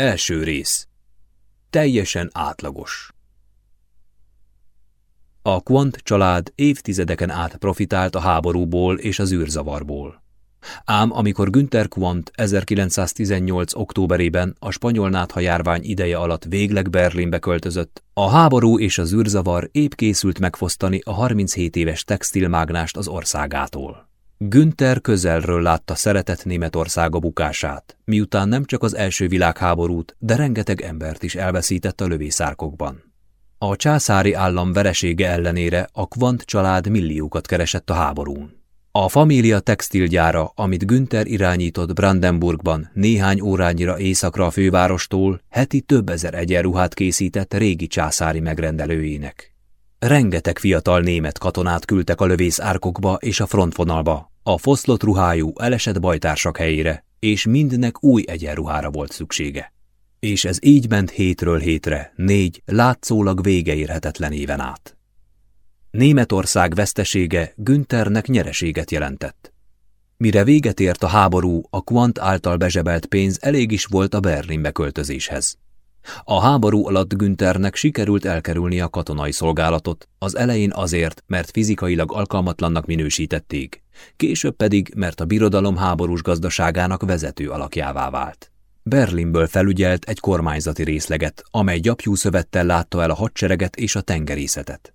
Első rész. Teljesen átlagos. A Quant család évtizedeken át profitált a háborúból és az űrzavarból. Ám amikor Günther Quant 1918. októberében a spanyol nátha járvány ideje alatt végleg Berlinbe költözött, a háború és az űrzavar épp készült megfosztani a 37 éves textilmágnást az országától. Günther közelről látta szeretett Németországa bukását, miután nem csak az első világháborút, de rengeteg embert is elveszített a lövészárkokban. A császári állam veresége ellenére a Kvant család milliókat keresett a háborún. A família textilgyára, amit Günther irányított Brandenburgban néhány órányira északra a fővárostól, heti több ezer egyenruhát készített régi császári megrendelőjének. Rengeteg fiatal német katonát küldtek a lövész árkokba és a frontvonalba, a foszlott ruhájú, elesett bajtársak helyére, és mindnek új egyenruhára volt szüksége. És ez így ment hétről hétre, négy, látszólag végeérhetetlen éven át. Németország vesztesége Günthernek nyereséget jelentett. Mire véget ért a háború, a Quant által bezsebelt pénz elég is volt a Berlinbe költözéshez. A háború alatt Günthernek sikerült elkerülni a katonai szolgálatot, az elején azért, mert fizikailag alkalmatlannak minősítették, később pedig, mert a birodalom háborús gazdaságának vezető alakjává vált. Berlinből felügyelt egy kormányzati részleget, amely gyapjú szövettel látta el a hadsereget és a tengerészetet.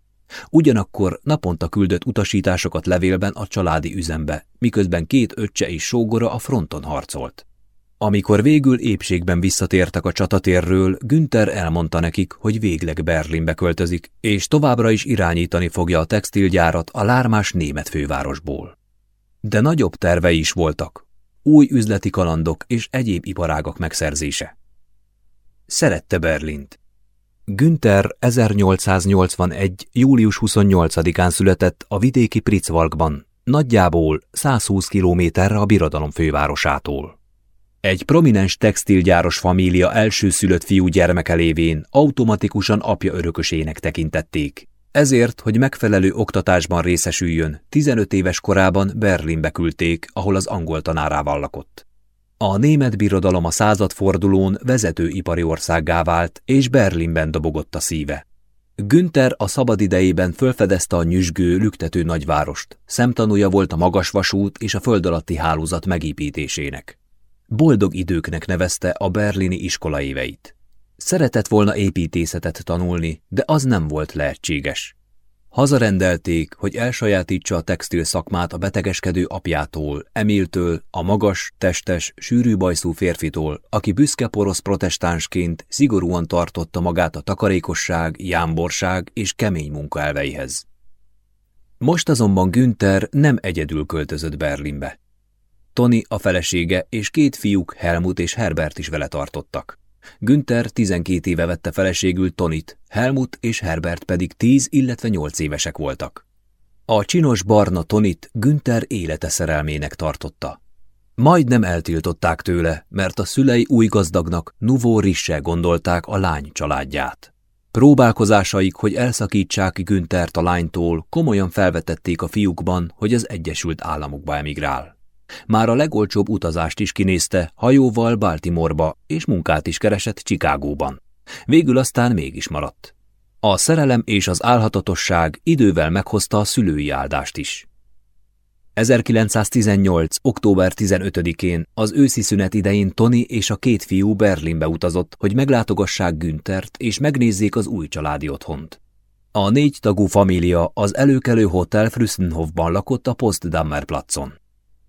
Ugyanakkor naponta küldött utasításokat levélben a családi üzembe, miközben két öccse és sógora a fronton harcolt. Amikor végül épségben visszatértek a csatatérről, Günther elmondta nekik, hogy végleg Berlinbe költözik, és továbbra is irányítani fogja a textilgyárat a lármás német fővárosból. De nagyobb tervei is voltak, új üzleti kalandok és egyéb iparágak megszerzése. Szerette Berlint. Günther 1881. július 28-án született a vidéki Pritzwalkban, nagyjából 120 kilométerre a birodalom fővárosától. Egy prominens textilgyáros família elsőszülött fiú gyermeke lévén automatikusan apja örökösének tekintették. Ezért, hogy megfelelő oktatásban részesüljön, 15 éves korában Berlinbe küldték, ahol az angol tanárával lakott. A német birodalom a századfordulón vezető ipari országgá vált, és Berlinben dobogott a szíve. Günther a szabadidejében fölfedezte a nyüzsgő, lüktető nagyvárost. Szemtanúja volt a magas vasút és a földalatti hálózat megépítésének. Boldog időknek nevezte a berlini iskolaéveit. Szeretett volna építészetet tanulni, de az nem volt lehetséges. Hazarendelték, hogy elsajátítsa a textil szakmát a betegeskedő apjától, Emiltől, a magas, testes, sűrű bajszú férfitól, aki büszke porosz protestánsként szigorúan tartotta magát a takarékosság, jámborság és kemény munka elveihez. Most azonban Günther nem egyedül költözött Berlinbe. Tony a felesége és két fiúk Helmut és Herbert is vele tartottak. Günther 12 éve vette feleségül Tonit, Helmut és Herbert pedig 10, illetve 8 évesek voltak. A csinos barna Tonit Günther élete szerelmének tartotta. Majdnem eltiltották tőle, mert a szülei új gazdagnak Nuvó Risse gondolták a lány családját. Próbálkozásaik, hogy elszakítsák Günthert a lánytól, komolyan felvetették a fiúkban, hogy az Egyesült Államokba emigrál. Már a legolcsóbb utazást is kinézte hajóval Baltimoreba, és munkát is keresett Chicagóban. Végül aztán mégis maradt. A szerelem és az álhatatosság idővel meghozta a szülői áldást is. 1918. október 15-én az őszi szünet idején Tony és a két fiú Berlinbe utazott, hogy meglátogassák Günthert és megnézzék az új családi otthont. A négy tagú família az előkelő Hotel Früssenhofban lakott a Postdammer placon.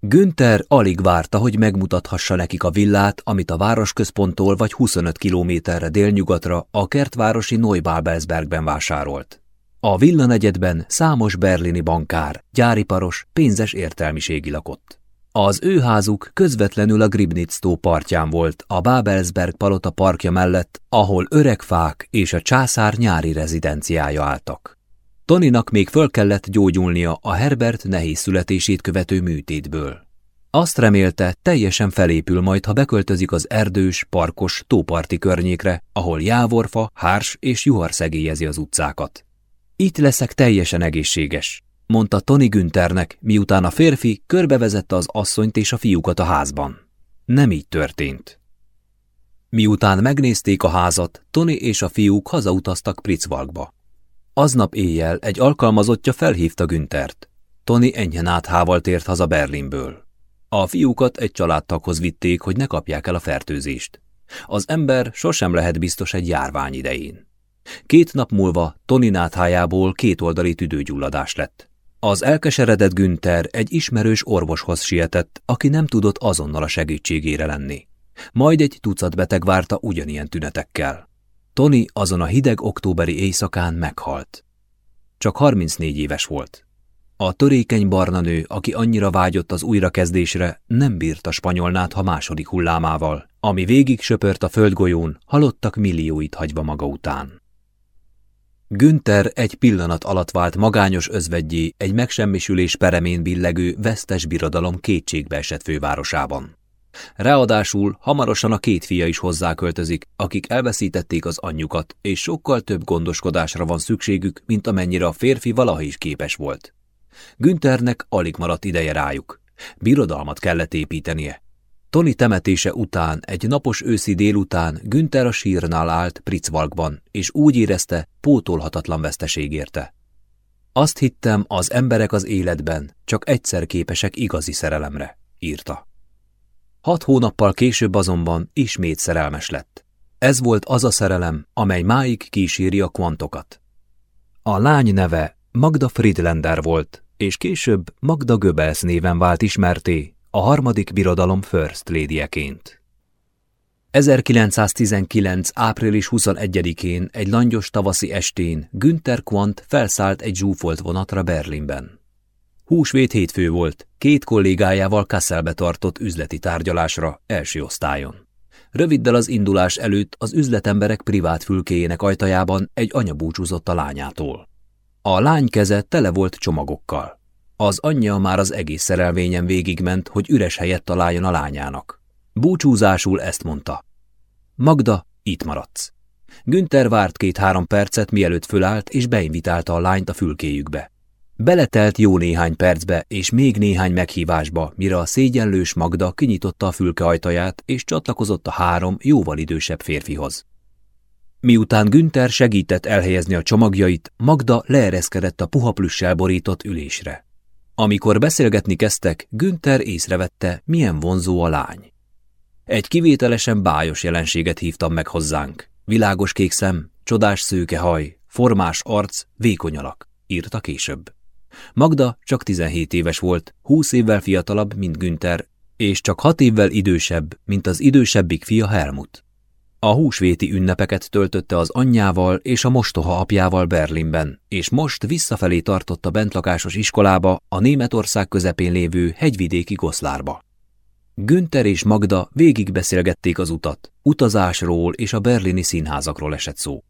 Günther alig várta, hogy megmutathassa nekik a villát, amit a városközponttól vagy 25 kilométerre délnyugatra a kertvárosi Neubabelsbergben vásárolt. A villanegyedben számos berlini bankár, gyáriparos, pénzes értelmiségi lakott. Az ő házuk közvetlenül a Gribnitz tó partján volt, a Babelsberg palota parkja mellett, ahol öreg fák és a császár nyári rezidenciája álltak. Toninak még föl kellett gyógyulnia a Herbert nehéz születését követő műtétből. Azt remélte, teljesen felépül majd, ha beköltözik az erdős, parkos, tóparti környékre, ahol jávorfa, hárs és juhar szegélyezi az utcákat. Itt leszek teljesen egészséges, mondta Tony Günthernek, miután a férfi körbevezette az asszonyt és a fiúkat a házban. Nem így történt. Miután megnézték a házat, Tony és a fiúk hazautaztak Pritzvalkba. Aznap éjjel egy alkalmazottja felhívta Güntert. Tony enyhen áthával tért haza Berlinből. A fiúkat egy családtaghoz vitték, hogy ne kapják el a fertőzést. Az ember sosem lehet biztos egy járvány idején. Két nap múlva Tony náthájából kétoldali tüdőgyulladás lett. Az elkeseredett Günther egy ismerős orvoshoz sietett, aki nem tudott azonnal a segítségére lenni. Majd egy tucat beteg várta ugyanilyen tünetekkel. Tony azon a hideg októberi éjszakán meghalt. Csak 34 éves volt. A törékeny barna nő, aki annyira vágyott az újrakezdésre, nem bírt a spanyolnát ha második hullámával, ami végig söpört a földgolyón, halottak millióit hagyva maga után. Günther egy pillanat alatt vált magányos özvegyé egy megsemmisülés peremén billegő vesztes birodalom kétségbe esett fővárosában. Ráadásul hamarosan a két fia is hozzáköltözik, akik elveszítették az anyjukat, és sokkal több gondoskodásra van szükségük, mint amennyire a férfi valaha is képes volt. Günthernek alig maradt ideje rájuk. Birodalmat kellett építenie. Tony temetése után, egy napos őszi délután Günther a sírnál állt Pritzvalkban, és úgy érezte, pótolhatatlan veszteség érte. Azt hittem, az emberek az életben csak egyszer képesek igazi szerelemre, írta. Hat hónappal később azonban ismét szerelmes lett. Ez volt az a szerelem, amely máig kíséri a kvantokat. A lány neve Magda Friedlander volt, és később Magda Göbels néven vált ismerté, a harmadik birodalom First Lady-eként. 1919. április 21-én egy langyos tavaszi estén Günther Quant felszállt egy zsúfolt vonatra Berlinben. Húsvét hétfő volt, két kollégájával Kasselbe tartott üzleti tárgyalásra, első osztályon. Röviddel az indulás előtt az üzletemberek privát fülkéjének ajtajában egy anya búcsúzott a lányától. A lány keze tele volt csomagokkal. Az anyja már az egész szerelvényen végigment, hogy üres helyet találjon a lányának. Búcsúzásul ezt mondta. Magda, itt maradsz. Günther várt két-három percet, mielőtt fölállt, és beinvitálta a lányt a fülkéjükbe. Beletelt jó néhány percbe és még néhány meghívásba, mire a szégyenlős Magda kinyitotta a fülke ajtaját és csatlakozott a három jóval idősebb férfihoz. Miután Günther segített elhelyezni a csomagjait, Magda leereszkedett a puha plüssel borított ülésre. Amikor beszélgetni kezdtek, Günther észrevette, milyen vonzó a lány. Egy kivételesen bájos jelenséget hívtam meg hozzánk. Világos kék szem, csodás szőke haj, formás arc, vékony alak, írta később. Magda csak 17 éves volt, 20 évvel fiatalabb, mint Günther, és csak 6 évvel idősebb, mint az idősebbik fia Helmut. A húsvéti ünnepeket töltötte az anyjával és a mostoha apjával Berlinben, és most visszafelé tartott a bentlakásos iskolába, a Németország közepén lévő hegyvidéki Goszlárba. Günther és Magda végig beszélgették az utat, utazásról és a berlini színházakról esett szó.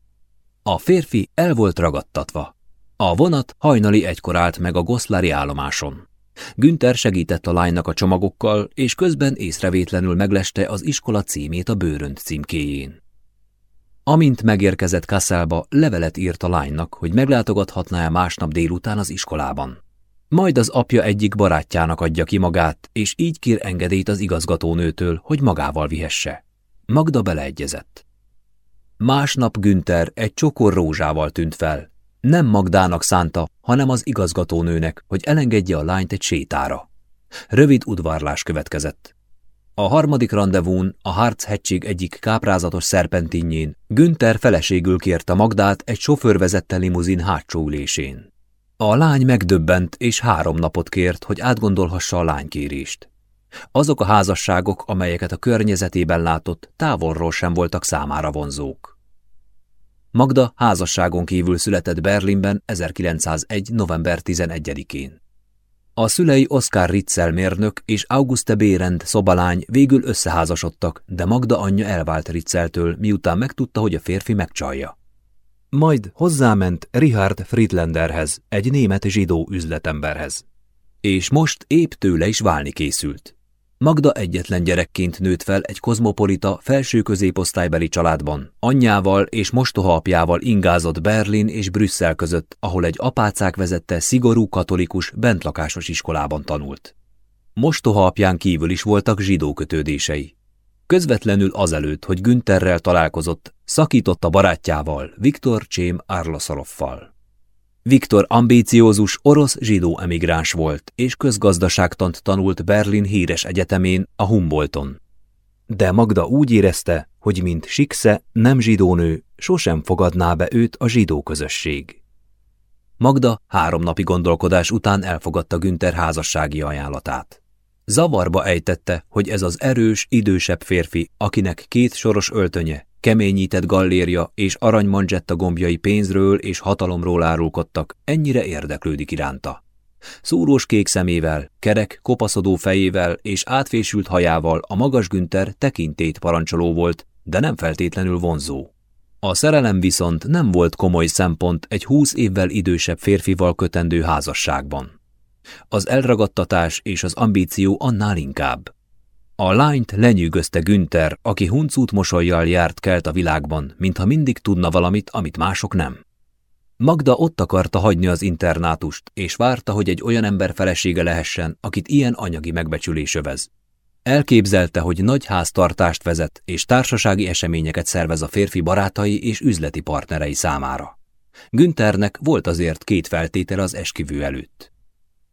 A férfi el volt ragadtatva, a vonat hajnali egykor állt meg a goszlári állomáson. Günther segített a lánynak a csomagokkal, és közben észrevétlenül megleste az iskola címét a bőrönt címkéjén. Amint megérkezett Kasselba, levelet írt a lánynak, hogy meglátogathatná-e másnap délután az iskolában. Majd az apja egyik barátjának adja ki magát, és így kér engedélyt az igazgatónőtől, hogy magával vihesse. Magda beleegyezett. Másnap Günther egy csokor rózsával tűnt fel, nem Magdának szánta, hanem az igazgatónőnek, hogy elengedje a lányt egy sétára. Rövid udvarlás következett. A harmadik rendezvún a Harc hegység egyik káprázatos szerpentinjén Günther feleségül kérte Magdát egy sofőr vezette limuzin hátsó ülésén. A lány megdöbbent és három napot kért, hogy átgondolhassa a lánykérést. Azok a házasságok, amelyeket a környezetében látott, távolról sem voltak számára vonzók. Magda házasságon kívül született Berlinben 1901. november 11-én. A szülei Oskar Ritzel mérnök és Auguste Bérend szobalány végül összeházasodtak, de Magda anyja elvált Ritzeltől, miután megtudta, hogy a férfi megcsalja. Majd hozzáment Richard Friedlanderhez, egy német zsidó üzletemberhez. És most épp tőle is válni készült. Magda egyetlen gyerekként nőtt fel egy kozmopolita, felső középosztálybeli családban. Anyjával és mostoha apjával ingázott Berlin és Brüsszel között, ahol egy apácák vezette szigorú katolikus, bentlakásos iskolában tanult. Mostoha apján kívül is voltak zsidó kötődései. Közvetlenül azelőtt, hogy Güntherrel találkozott, szakított a barátjával, Viktor Csém Árlaszoroffal. Viktor ambíciózus orosz zsidó emigráns volt, és közgazdaságtant tanult Berlin híres egyetemén, a Humboldton. De Magda úgy érezte, hogy mint Siksze nem zsidónő, sosem fogadná be őt a zsidó közösség. Magda három napi gondolkodás után elfogadta Günther házassági ajánlatát. Zavarba ejtette, hogy ez az erős, idősebb férfi, akinek két soros öltönye, keményített gallérja és aranymanzsetta gombjai pénzről és hatalomról árulkodtak, ennyire érdeklődik iránta. Szúrós kék szemével, kerek, kopaszodó fejével és átfésült hajával a magas Günther tekintét parancsoló volt, de nem feltétlenül vonzó. A szerelem viszont nem volt komoly szempont egy húsz évvel idősebb férfival kötendő házasságban. Az elragadtatás és az ambíció annál inkább. A lányt lenyűgözte Günther, aki huncut mosolyjal járt kelt a világban, mintha mindig tudna valamit, amit mások nem. Magda ott akarta hagyni az internátust, és várta, hogy egy olyan ember felesége lehessen, akit ilyen anyagi megbecsülés övez. Elképzelte, hogy nagy háztartást vezet, és társasági eseményeket szervez a férfi barátai és üzleti partnerei számára. Günthernek volt azért két feltétel az esküvő előtt.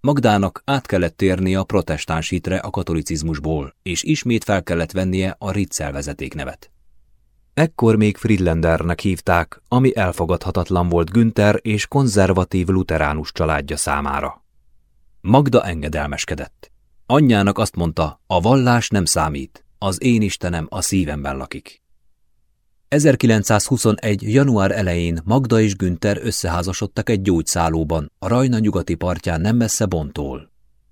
Magdának át kellett térnie a protestáns hitre a katolicizmusból, és ismét fel kellett vennie a Ritzel nevet. Ekkor még Friedlandernek hívták, ami elfogadhatatlan volt Günther és konzervatív luteránus családja számára. Magda engedelmeskedett. Anyjának azt mondta, a vallás nem számít, az én Istenem a szívemben lakik. 1921. január elején Magda és Günther összeházasodtak egy gyógyszálóban, a Rajna nyugati partján nem messze Bontól.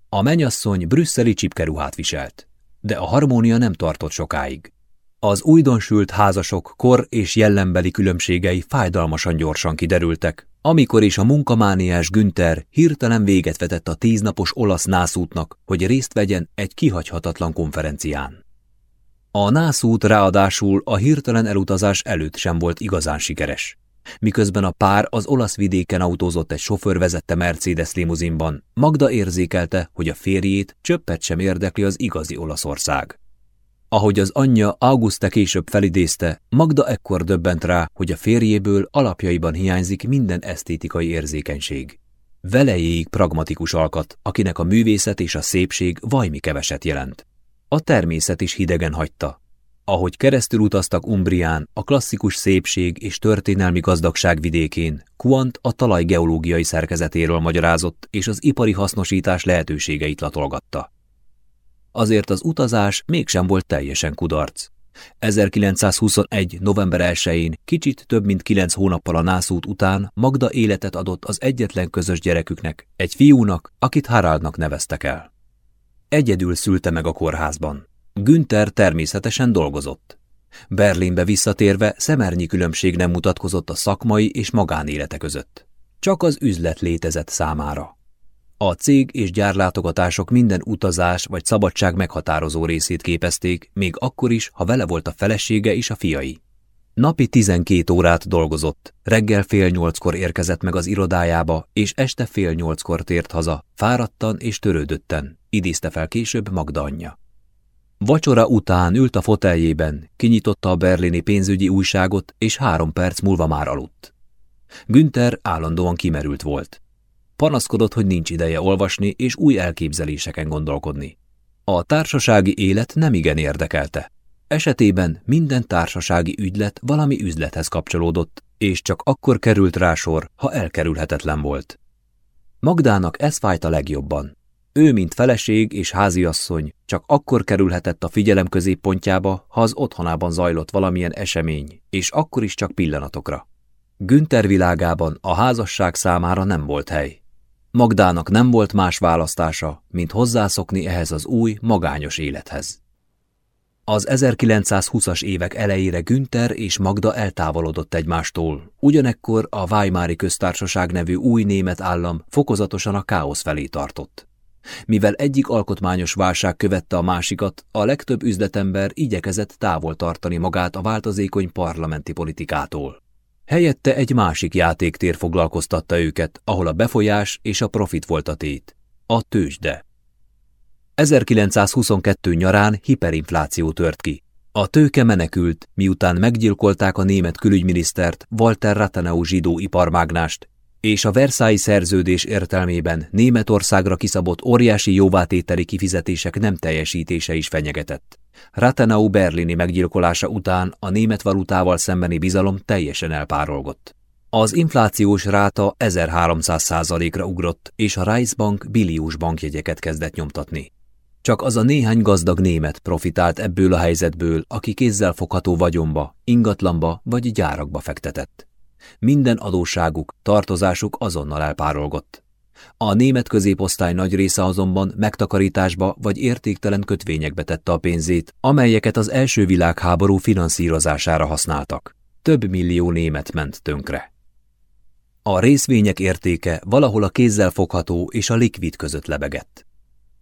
A menyasszony brüsszeli csipkeruhát viselt, de a harmónia nem tartott sokáig. Az újdonsült házasok kor és jellembeli különbségei fájdalmasan gyorsan kiderültek, amikor is a munkamániás Günther hirtelen véget vetett a tíznapos olasz nászútnak, hogy részt vegyen egy kihagyhatatlan konferencián. A nászút ráadásul a hirtelen elutazás előtt sem volt igazán sikeres. Miközben a pár az olasz vidéken autózott egy sofőr vezette Mercedes limuzinban, Magda érzékelte, hogy a férjét csöppet sem érdekli az igazi Olaszország. Ahogy az anyja Augusta később felidézte, Magda ekkor döbbent rá, hogy a férjéből alapjaiban hiányzik minden esztétikai érzékenység. Velejéig pragmatikus alkat, akinek a művészet és a szépség vajmi keveset jelent. A természet is hidegen hagyta. Ahogy keresztül utaztak Umbrián, a klasszikus szépség és történelmi gazdagság vidékén, Quant a talaj geológiai szerkezetéről magyarázott, és az ipari hasznosítás lehetőségeit latolgatta. Azért az utazás mégsem volt teljesen kudarc. 1921. november 1-én, kicsit több mint kilenc hónappal a nászút után Magda életet adott az egyetlen közös gyereküknek, egy fiúnak, akit Haraldnak neveztek el. Egyedül szülte meg a kórházban. Günther természetesen dolgozott. Berlinbe visszatérve szemernyi különbség nem mutatkozott a szakmai és magánélete között. Csak az üzlet létezett számára. A cég és gyárlátogatások minden utazás vagy szabadság meghatározó részét képezték, még akkor is, ha vele volt a felesége és a fiai. Napi 12 órát dolgozott, reggel fél nyolckor érkezett meg az irodájába, és este fél nyolckor tért haza, fáradtan és törődötten, idézte fel később Magda anyja. Vacsora után ült a foteljében, kinyitotta a berlini pénzügyi újságot, és három perc múlva már aludt. Günther állandóan kimerült volt. Panaszkodott, hogy nincs ideje olvasni és új elképzeléseken gondolkodni. A társasági élet nem igen érdekelte. Esetében minden társasági ügylet valami üzlethez kapcsolódott, és csak akkor került rá sor, ha elkerülhetetlen volt. Magdának ez fájta legjobban. Ő, mint feleség és háziasszony, csak akkor kerülhetett a figyelem középpontjába, ha az otthonában zajlott valamilyen esemény, és akkor is csak pillanatokra. Günther világában a házasság számára nem volt hely. Magdának nem volt más választása, mint hozzászokni ehhez az új, magányos élethez. Az 1920-as évek elejére Günther és Magda eltávolodott egymástól, ugyanekkor a Weimári köztársaság nevű új német állam fokozatosan a káosz felé tartott. Mivel egyik alkotmányos válság követte a másikat, a legtöbb üzletember igyekezett távol tartani magát a változékony parlamenti politikától. Helyette egy másik játéktér foglalkoztatta őket, ahol a befolyás és a profit volt a tét. A tőzsde. 1922 nyarán hiperinfláció tört ki. A tőke menekült, miután meggyilkolták a német külügyminisztert, Walter Rathenau zsidó iparmágnást, és a Versailles szerződés értelmében Németországra kiszabott óriási jóvátételi kifizetések nem teljesítése is fenyegetett. Rathenau berlini meggyilkolása után a német valutával szembeni bizalom teljesen elpárolgott. Az inflációs ráta 1300% ra ugrott, és a Reichsbank billiós bankjegyeket kezdett nyomtatni. Csak az a néhány gazdag német profitált ebből a helyzetből, aki kézzel fogható vagyonba, ingatlanba vagy gyárakba fektetett. Minden adósságuk, tartozásuk azonnal elpárolgott. A német középosztály nagy része azonban megtakarításba vagy értéktelen kötvényekbe tette a pénzét, amelyeket az első világháború finanszírozására használtak. Több millió német ment tönkre. A részvények értéke valahol a kézzel fogható és a likvid között lebegett.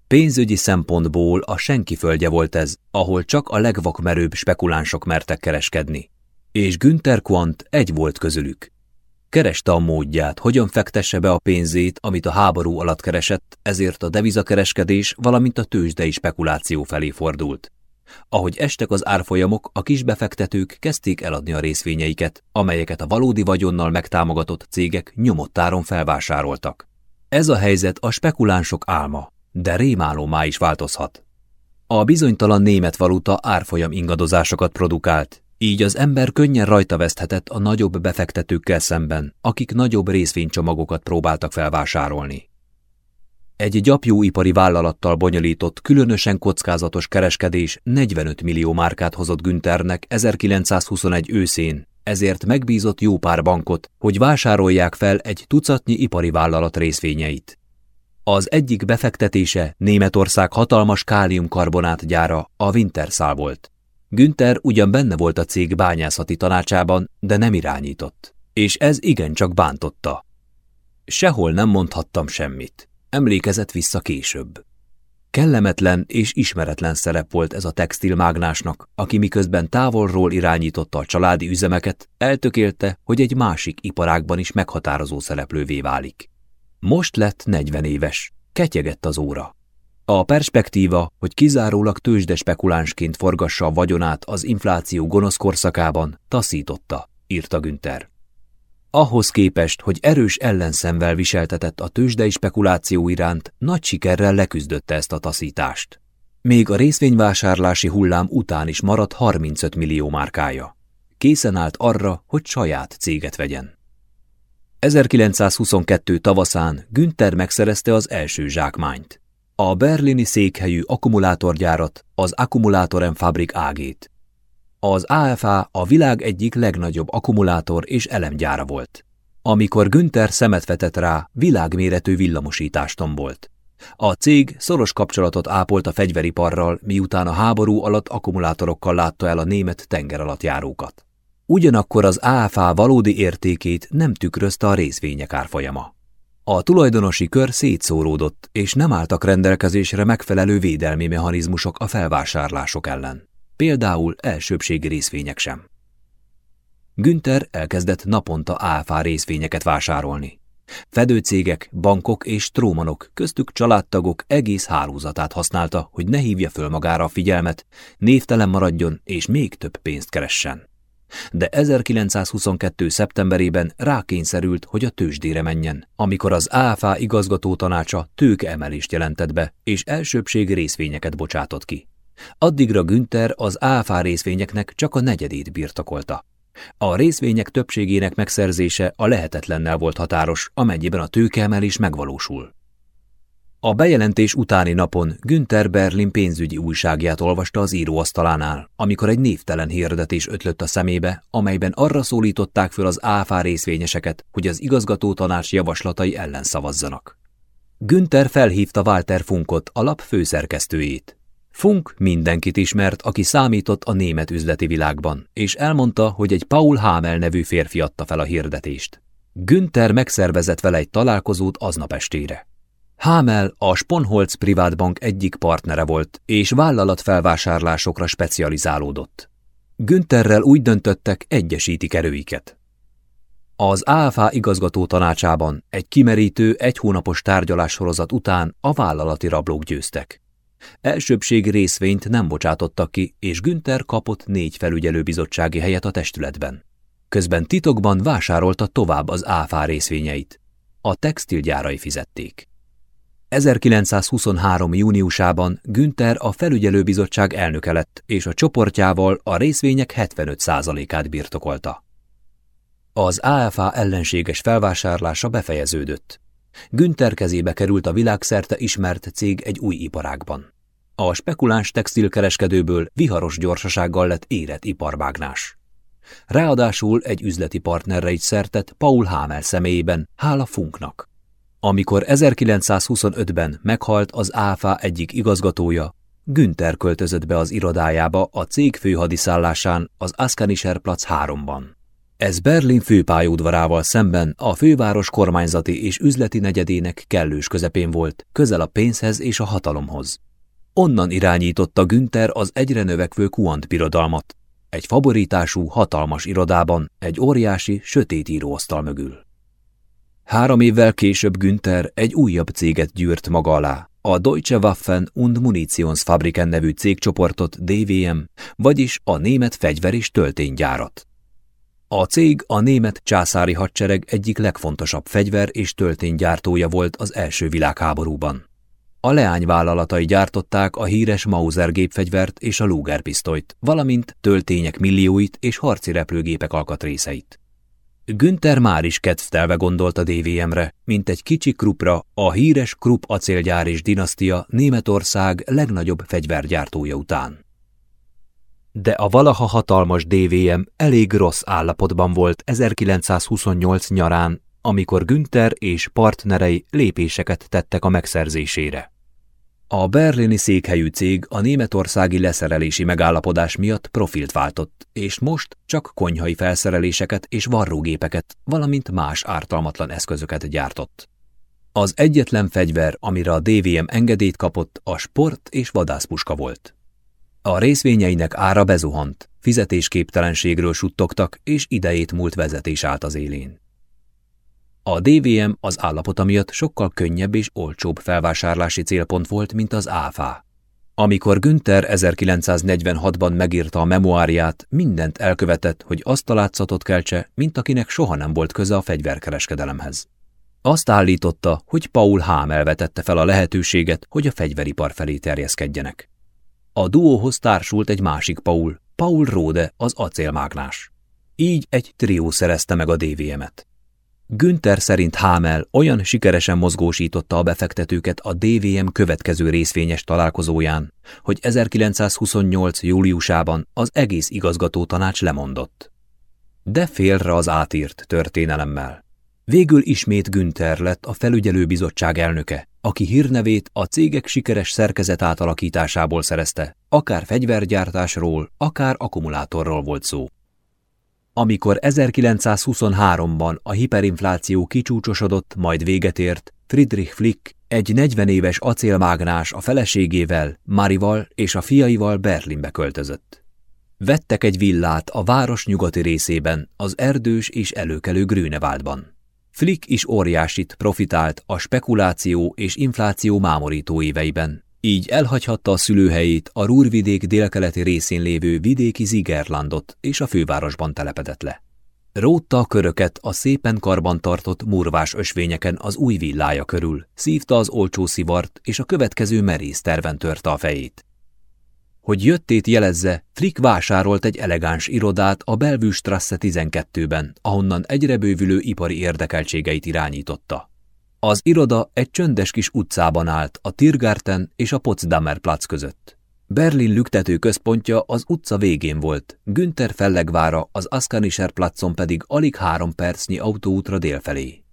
Pénzügyi szempontból a senki földje volt ez, ahol csak a legvakmerőbb spekulánsok mertek kereskedni. És Günther Quant egy volt közülük. Kereste a módját, hogyan fektesse be a pénzét, amit a háború alatt keresett, ezért a devizakereskedés, valamint a tőzsdei spekuláció felé fordult. Ahogy estek az árfolyamok, a kisbefektetők kezdték eladni a részvényeiket, amelyeket a valódi vagyonnal megtámogatott cégek nyomott áron felvásároltak. Ez a helyzet a spekulánsok álma, de rémálomá is változhat. A bizonytalan német valuta árfolyam ingadozásokat produkált, így az ember könnyen rajta veszthetett a nagyobb befektetőkkel szemben, akik nagyobb részvénycsomagokat próbáltak felvásárolni. Egy gyapjóipari vállalattal bonyolított, különösen kockázatos kereskedés 45 millió márkát hozott Günthernek 1921 őszén, ezért megbízott jó pár bankot, hogy vásárolják fel egy tucatnyi ipari vállalat részvényeit. Az egyik befektetése Németország hatalmas káliumkarbonát gyára, a Wintershall volt. Günther ugyan benne volt a cég bányászati tanácsában, de nem irányított. És ez igencsak bántotta. Sehol nem mondhattam semmit. Emlékezett vissza később. Kellemetlen és ismeretlen szerep volt ez a textilmágnásnak, aki miközben távolról irányította a családi üzemeket, eltökélte, hogy egy másik iparágban is meghatározó szereplővé válik. Most lett 40 éves, ketyegett az óra. A perspektíva, hogy kizárólag tőzsde spekulánsként forgassa a vagyonát az infláció gonosz korszakában, taszította, írta Günther. Ahhoz képest, hogy erős ellenszemvel viseltetett a tőzsdei spekuláció iránt, nagy sikerrel leküzdötte ezt a taszítást. Még a részvényvásárlási hullám után is maradt 35 millió márkája. Készen állt arra, hogy saját céget vegyen. 1922 tavaszán Günther megszerezte az első zsákmányt. A berlini székhelyű akkumulátorgyárat, az Akkumulatoren Fabrik AG-t. Az AFA a világ egyik legnagyobb akkumulátor és elemgyára volt. Amikor Günther szemet vetett rá, világméretű villamosítást tombolt. A cég szoros kapcsolatot ápolt a fegyveriparral, miután a háború alatt akkumulátorokkal látta el a német tengeralattjárókat. Ugyanakkor az AFA valódi értékét nem tükrözte a részvények árfolyama. A tulajdonosi kör szétszóródott, és nem álltak rendelkezésre megfelelő védelmi mechanizmusok a felvásárlások ellen. Például elsőbségi részvények sem. Günther elkezdett naponta AFA részvényeket vásárolni. Fedőcégek, bankok és trómanok, köztük családtagok egész hálózatát használta, hogy ne hívja föl magára a figyelmet, névtelen maradjon és még több pénzt keressen de 1922. szeptemberében rákényszerült, hogy a tőzsdére menjen, amikor az AFA igazgató tanácsa tőkeemelést jelentett be, és elsőbség részvényeket bocsátott ki. Addigra Günther az AFA részvényeknek csak a negyedét birtokolta. A részvények többségének megszerzése a lehetetlennel volt határos, amennyiben a tőkeemelés megvalósul. A bejelentés utáni napon Günther Berlin pénzügyi újságját olvasta az íróasztalánál, amikor egy névtelen hirdetés ötlött a szemébe, amelyben arra szólították föl az áfá részvényeseket, hogy az igazgató tanács javaslatai ellen szavazzanak. Günther felhívta Walter Funkot, a lap főszerkesztőjét. Funk mindenkit ismert, aki számított a német üzleti világban, és elmondta, hogy egy Paul Hamel nevű férfi adta fel a hirdetést. Günther megszervezett vele egy találkozót aznap estére. Hamel a Sponholz Privátbank egyik partnere volt, és vállalatfelvásárlásokra specializálódott. Güntherrel úgy döntöttek, egyesítik erőiket. Az AFA igazgató tanácsában egy kimerítő, egy hónapos tárgyalássorozat után a vállalati rablók győztek. Elsőbség részvényt nem bocsátottak ki, és Günther kapott négy felügyelőbizottsági helyet a testületben. Közben titokban vásárolta tovább az áfá részvényeit. A textilgyárai fizették. 1923. júniusában Günther a felügyelőbizottság elnöke lett, és a csoportjával a részvények 75%-át birtokolta. Az AFA ellenséges felvásárlása befejeződött. Günther kezébe került a világszerte ismert cég egy új iparágban. A spekuláns textilkereskedőből viharos gyorsasággal lett érett iparmágnás. Ráadásul egy üzleti partnerre is szertett Paul Hamel személyében, hála Funknak. Amikor 1925-ben meghalt az ÁFA egyik igazgatója, Günther költözött be az irodájába a cég főhadiszállásán az Askanischerplatz 3-ban. Ez Berlin főpályaudvarával szemben a főváros kormányzati és üzleti negyedének kellős közepén volt, közel a pénzhez és a hatalomhoz. Onnan irányította Günther az egyre növekvő Kuant birodalmat, egy favoritású, hatalmas irodában, egy óriási, sötét íróasztal mögül. Három évvel később Günther egy újabb céget gyűrt maga alá, a Deutsche Waffen und Munitionsfabriken nevű cégcsoportot DVM, vagyis a német fegyver és tölténygyárat. A cég a német császári hadsereg egyik legfontosabb fegyver és tölténygyártója volt az első világháborúban. A leányvállalatai gyártották a híres Mauser gépfegyvert és a Luger pisztolyt, valamint töltények millióit és harci repülőgépek alkatrészeit. Günther már is kedvtelve gondolt a DVM-re, mint egy kicsi Krupra, a híres Krupp acélgyár és dinasztia Németország legnagyobb fegyvergyártója után. De a valaha hatalmas DVM elég rossz állapotban volt 1928 nyarán, amikor Günther és partnerei lépéseket tettek a megszerzésére. A berlini székhelyű cég a németországi leszerelési megállapodás miatt profilt váltott, és most csak konyhai felszereléseket és varrógépeket, valamint más ártalmatlan eszközöket gyártott. Az egyetlen fegyver, amire a DVM engedélyt kapott, a sport és vadászpuska volt. A részvényeinek ára bezuhant, fizetésképtelenségről suttogtak, és idejét múlt vezetés állt az élén. A DVM az állapota miatt sokkal könnyebb és olcsóbb felvásárlási célpont volt, mint az ÁFA. Amikor Günther 1946-ban megírta a memoáriát, mindent elkövetett, hogy azt a látszatot keltse, mint akinek soha nem volt köze a fegyverkereskedelemhez. Azt állította, hogy Paul Hamel vetette fel a lehetőséget, hogy a fegyveripar felé terjeszkedjenek. A duóhoz társult egy másik Paul, Paul Rode, az acélmágnás. Így egy trió szerezte meg a DVM-et. Günther szerint Hamel olyan sikeresen mozgósította a befektetőket a DVM következő részvényes találkozóján, hogy 1928. júliusában az egész igazgató tanács lemondott. De félre az átírt történelemmel. Végül ismét Günther lett a felügyelőbizottság elnöke, aki hírnevét a cégek sikeres szerkezet átalakításából szerezte, akár fegyvergyártásról, akár akkumulátorról volt szó. Amikor 1923-ban a hiperinfláció kicsúcsosodott, majd véget ért, Friedrich Flick, egy 40 éves acélmágnás a feleségével, Marival és a fiaival Berlinbe költözött. Vettek egy villát a város nyugati részében, az erdős és előkelő Grünewaldban. Flick is óriásit profitált a spekuláció és infláció mámorító éveiben, így elhagyhatta a szülőhelyét a Rúrvidék délkeleti részén lévő vidéki Zigerlandot, és a fővárosban telepedett le. Rótta a köröket a szépen karban tartott murvás ösvényeken az új villája körül, szívta az olcsó szivart, és a következő merész terven törte a fejét. Hogy jöttét jelezze, Flick vásárolt egy elegáns irodát a Bellevue Strasse 12-ben, ahonnan egyre bővülő ipari érdekeltségeit irányította. Az iroda egy csöndes kis utcában állt, a Tiergarten és a Potsdamer Platz között. Berlin lüktető központja az utca végén volt, Günther fellegvára az Askanischer Platzon pedig alig három percnyi autóútra délfelé.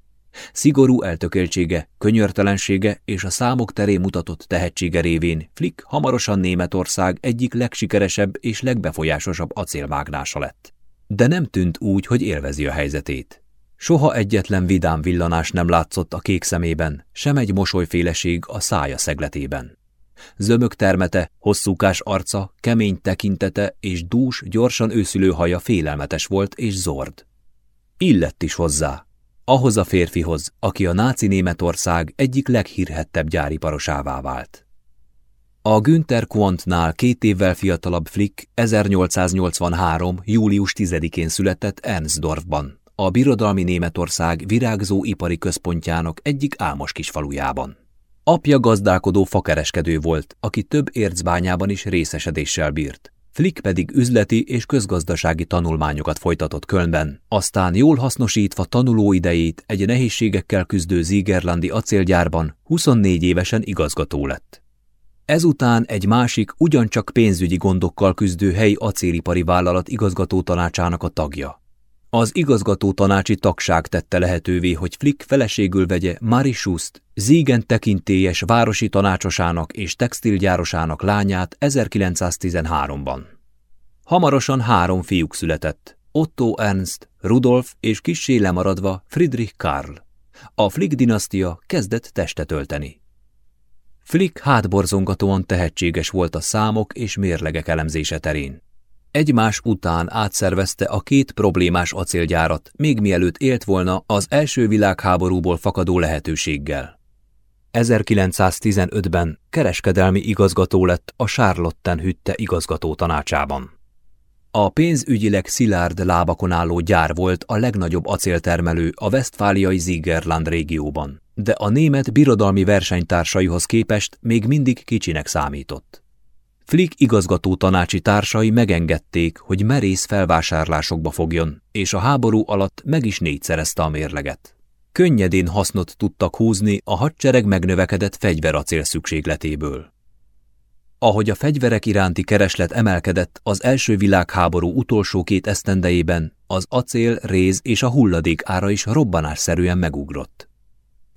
Szigorú eltökéltsége, könyörtelensége és a számok terén mutatott tehetsége révén Flick hamarosan Németország egyik legsikeresebb és legbefolyásosabb acélmágnása lett. De nem tűnt úgy, hogy élvezi a helyzetét. Soha egyetlen vidám villanás nem látszott a kék szemében, sem egy mosolyféleség a szája szegletében. Zömök termete, hosszúkás arca, kemény tekintete és dús, gyorsan őszülő haja félelmetes volt és zord. Illett is hozzá, ahhoz a férfihoz, aki a náci Németország egyik leghírhettebb gyáriparosává vált. A Günther Quantnál két évvel fiatalabb Flick 1883. július 10-én született Ernstdorfban, a birodalmi Németország virágzó ipari központjának egyik álmos kisfalujában. Apja gazdálkodó fakereskedő volt, aki több ércbányában is részesedéssel bírt. Flick pedig üzleti és közgazdasági tanulmányokat folytatott Kölnben, aztán jól hasznosítva tanulóidejét egy nehézségekkel küzdő Zigerlandi acélgyárban 24 évesen igazgató lett. Ezután egy másik, ugyancsak pénzügyi gondokkal küzdő helyi acélipari vállalat igazgató tanácsának a tagja. Az igazgató tanácsi tagság tette lehetővé, hogy Flick feleségül vegye Mari Schust, tekintélyes városi tanácsosának és textilgyárosának lányát 1913-ban. Hamarosan három fiúk született, Otto Ernst, Rudolf és kissé lemaradva Friedrich Karl. A Flick dinasztia kezdett testet ölteni. Flick hátborzongatóan tehetséges volt a számok és mérlegek elemzése terén. Egymás után átszervezte a két problémás acélgyárat, még mielőtt élt volna az első világháborúból fakadó lehetőséggel. 1915-ben kereskedelmi igazgató lett a Charlotten Hütte igazgató tanácsában. A pénzügyileg szilárd lábakon álló gyár volt a legnagyobb acéltermelő a Westfáliai Zigerland régióban, de a német birodalmi versenytársaihoz képest még mindig kicsinek számított. Flick igazgató tanácsi társai megengedték, hogy merész felvásárlásokba fogjon, és a háború alatt meg is négyszerezte a mérleget. Könnyedén hasznot tudtak húzni a hadsereg megnövekedett fegyveracél szükségletéből. Ahogy a fegyverek iránti kereslet emelkedett az első világháború utolsó két esztendejében, az acél, réz és a hulladék ára is robbanásszerűen megugrott.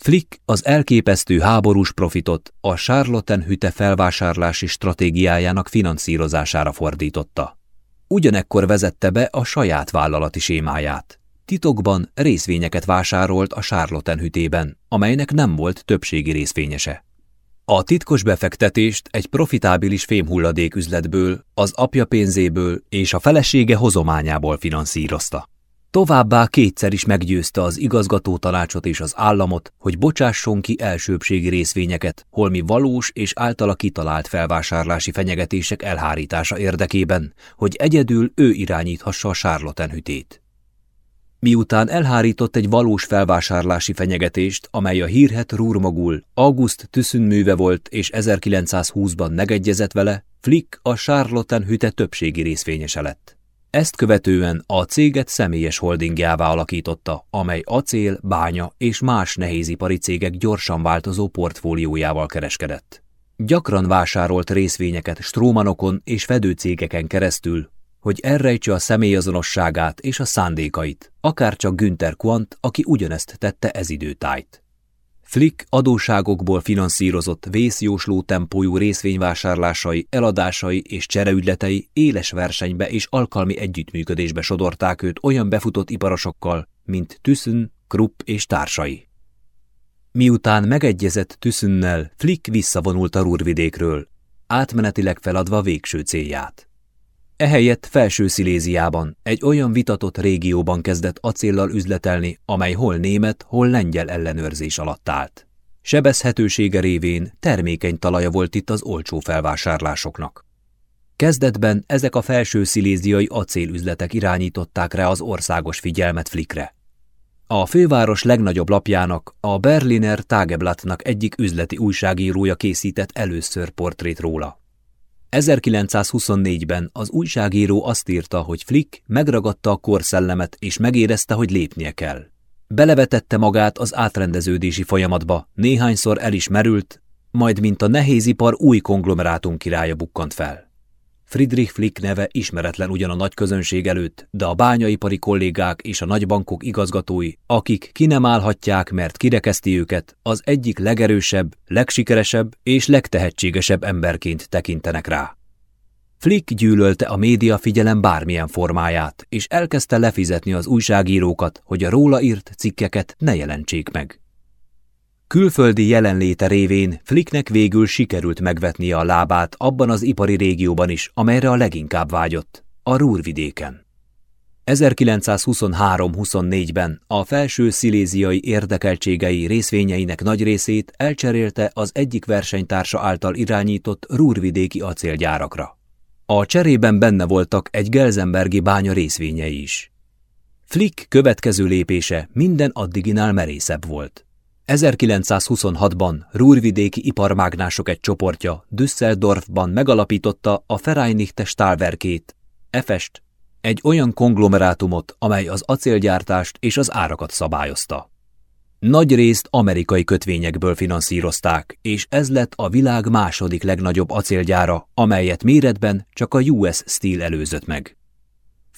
Flick az elképesztő háborús profitot a Charlottenhütte felvásárlási stratégiájának finanszírozására fordította. Ugyanekkor vezette be a saját vállalati sémáját. Titokban részvényeket vásárolt a Charlottenhütében, amelynek nem volt többségi részvényese. A titkos befektetést egy profitábilis fémhulladék üzletből, az apja pénzéből és a felesége hozományából finanszírozta. Továbbá kétszer is meggyőzte az igazgató tanácsot és az államot, hogy bocsásson ki elsőbségi részvényeket, holmi valós és általa kitalált felvásárlási fenyegetések elhárítása érdekében, hogy egyedül ő irányíthassa a sárlotenhütét. Miután elhárított egy valós felvásárlási fenyegetést, amely a hírhet Rúrmagul August Tüsszün műve volt és 1920-ban megegyezett vele, Flick a Charlottenhütte többségi részvényese lett. Ezt követően a céget személyes holdingjává alakította, amely acél, bánya és más nehézipari cégek gyorsan változó portfóliójával kereskedett. Gyakran vásárolt részvényeket strómanokon és fedőcégeken keresztül, hogy elrejtse a személyazonosságát és a szándékait, akárcsak Günther Quant, aki ugyanezt tette ez időtájt. Flick adóságokból finanszírozott vészjósló tempójú részvényvásárlásai, eladásai és csereügyletei éles versenybe és alkalmi együttműködésbe sodorták őt olyan befutott iparosokkal, mint Thyssen, Krupp és társai. Miután megegyezett Thyssennel, Flick visszavonult a Rúrvidékről, átmenetileg feladva végső célját. Ehelyett felső Sziléziában, egy olyan vitatott régióban kezdett acéllal üzletelni, amely hol német, hol lengyel ellenőrzés alatt állt. Sebezhetősége révén termékeny talaja volt itt az olcsó felvásárlásoknak. Kezdetben ezek a felső sziléziai acélüzletek irányították rá az országos figyelmet Flickre. A főváros legnagyobb lapjának, a Berliner Tageblattnak egyik üzleti újságírója készített először portrét róla. 1924-ben az újságíró azt írta, hogy Flick megragadta a korszellemet és megérezte, hogy lépnie kell. Belevetette magát az átrendeződési folyamatba, néhányszor el is merült, majd mint a nehézipar új konglomerátum királya bukkant fel. Friedrich Flick neve ismeretlen ugyan a nagy közönség előtt, de a bányaipari kollégák és a nagybankok igazgatói, akik ki nem állhatják, mert kirekezti őket, az egyik legerősebb, legsikeresebb és legtehetségesebb emberként tekintenek rá. Flick gyűlölte a média figyelem bármilyen formáját, és elkezdte lefizetni az újságírókat, hogy a róla írt cikkeket ne jelentsék meg. Külföldi jelenléte révén Flicknek végül sikerült megvetnie a lábát abban az ipari régióban is, amelyre a leginkább vágyott, a Rúrvidéken. 1923-24-ben a felső sziléziai érdekeltségei részvényeinek nagy részét elcserélte az egyik versenytársa által irányított rúrvidéki acélgyárakra. A cserében benne voltak egy Gelsenbergi bánya részvényei is. Flick következő lépése minden addiginál merészebb volt. 1926-ban rúrvidéki iparmágnások egy csoportja Düsseldorfban megalapította a Vereinigte Stahlwerkét, Efest, egy olyan konglomerátumot, amely az acélgyártást és az árakat szabályozta. Nagy részt amerikai kötvényekből finanszírozták, és ez lett a világ második legnagyobb acélgyára, amelyet méretben csak a US Steel előzött meg.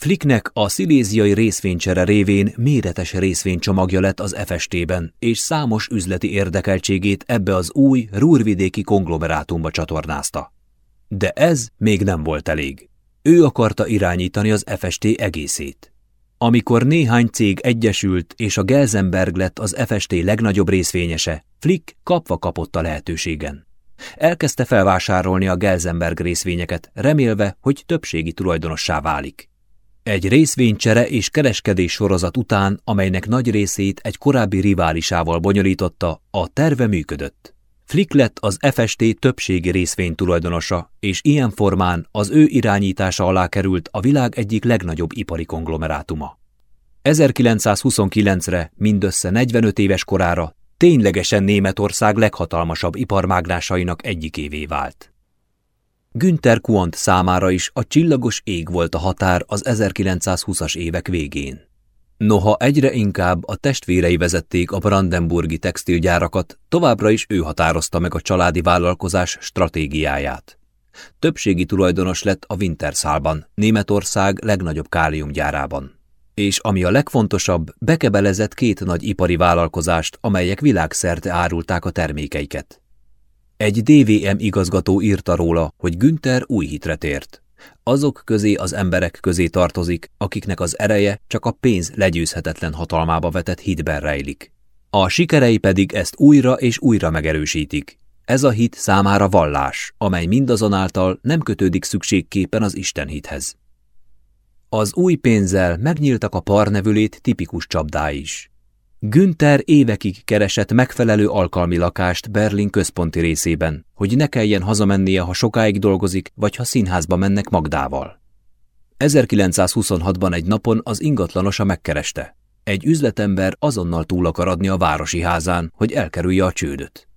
Flicknek a sziléziai részvénycsere révén méretes részvénycsomagja lett az FST-ben, és számos üzleti érdekeltségét ebbe az új, rúrvidéki konglomerátumba csatornázta. De ez még nem volt elég. Ő akarta irányítani az FST egészét. Amikor néhány cég egyesült, és a Gelsenberg lett az FST legnagyobb részvényese, Flick kapva kapott a lehetőségen. Elkezdte felvásárolni a Gelsenberg részvényeket, remélve, hogy többségi tulajdonossá válik. Egy részvénycsere és kereskedés sorozat után, amelynek nagy részét egy korábbi riválisával bonyolította, a terve működött. Flick lett az FST többségi részvény tulajdonosa, és ilyen formán az ő irányítása alá került a világ egyik legnagyobb ipari konglomerátuma. 1929-re, mindössze 45 éves korára ténylegesen Németország leghatalmasabb iparmágnásainak egyikévé vált. Günther Quant számára is a csillagos ég volt a határ az 1920-as évek végén. Noha egyre inkább a testvérei vezették a brandenburgi textilgyárakat, továbbra is ő határozta meg a családi vállalkozás stratégiáját. Többségi tulajdonos lett a Wintershálban, Németország legnagyobb káliumgyárában. És ami a legfontosabb, bekebelezett két nagy ipari vállalkozást, amelyek világszerte árulták a termékeiket. Egy DVM igazgató írta róla, hogy Günther új hitre tért. Azok közé az emberek közé tartozik, akiknek az ereje csak a pénz legyőzhetetlen hatalmába vetett hitben rejlik. A sikerei pedig ezt újra és újra megerősítik. Ez a hit számára vallás, amely mindazonáltal nem kötődik szükségképpen az Istenhithez. Az új pénzzel megnyíltak a parnevülét tipikus csapdái is. Günther évekig keresett megfelelő alkalmi lakást Berlin központi részében, hogy ne kelljen hazamennie, ha sokáig dolgozik, vagy ha színházba mennek Magdával. 1926-ban egy napon az ingatlanosa megkereste. Egy üzletember azonnal túl akar adni a városi házán, hogy elkerülje a csődöt.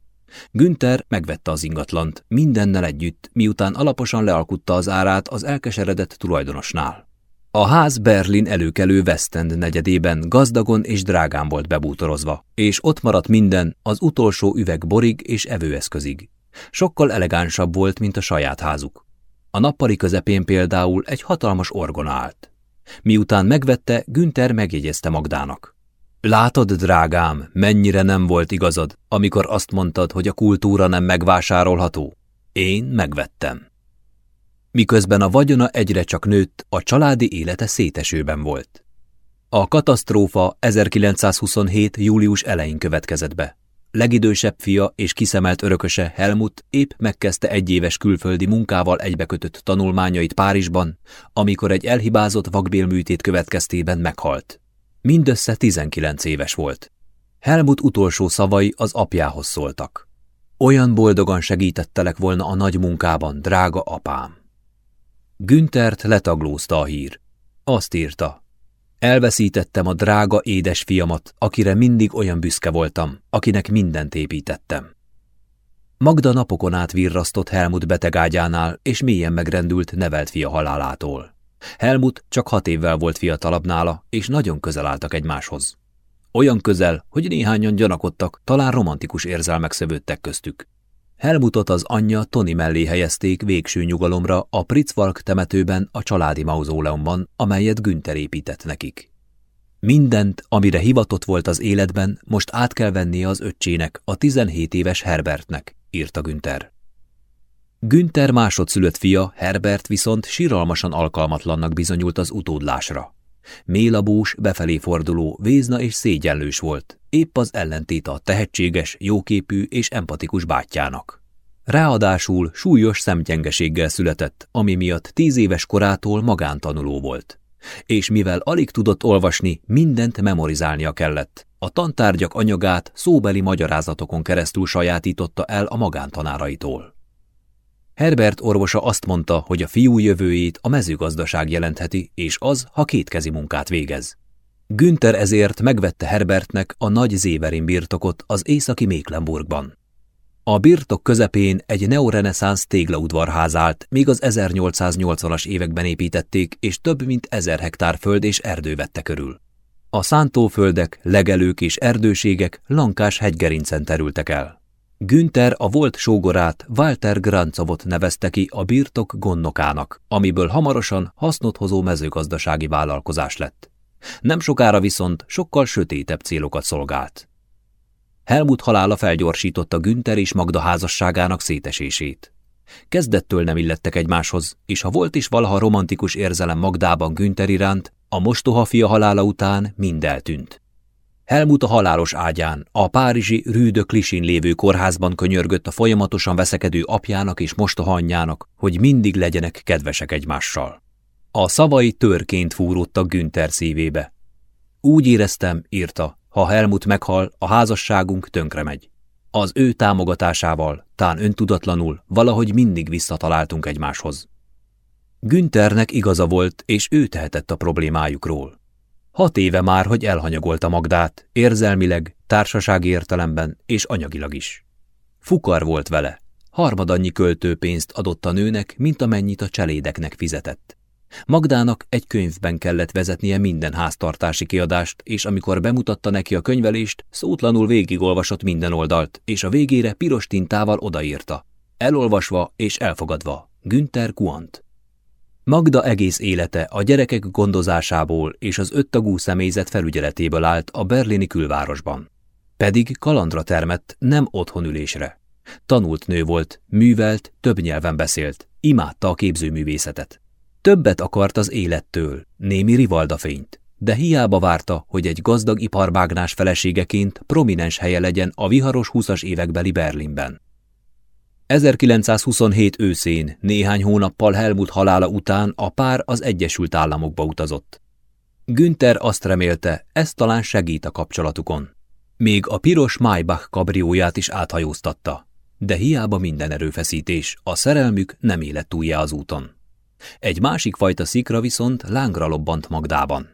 Günther megvette az ingatlant, mindennel együtt, miután alaposan lealkutta az árát az elkeseredett tulajdonosnál. A ház Berlin előkelő West End negyedében gazdagon és drágán volt bebútorozva, és ott maradt minden, az utolsó üveg borig és evőeszközig. Sokkal elegánsabb volt, mint a saját házuk. A nappali közepén például egy hatalmas orgona állt. Miután megvette, Günther megjegyezte Magdának. Látod, drágám, mennyire nem volt igazad, amikor azt mondtad, hogy a kultúra nem megvásárolható? Én megvettem. Miközben a vagyona egyre csak nőtt, a családi élete szétesőben volt. A katasztrófa 1927. július elején következett be. Legidősebb fia és kiszemelt örököse Helmut épp megkezdte egyéves külföldi munkával egybekötött tanulmányait Párizsban, amikor egy elhibázott vakbélműtét következtében meghalt. Mindössze 19 éves volt. Helmut utolsó szavai az apjához szóltak. Olyan boldogan segítettelek volna a nagy munkában, drága apám. Güntert letaglózta a hír. Azt írta. Elveszítettem a drága édes fiamat, akire mindig olyan büszke voltam, akinek mindent építettem. Magda napokon át virrasztott Helmut betegágyánál, és mélyen megrendült nevelt fia halálától. Helmut csak hat évvel volt fiatalabb nála, és nagyon közel álltak egymáshoz. Olyan közel, hogy néhányan gyanakodtak, talán romantikus érzelmek szövődtek köztük. Helmutot az anyja Tony mellé helyezték végső nyugalomra a Pritzvalk temetőben a családi mauzóleumban, amelyet Günther épített nekik. Mindent, amire hivatott volt az életben, most át kell vennie az öccsének, a 17 éves Herbertnek, írta Günther. Günther másodszülött fia, Herbert viszont síralmasan alkalmatlannak bizonyult az utódlásra. Mélabús, befelé forduló, vézna és szégyenlős volt, épp az ellentét a tehetséges, jóképű és empatikus bátyjának. Ráadásul súlyos szemgyengeséggel született, ami miatt tíz éves korától magántanuló volt. És mivel alig tudott olvasni, mindent memorizálnia kellett. A tantárgyak anyagát szóbeli magyarázatokon keresztül sajátította el a magántanáraitól. Herbert orvosa azt mondta, hogy a fiú jövőjét a mezőgazdaság jelentheti, és az, ha kétkezi munkát végez. Günther ezért megvette Herbertnek a nagy Zéverin birtokot az északi Méklenburgban. A birtok közepén egy neoreneszánsz téglaudvarház állt, míg az 1880-as években építették, és több mint ezer hektár föld és erdő vette körül. A szántóföldek, legelők és erdőségek lankás hegygerincen terültek el. Günther a volt sógorát Walter Grancovot nevezte ki a birtok gondnokának, amiből hamarosan hasznot hozó mezőgazdasági vállalkozás lett. Nem sokára viszont sokkal sötétebb célokat szolgált. Helmut halála felgyorsította Günther és Magda házasságának szétesését. Kezdettől nem illettek egymáshoz, és ha volt is valaha romantikus érzelem Magdában Günther iránt, a mostoha fia halála után mind eltűnt. Helmut a halálos ágyán, a párizsi Rüdö Klisin lévő kórházban könyörgött a folyamatosan veszekedő apjának és mostoha anyjának, hogy mindig legyenek kedvesek egymással. A szavai törként fúródtak Günther szívébe. Úgy éreztem, írta, ha Helmut meghal, a házasságunk tönkre megy. Az ő támogatásával, tán öntudatlanul, valahogy mindig visszataláltunk egymáshoz. Günthernek igaza volt, és ő tehetett a problémájukról. Hat éve már, hogy elhanyagolta Magdát, érzelmileg, társasági értelemben és anyagilag is. Fukar volt vele, harmadannyi költőpénzt adott a nőnek, mint amennyit a cselédeknek fizetett. Magdának egy könyvben kellett vezetnie minden háztartási kiadást, és amikor bemutatta neki a könyvelést, szótlanul végigolvasott minden oldalt, és a végére piros tintával odaírta. Elolvasva és elfogadva. Günther Kuant. Magda egész élete a gyerekek gondozásából és az öttagú személyzet felügyeletéből állt a berlini külvárosban. Pedig kalandra termett, nem otthonülésre. Tanult nő volt, művelt, több nyelven beszélt, imádta a képzőművészetet. Többet akart az élettől, némi rivaldafényt, de hiába várta, hogy egy gazdag iparmágnás feleségeként prominens helye legyen a viharos húszas évekbeli Berlinben. 1927 őszén, néhány hónappal Helmut halála után a pár az Egyesült Államokba utazott. Günther azt remélte, ez talán segít a kapcsolatukon. Még a piros Maybach kabrióját is áthajóztatta. De hiába minden erőfeszítés, a szerelmük nem élet túlja az úton. Egy másik fajta szikra viszont lángra lobbant Magdában.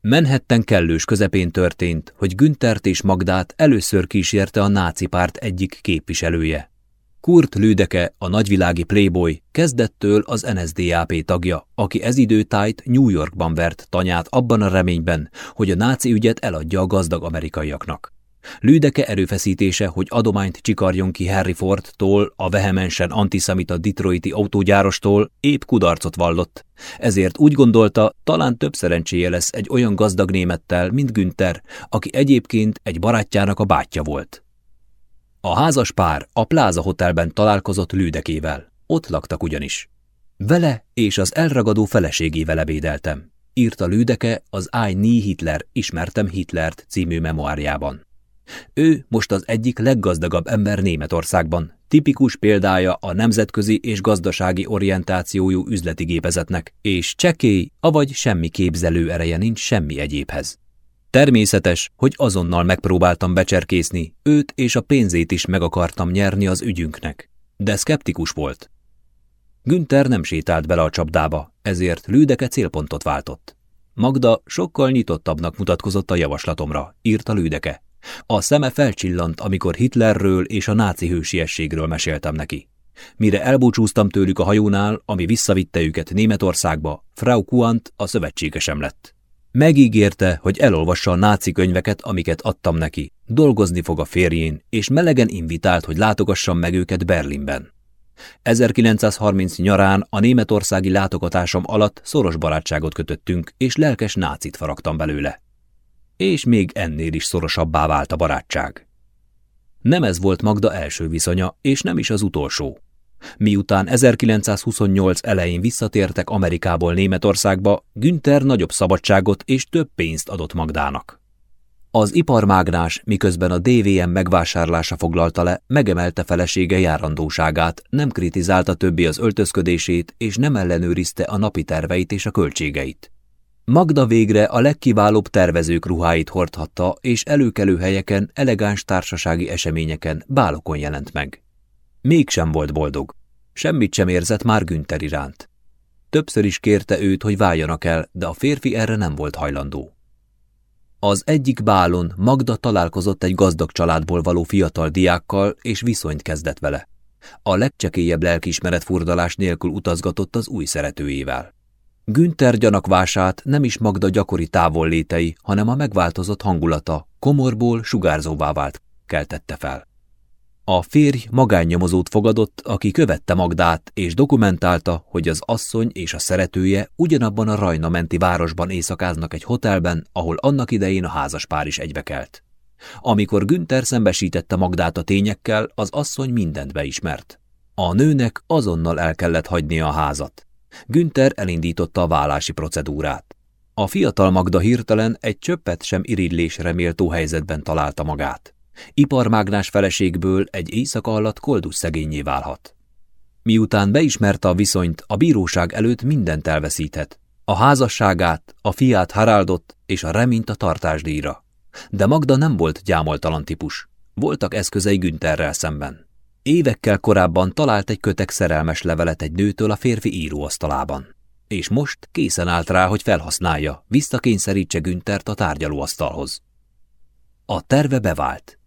Menhetten kellős közepén történt, hogy Günthert és Magdát először kísérte a náci párt egyik képviselője. Kurt Lüdeke, a nagyvilági playboy, kezdettől az NSDAP tagja, aki ez időtájt New Yorkban vert tanyát abban a reményben, hogy a náci ügyet eladja a gazdag amerikaiaknak. Lüdeke erőfeszítése, hogy adományt csikarjon ki Harry Fordtól, a vehemensen antiszemita detroiti autógyárostól, épp kudarcot vallott. Ezért úgy gondolta, talán több szerencséje lesz egy olyan gazdag némettel, mint Günther, aki egyébként egy barátjának a bátyja volt. A házas pár a Pláza Hotelben találkozott Lüdekével. Ott laktak ugyanis. Vele és az elragadó feleségével ebédeltem, írta Lüdeke az I Nie Hitler, ismertem Hitlert című memoárjában. Ő most az egyik leggazdagabb ember Németországban, tipikus példája a nemzetközi és gazdasági orientációjú üzleti gépezetnek, és csekély, avagy semmi képzelő ereje nincs semmi egyébhez. Természetes, hogy azonnal megpróbáltam becserkészni, őt és a pénzét is meg akartam nyerni az ügyünknek. De szkeptikus volt. Günther nem sétált bele a csapdába, ezért Lüdeke célpontot váltott. Magda sokkal nyitottabbnak mutatkozott a javaslatomra, írta Lüdeke. A szeme felcsillant, amikor Hitlerről és a náci hősiességről meséltem neki. Mire elbúcsúztam tőlük a hajónál, ami visszavitte őket Németországba, Frau Kuant a szövetségesem lett. Megígérte, hogy elolvassa a náci könyveket, amiket adtam neki, dolgozni fog a férjén, és melegen invitált, hogy látogassam meg őket Berlinben. 1930 nyarán a németországi látogatásom alatt szoros barátságot kötöttünk, és lelkes nácit faragtam belőle és még ennél is szorosabbá vált a barátság. Nem ez volt Magda első viszonya, és nem is az utolsó. Miután 1928 elején visszatértek Amerikából Németországba, Günther nagyobb szabadságot és több pénzt adott Magdának. Az iparmágnás, miközben a DVM megvásárlása foglalta le, megemelte felesége járandóságát, nem kritizálta többi az öltözködését, és nem ellenőrizte a napi terveit és a költségeit. Magda végre a legkiválóbb tervezők ruháit hordhatta, és előkelő helyeken, elegáns társasági eseményeken, bálokon jelent meg. Mégsem volt boldog. Semmit sem érzett már Günther iránt. Többször is kérte őt, hogy váljanak el, de a férfi erre nem volt hajlandó. Az egyik bálon Magda találkozott egy gazdag családból való fiatal diákkal, és viszonyt kezdett vele. A legcsekélyebb lelkismeret furdalás nélkül utazgatott az új szeretőjével. Günther gyanakvását nem is Magda gyakori távollétei, hanem a megváltozott hangulata, komorból sugárzóvá vált, keltette fel. A férj magánnyomozót fogadott, aki követte Magdát, és dokumentálta, hogy az asszony és a szeretője ugyanabban a Rajna menti városban éjszakáznak egy hotelben, ahol annak idején a házaspár is egybekelt. Amikor Günther szembesítette Magdát a tényekkel, az asszony mindent beismert. A nőnek azonnal el kellett hagynia a házat. Günther elindította a vállási procedúrát. A fiatal Magda hirtelen egy csöppet sem irigylésre méltó helyzetben találta magát. Iparmágnás feleségből egy éjszaka alatt koldus szegényé válhat. Miután beismerte a viszonyt, a bíróság előtt mindent elveszíthet. A házasságát, a fiát Haraldot és a reményt a tartásdíjra. De Magda nem volt gyámoltalan típus. Voltak eszközei Güntherrel szemben. Évekkel korábban talált egy kötek szerelmes levelet egy nőtől a férfi íróasztalában. És most készen állt rá, hogy felhasználja, visszakényszerítse Günthert a tárgyalóasztalhoz. A terve bevált.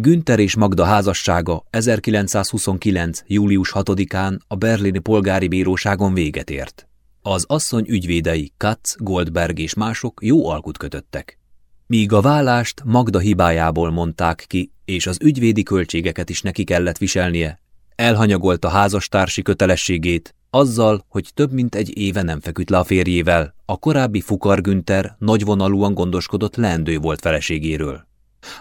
Günther és Magda házassága 1929. július 6-án a berlini polgári bíróságon véget ért. Az asszony ügyvédei Katz, Goldberg és mások jó alkut kötöttek. Míg a vállást Magda hibájából mondták ki, és az ügyvédi költségeket is neki kellett viselnie, elhanyagolta házastársi kötelességét, azzal, hogy több mint egy éve nem feküdt le a férjével, a korábbi Fukar Günther nagyvonalúan gondoskodott leendő volt feleségéről.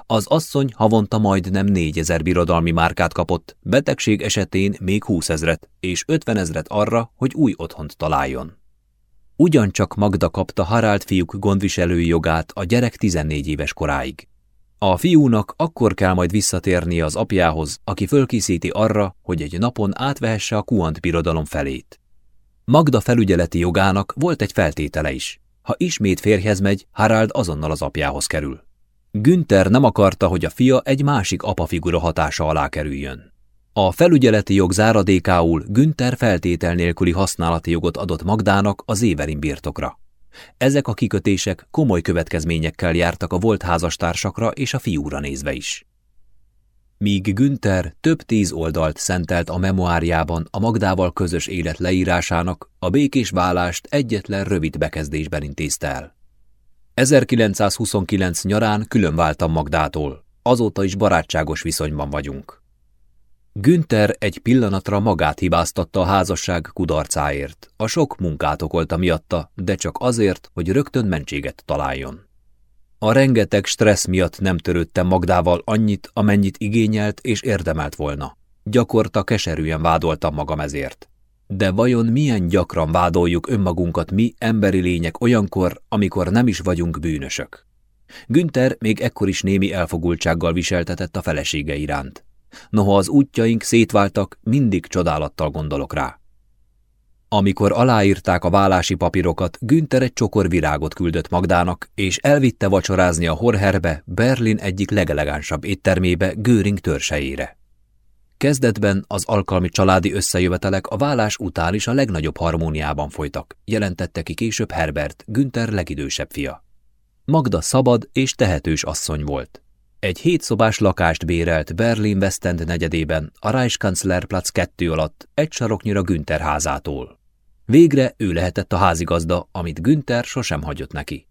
Az asszony havonta majdnem négyezer birodalmi márkát kapott, betegség esetén még húszezret, és ötvenezret arra, hogy új otthont találjon. Ugyancsak Magda kapta Harald fiúk gondviselői jogát a gyerek 14 éves koráig. A fiúnak akkor kell majd visszatérnie az apjához, aki fölkészíti arra, hogy egy napon átvehesse a Kuant birodalom felét. Magda felügyeleti jogának volt egy feltétele is. Ha ismét férjhez megy, Harald azonnal az apjához kerül. Günther nem akarta, hogy a fia egy másik apafigura hatása alá kerüljön. A felügyeleti jog záradékául Günther feltétel nélküli használati jogot adott Magdának az Éverin birtokra. Ezek a kikötések komoly következményekkel jártak a volt házastársakra és a fiúra nézve is. Míg Günther több tíz oldalt szentelt a memoárjában a Magdával közös élet leírásának, a békés vállást egyetlen rövid bekezdésben intézte el. 1929 nyarán külön váltam Magdától, azóta is barátságos viszonyban vagyunk. Günther egy pillanatra magát hibáztatta a házasság kudarcáért. A sok munkát okolta miatta, de csak azért, hogy rögtön mentséget találjon. A rengeteg stressz miatt nem törődtem Magdával annyit, amennyit igényelt és érdemelt volna. Gyakorta keserűen vádoltam magam ezért. De vajon milyen gyakran vádoljuk önmagunkat mi, emberi lények olyankor, amikor nem is vagyunk bűnösök? Günther még ekkor is némi elfogultsággal viseltetett a felesége iránt. Noha az útjaink szétváltak, mindig csodálattal gondolok rá. Amikor aláírták a vállási papírokat, Günther egy csokor virágot küldött Magdának, és elvitte vacsorázni a Horherbe, Berlin egyik legelegánsabb éttermébe, Göring törsejére. Kezdetben az alkalmi családi összejövetelek a vállás után is a legnagyobb harmóniában folytak, jelentette ki később Herbert, Günther legidősebb fia. Magda szabad és tehetős asszony volt. Egy hétszobás lakást bérelt Berlin West End negyedében, a Reichskanzlerplatz 2 alatt, egy saroknyira Günther házától. Végre ő lehetett a házigazda, amit Günther sosem hagyott neki.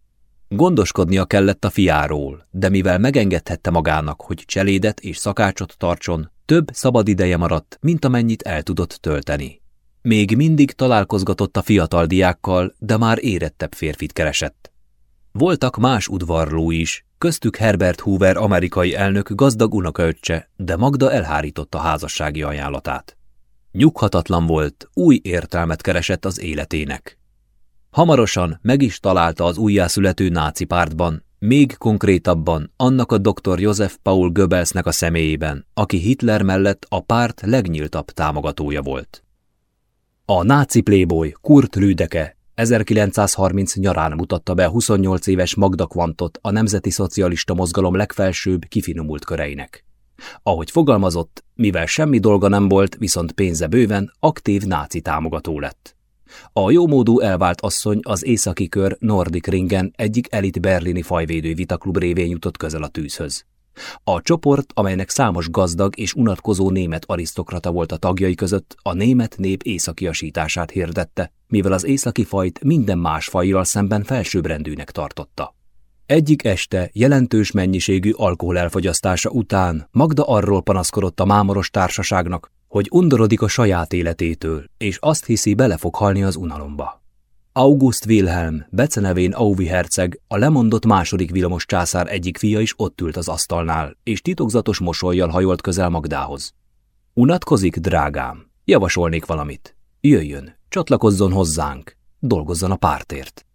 Gondoskodnia kellett a fiáról, de mivel megengedhette magának, hogy cselédet és szakácsot tartson, több szabad ideje maradt, mint amennyit el tudott tölteni. Még mindig találkozgatott a fiatal diákkal, de már érettebb férfit keresett. Voltak más udvarló is, köztük Herbert Hoover amerikai elnök gazdag unokaöccse, de Magda elhárította házassági ajánlatát. Nyughatatlan volt, új értelmet keresett az életének. Hamarosan meg is találta az újjászülető náci pártban, még konkrétabban annak a dr. Josef Paul Goebbelsnek a személyében, aki Hitler mellett a párt legnyíltabb támogatója volt. A náci playboy Kurt Lüdeke 1930 nyarán mutatta be 28 éves Magda Quantot a Nemzeti Szocialista Mozgalom legfelsőbb, kifinomult köreinek. Ahogy fogalmazott, mivel semmi dolga nem volt, viszont pénze bőven, aktív náci támogató lett. A jómódú elvált asszony az északi kör Nordic Ringen egyik elit berlini fajvédő vitaklub révén jutott közel a tűzhöz. A csoport, amelynek számos gazdag és unatkozó német arisztokrata volt a tagjai között, a német nép északiasítását hirdette, mivel az északi fajt minden más fajjal szemben felsőbbrendűnek tartotta. Egyik este jelentős mennyiségű alkohol elfogyasztása után Magda arról panaszkodott a mámoros társaságnak, hogy undorodik a saját életétől, és azt hiszi, bele fog halni az unalomba. August Wilhelm, becenevén Auvi herceg, a lemondott második villamos császár egyik fia is ott ült az asztalnál, és titokzatos mosolyjal hajolt közel Magdához. Unatkozik, drágám? Javasolnék valamit. Jöjjön, csatlakozzon hozzánk, dolgozzon a pártért.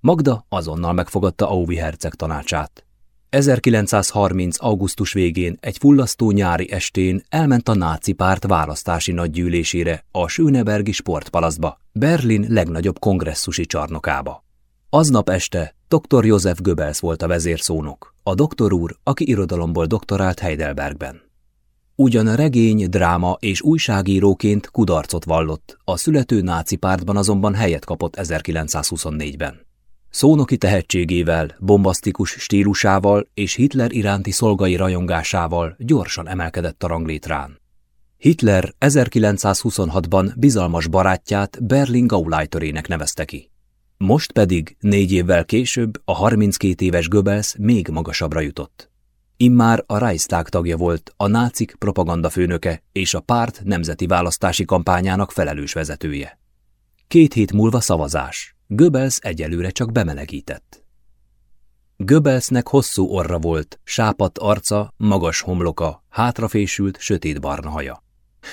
Magda azonnal megfogadta Auvi herceg tanácsát. 1930. augusztus végén egy fullasztó nyári estén elment a náci párt választási nagygyűlésére a Schönebergi sportpalaszba, Berlin legnagyobb kongresszusi csarnokába. Aznap este dr. József Goebbels volt a vezérszónok, a doktor úr, aki irodalomból doktorált Heidelbergben. Ugyan a regény, dráma és újságíróként kudarcot vallott, a születő náci pártban azonban helyet kapott 1924-ben. Szónoki tehetségével, bombasztikus stílusával és Hitler iránti szolgai rajongásával gyorsan emelkedett a ranglétrán. Hitler 1926-ban bizalmas barátját Berlin Gauleiterének nevezte ki. Most pedig, négy évvel később, a 32 éves Goebbels még magasabbra jutott. Immár a Reichstag tagja volt, a nácik propagandafőnöke és a párt nemzeti választási kampányának felelős vezetője. Két hét múlva szavazás. Goebbels egyelőre csak bemelegített. Goebbelsnek hosszú orra volt, sápadt arca, magas homloka, hátrafésült, sötét barna haja.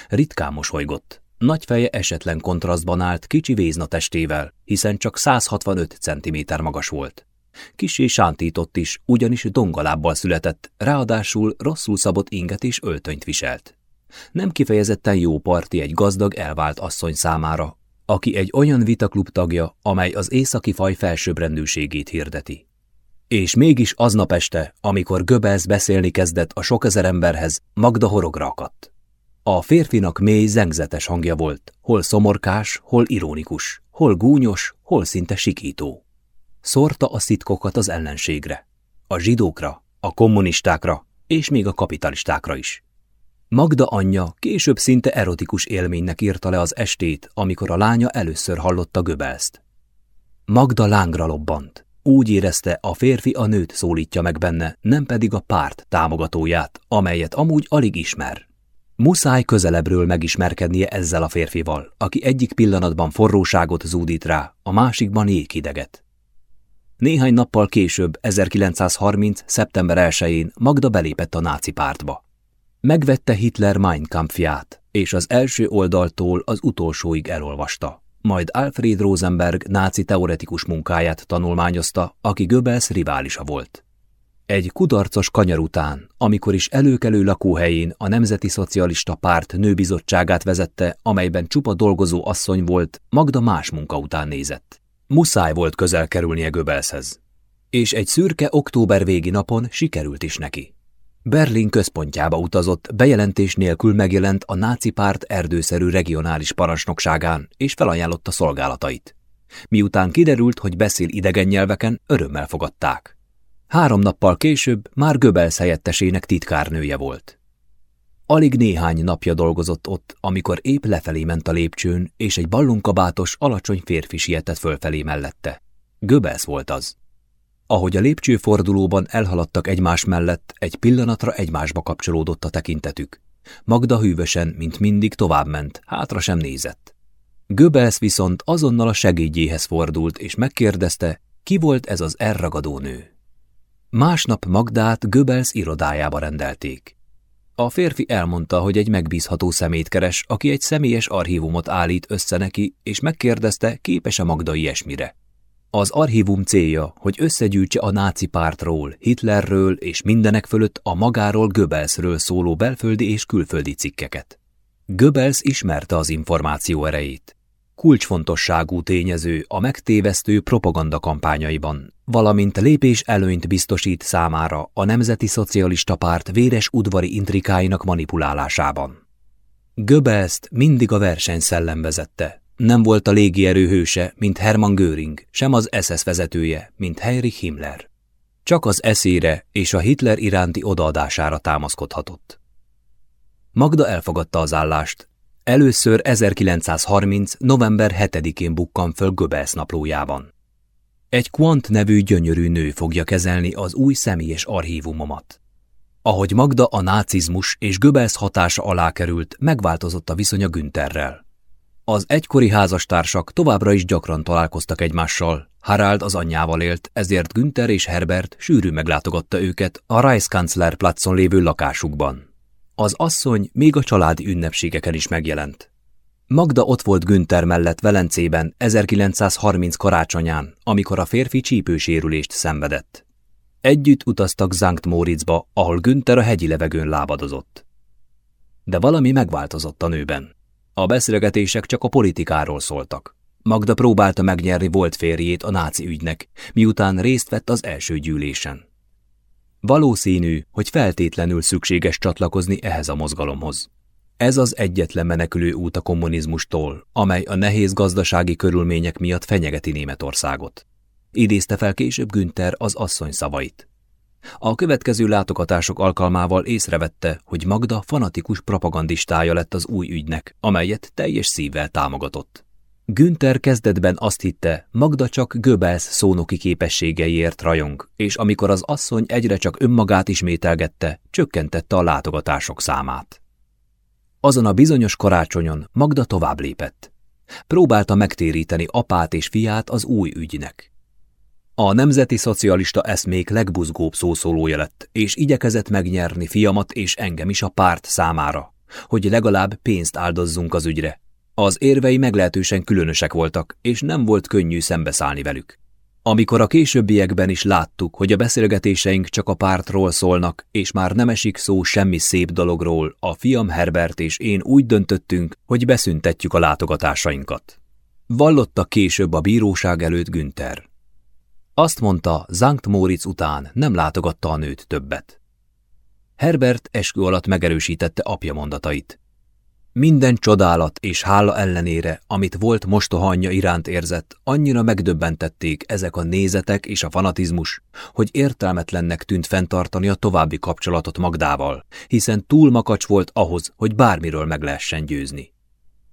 Ritkán mosolygott. Nagy feje esetlen kontrasztban állt kicsi vézna testével, hiszen csak 165 cm magas volt. Kisé sántított is, ugyanis dongalábbal született, ráadásul rosszul szabott inget és öltönyt viselt. Nem kifejezetten jó parti egy gazdag elvált asszony számára, aki egy olyan vitaklub tagja, amely az északi faj felsőbbrendűségét hirdeti. És mégis aznap este, amikor Göbels beszélni kezdett a sok ezer emberhez, Magda horogra akadt. A férfinak mély, zengzetes hangja volt, hol szomorkás, hol ironikus, hol gúnyos, hol szinte sikító. Szórta a szitkokat az ellenségre, a zsidókra, a kommunistákra és még a kapitalistákra is. Magda anyja később szinte erotikus élménynek írta le az estét, amikor a lánya először hallotta Göbelszt. Magda lángra lobbant. Úgy érezte, a férfi a nőt szólítja meg benne, nem pedig a párt támogatóját, amelyet amúgy alig ismer. Muszáj közelebbről megismerkednie ezzel a férfival, aki egyik pillanatban forróságot zúdít rá, a másikban jéghideget. Néhány nappal később, 1930. szeptember 1-én Magda belépett a náci pártba. Megvette Hitler Mein Kampfját, és az első oldaltól az utolsóig elolvasta. Majd Alfred Rosenberg náci teoretikus munkáját tanulmányozta, aki Goebbels riválisa volt. Egy kudarcos kanyar után, amikor is előkelő lakóhelyén a Nemzeti Szocialista Párt nőbizottságát vezette, amelyben csupa dolgozó asszony volt, Magda más munka után nézett. Muszáj volt közel kerülnie Goebbelshez. És egy szürke október végi napon sikerült is neki. Berlin központjába utazott, bejelentés nélkül megjelent a náci párt erdőszerű regionális parancsnokságán, és felajánlotta szolgálatait. Miután kiderült, hogy beszél idegen nyelveken, örömmel fogadták. Három nappal később már Göbels helyettesének titkárnője volt. Alig néhány napja dolgozott ott, amikor épp lefelé ment a lépcsőn, és egy ballunkabátos, alacsony férfi sietett fölfelé mellette. Göbels volt az. Ahogy a lépcsőfordulóban elhaladtak egymás mellett, egy pillanatra egymásba kapcsolódott a tekintetük. Magda hűvösen, mint mindig továbbment, hátra sem nézett. Göbels viszont azonnal a segédjéhez fordult, és megkérdezte, ki volt ez az elragadó nő. Másnap Magdát Göbels irodájába rendelték. A férfi elmondta, hogy egy megbízható szemét keres, aki egy személyes archívumot állít össze neki, és megkérdezte, képes-e Magda ilyesmire. Az archívum célja, hogy összegyűjtse a náci pártról, Hitlerről és mindenek fölött a magáról Goebbelsről szóló belföldi és külföldi cikkeket. Goebbels ismerte az információ erejét. kulcsfontosságú tényező a megtévesztő propaganda kampányaiban, valamint lépés előnyt biztosít számára a Nemzeti Szocialista Párt véres udvari intrikáinak manipulálásában. Göbelszt mindig a versenyszellem vezette. Nem volt a légierő hőse, mint Hermann Göring, sem az SS vezetője, mint Heinrich Himmler. Csak az eszére és a Hitler iránti odaadására támaszkodhatott. Magda elfogadta az állást. Először 1930. november 7-én bukkan föl Göbels naplójában. Egy Quant nevű gyönyörű nő fogja kezelni az új személyes archívumomat. Ahogy Magda a nácizmus és Göbels hatása alá került, megváltozott a viszonya Günterrel. Az egykori házastársak továbbra is gyakran találkoztak egymással. Harald az anyjával élt, ezért Günther és Herbert sűrű meglátogatta őket a Reichskanzlerplatzon lévő lakásukban. Az asszony még a családi ünnepségeken is megjelent. Magda ott volt Günther mellett Velencében 1930 karácsonyán, amikor a férfi csípősérülést szenvedett. Együtt utaztak Zankt Moritzba, ahol Günther a hegyi levegőn lábadozott. De valami megváltozott a nőben. A beszélgetések csak a politikáról szóltak. Magda próbálta megnyerni volt férjét a náci ügynek, miután részt vett az első gyűlésen. Valószínű, hogy feltétlenül szükséges csatlakozni ehhez a mozgalomhoz. Ez az egyetlen menekülő út a kommunizmustól, amely a nehéz gazdasági körülmények miatt fenyegeti Németországot. Idézte fel később Günther az asszony szavait. A következő látogatások alkalmával észrevette, hogy Magda fanatikus propagandistája lett az új ügynek, amelyet teljes szívvel támogatott. Günther kezdetben azt hitte, Magda csak Göbels szónoki képességeiért rajong, és amikor az asszony egyre csak önmagát ismételgette, csökkentette a látogatások számát. Azon a bizonyos karácsonyon Magda tovább lépett. Próbálta megtéríteni apát és fiát az új ügynek. A nemzeti szocialista eszmék legbuzgóbb szószólója lett, és igyekezett megnyerni fiamat és engem is a párt számára, hogy legalább pénzt áldozzunk az ügyre. Az érvei meglehetősen különösek voltak, és nem volt könnyű szembeszállni velük. Amikor a későbbiekben is láttuk, hogy a beszélgetéseink csak a pártról szólnak, és már nem esik szó semmi szép dologról, a fiam Herbert és én úgy döntöttünk, hogy beszüntetjük a látogatásainkat. Vallotta később a bíróság előtt Günther. Azt mondta, Zankt Móric után nem látogatta a nőt többet. Herbert eskü alatt megerősítette apja mondatait. Minden csodálat és hála ellenére, amit volt mostohanya iránt érzett, annyira megdöbbentették ezek a nézetek és a fanatizmus, hogy értelmetlennek tűnt fenntartani a további kapcsolatot Magdával, hiszen túl makacs volt ahhoz, hogy bármiről meg lehessen győzni.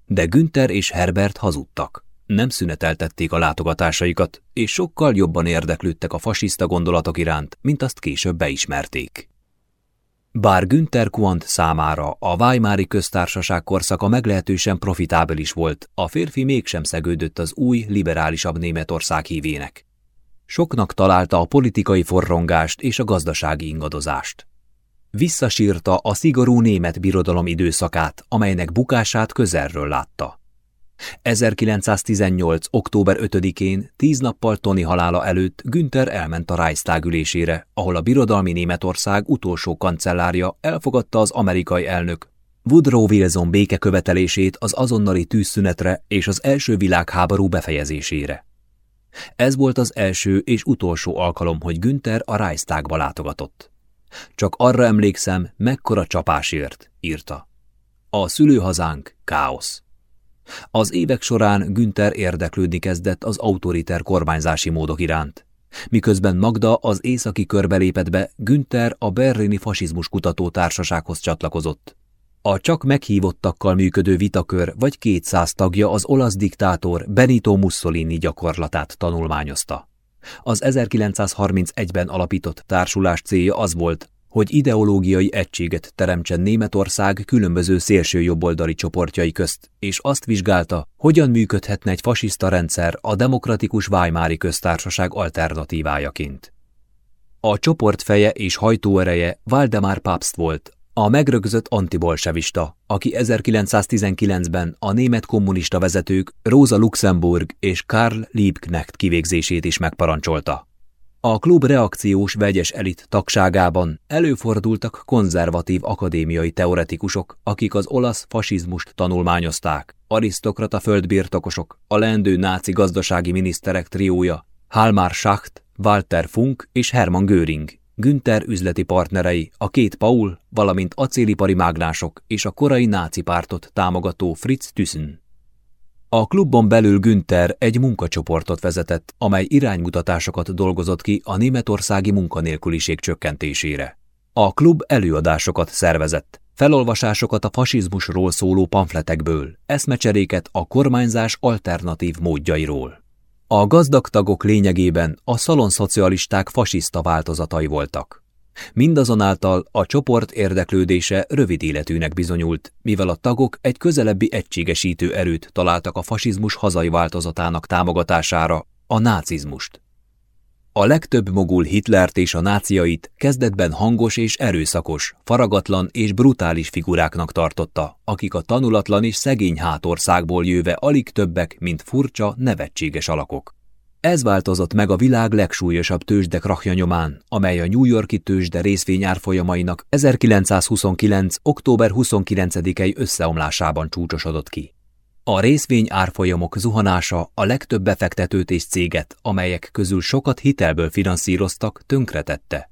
De Günther és Herbert hazudtak. Nem szüneteltették a látogatásaikat, és sokkal jobban érdeklődtek a fasiszta gondolatok iránt, mint azt később beismerték. Bár Günther Quant számára a Weimári köztársaság korszaka meglehetősen profitábilis volt, a férfi mégsem szegődött az új, liberálisabb Németország hívének. Soknak találta a politikai forrongást és a gazdasági ingadozást. Visszasírta a szigorú német birodalom időszakát, amelynek bukását közelről látta. 1918. október 5-én, tíz nappal Tony halála előtt Günther elment a Reichstag ülésére, ahol a birodalmi Németország utolsó kancellárja elfogadta az amerikai elnök Woodrow Wilson békekövetelését az azonnali tűzszünetre és az első világháború befejezésére. Ez volt az első és utolsó alkalom, hogy Günther a Reichstagba látogatott. Csak arra emlékszem, mekkora csapásért, írta. A szülőhazánk káosz. Az évek során Günther érdeklődni kezdett az autoriter kormányzási módok iránt. Miközben Magda az északi körbe lépett be, Günther a berlini fasizmus kutató társasághoz csatlakozott. A csak meghívottakkal működő vitakör vagy kétszáz tagja az olasz diktátor Benito Mussolini gyakorlatát tanulmányozta. Az 1931-ben alapított társulás célja az volt, hogy ideológiai egységet teremtsen Németország különböző szélső jobboldali csoportjai közt, és azt vizsgálta, hogyan működhetne egy fasiszta rendszer a demokratikus Weimári köztársaság alternatívájaként. A csoport feje és hajtóereje Valdemar Pabst volt, a megrögzött antibolsevista, aki 1919-ben a német kommunista vezetők Rosa Luxemburg és Karl Liebknecht kivégzését is megparancsolta. A klub reakciós vegyes elit tagságában előfordultak konzervatív akadémiai teoretikusok, akik az olasz fasizmust tanulmányozták, arisztokrata földbirtokosok, a lendő náci gazdasági miniszterek triója, Halmar Schacht, Walter Funk és Hermann Göring, Günther üzleti partnerei, a két Paul, valamint acélipari mágnások és a korai náci pártot támogató Fritz Thyssen. A klubban belül Günther egy munkacsoportot vezetett, amely iránymutatásokat dolgozott ki a németországi munkanélküliség csökkentésére. A klub előadásokat szervezett, felolvasásokat a fasizmusról szóló pamfletekből, eszmecseréket a kormányzás alternatív módjairól. A gazdag tagok lényegében a szalonszocialisták fasiszta változatai voltak. Mindazonáltal a csoport érdeklődése rövid életűnek bizonyult, mivel a tagok egy közelebbi egységesítő erőt találtak a fasizmus hazai változatának támogatására, a nácizmust. A legtöbb mogul Hitlert és a náciait kezdetben hangos és erőszakos, faragatlan és brutális figuráknak tartotta, akik a tanulatlan és szegény hátországból jöve alig többek, mint furcsa, nevetséges alakok. Ez változott meg a világ legsúlyosabb tőzsde krachja nyomán, amely a New Yorki tőzsde részvényárfolyamainak 1929. október 29-i összeomlásában csúcsosodott ki. A részvény árfolyamok zuhanása a legtöbb befektetőt és céget, amelyek közül sokat hitelből finanszíroztak, tönkretette.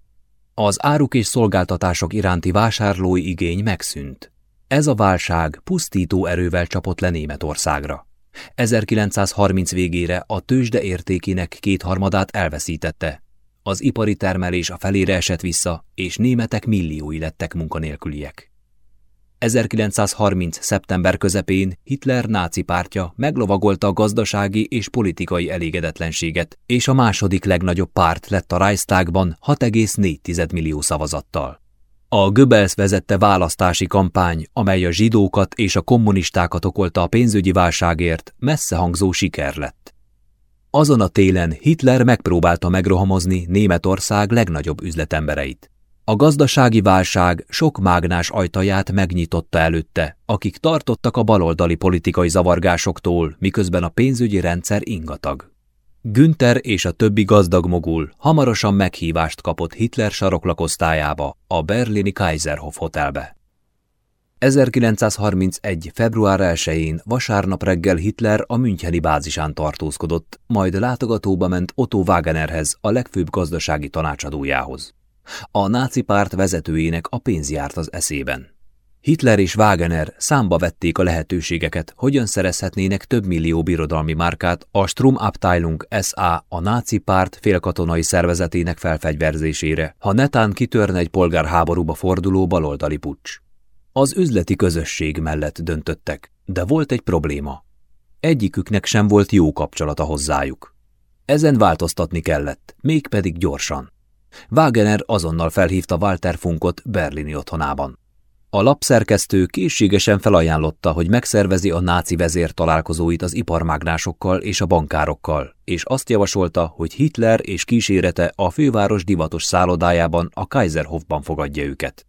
Az áruk és szolgáltatások iránti vásárlói igény megszűnt. Ez a válság pusztító erővel csapott le Németországra. 1930 végére a tőzsde értékének kétharmadát elveszítette. Az ipari termelés a felére esett vissza, és németek milliói lettek munkanélküliek. 1930. szeptember közepén Hitler náci pártja meglovagolta a gazdasági és politikai elégedetlenséget, és a második legnagyobb párt lett a Reichstagban 6,4 millió szavazattal. A Goebbels vezette választási kampány, amely a zsidókat és a kommunistákat okolta a pénzügyi válságért, messze hangzó siker lett. Azon a télen Hitler megpróbálta megrohamozni Németország legnagyobb üzletembereit. A gazdasági válság sok mágnás ajtaját megnyitotta előtte, akik tartottak a baloldali politikai zavargásoktól, miközben a pénzügyi rendszer ingatag. Günther és a többi gazdag mogul hamarosan meghívást kapott Hitler saroklakosztályába, a berlini Kaiserhof hotelbe. 1931. február 1-én vasárnap reggel Hitler a Müncheni bázisán tartózkodott, majd látogatóba ment Otto Wagenerhez, a legfőbb gazdasági tanácsadójához. A náci párt vezetőjének a pénz járt az eszében. Hitler és Wagener számba vették a lehetőségeket, hogyan szerezhetnének több millió birodalmi márkát a Stromabteilung SA, a náci párt félkatonai szervezetének felfegyverzésére, ha netán kitörne egy polgárháborúba forduló baloldali pucs. Az üzleti közösség mellett döntöttek, de volt egy probléma. Egyiküknek sem volt jó kapcsolata hozzájuk. Ezen változtatni kellett, mégpedig gyorsan. Wagener azonnal felhívta Walter Funkot berlini otthonában. A lapszerkesztő készségesen felajánlotta, hogy megszervezi a náci vezér találkozóit az iparmágnásokkal és a bankárokkal, és azt javasolta, hogy Hitler és kísérete a főváros divatos szállodájában, a Kaiserhofban fogadja őket.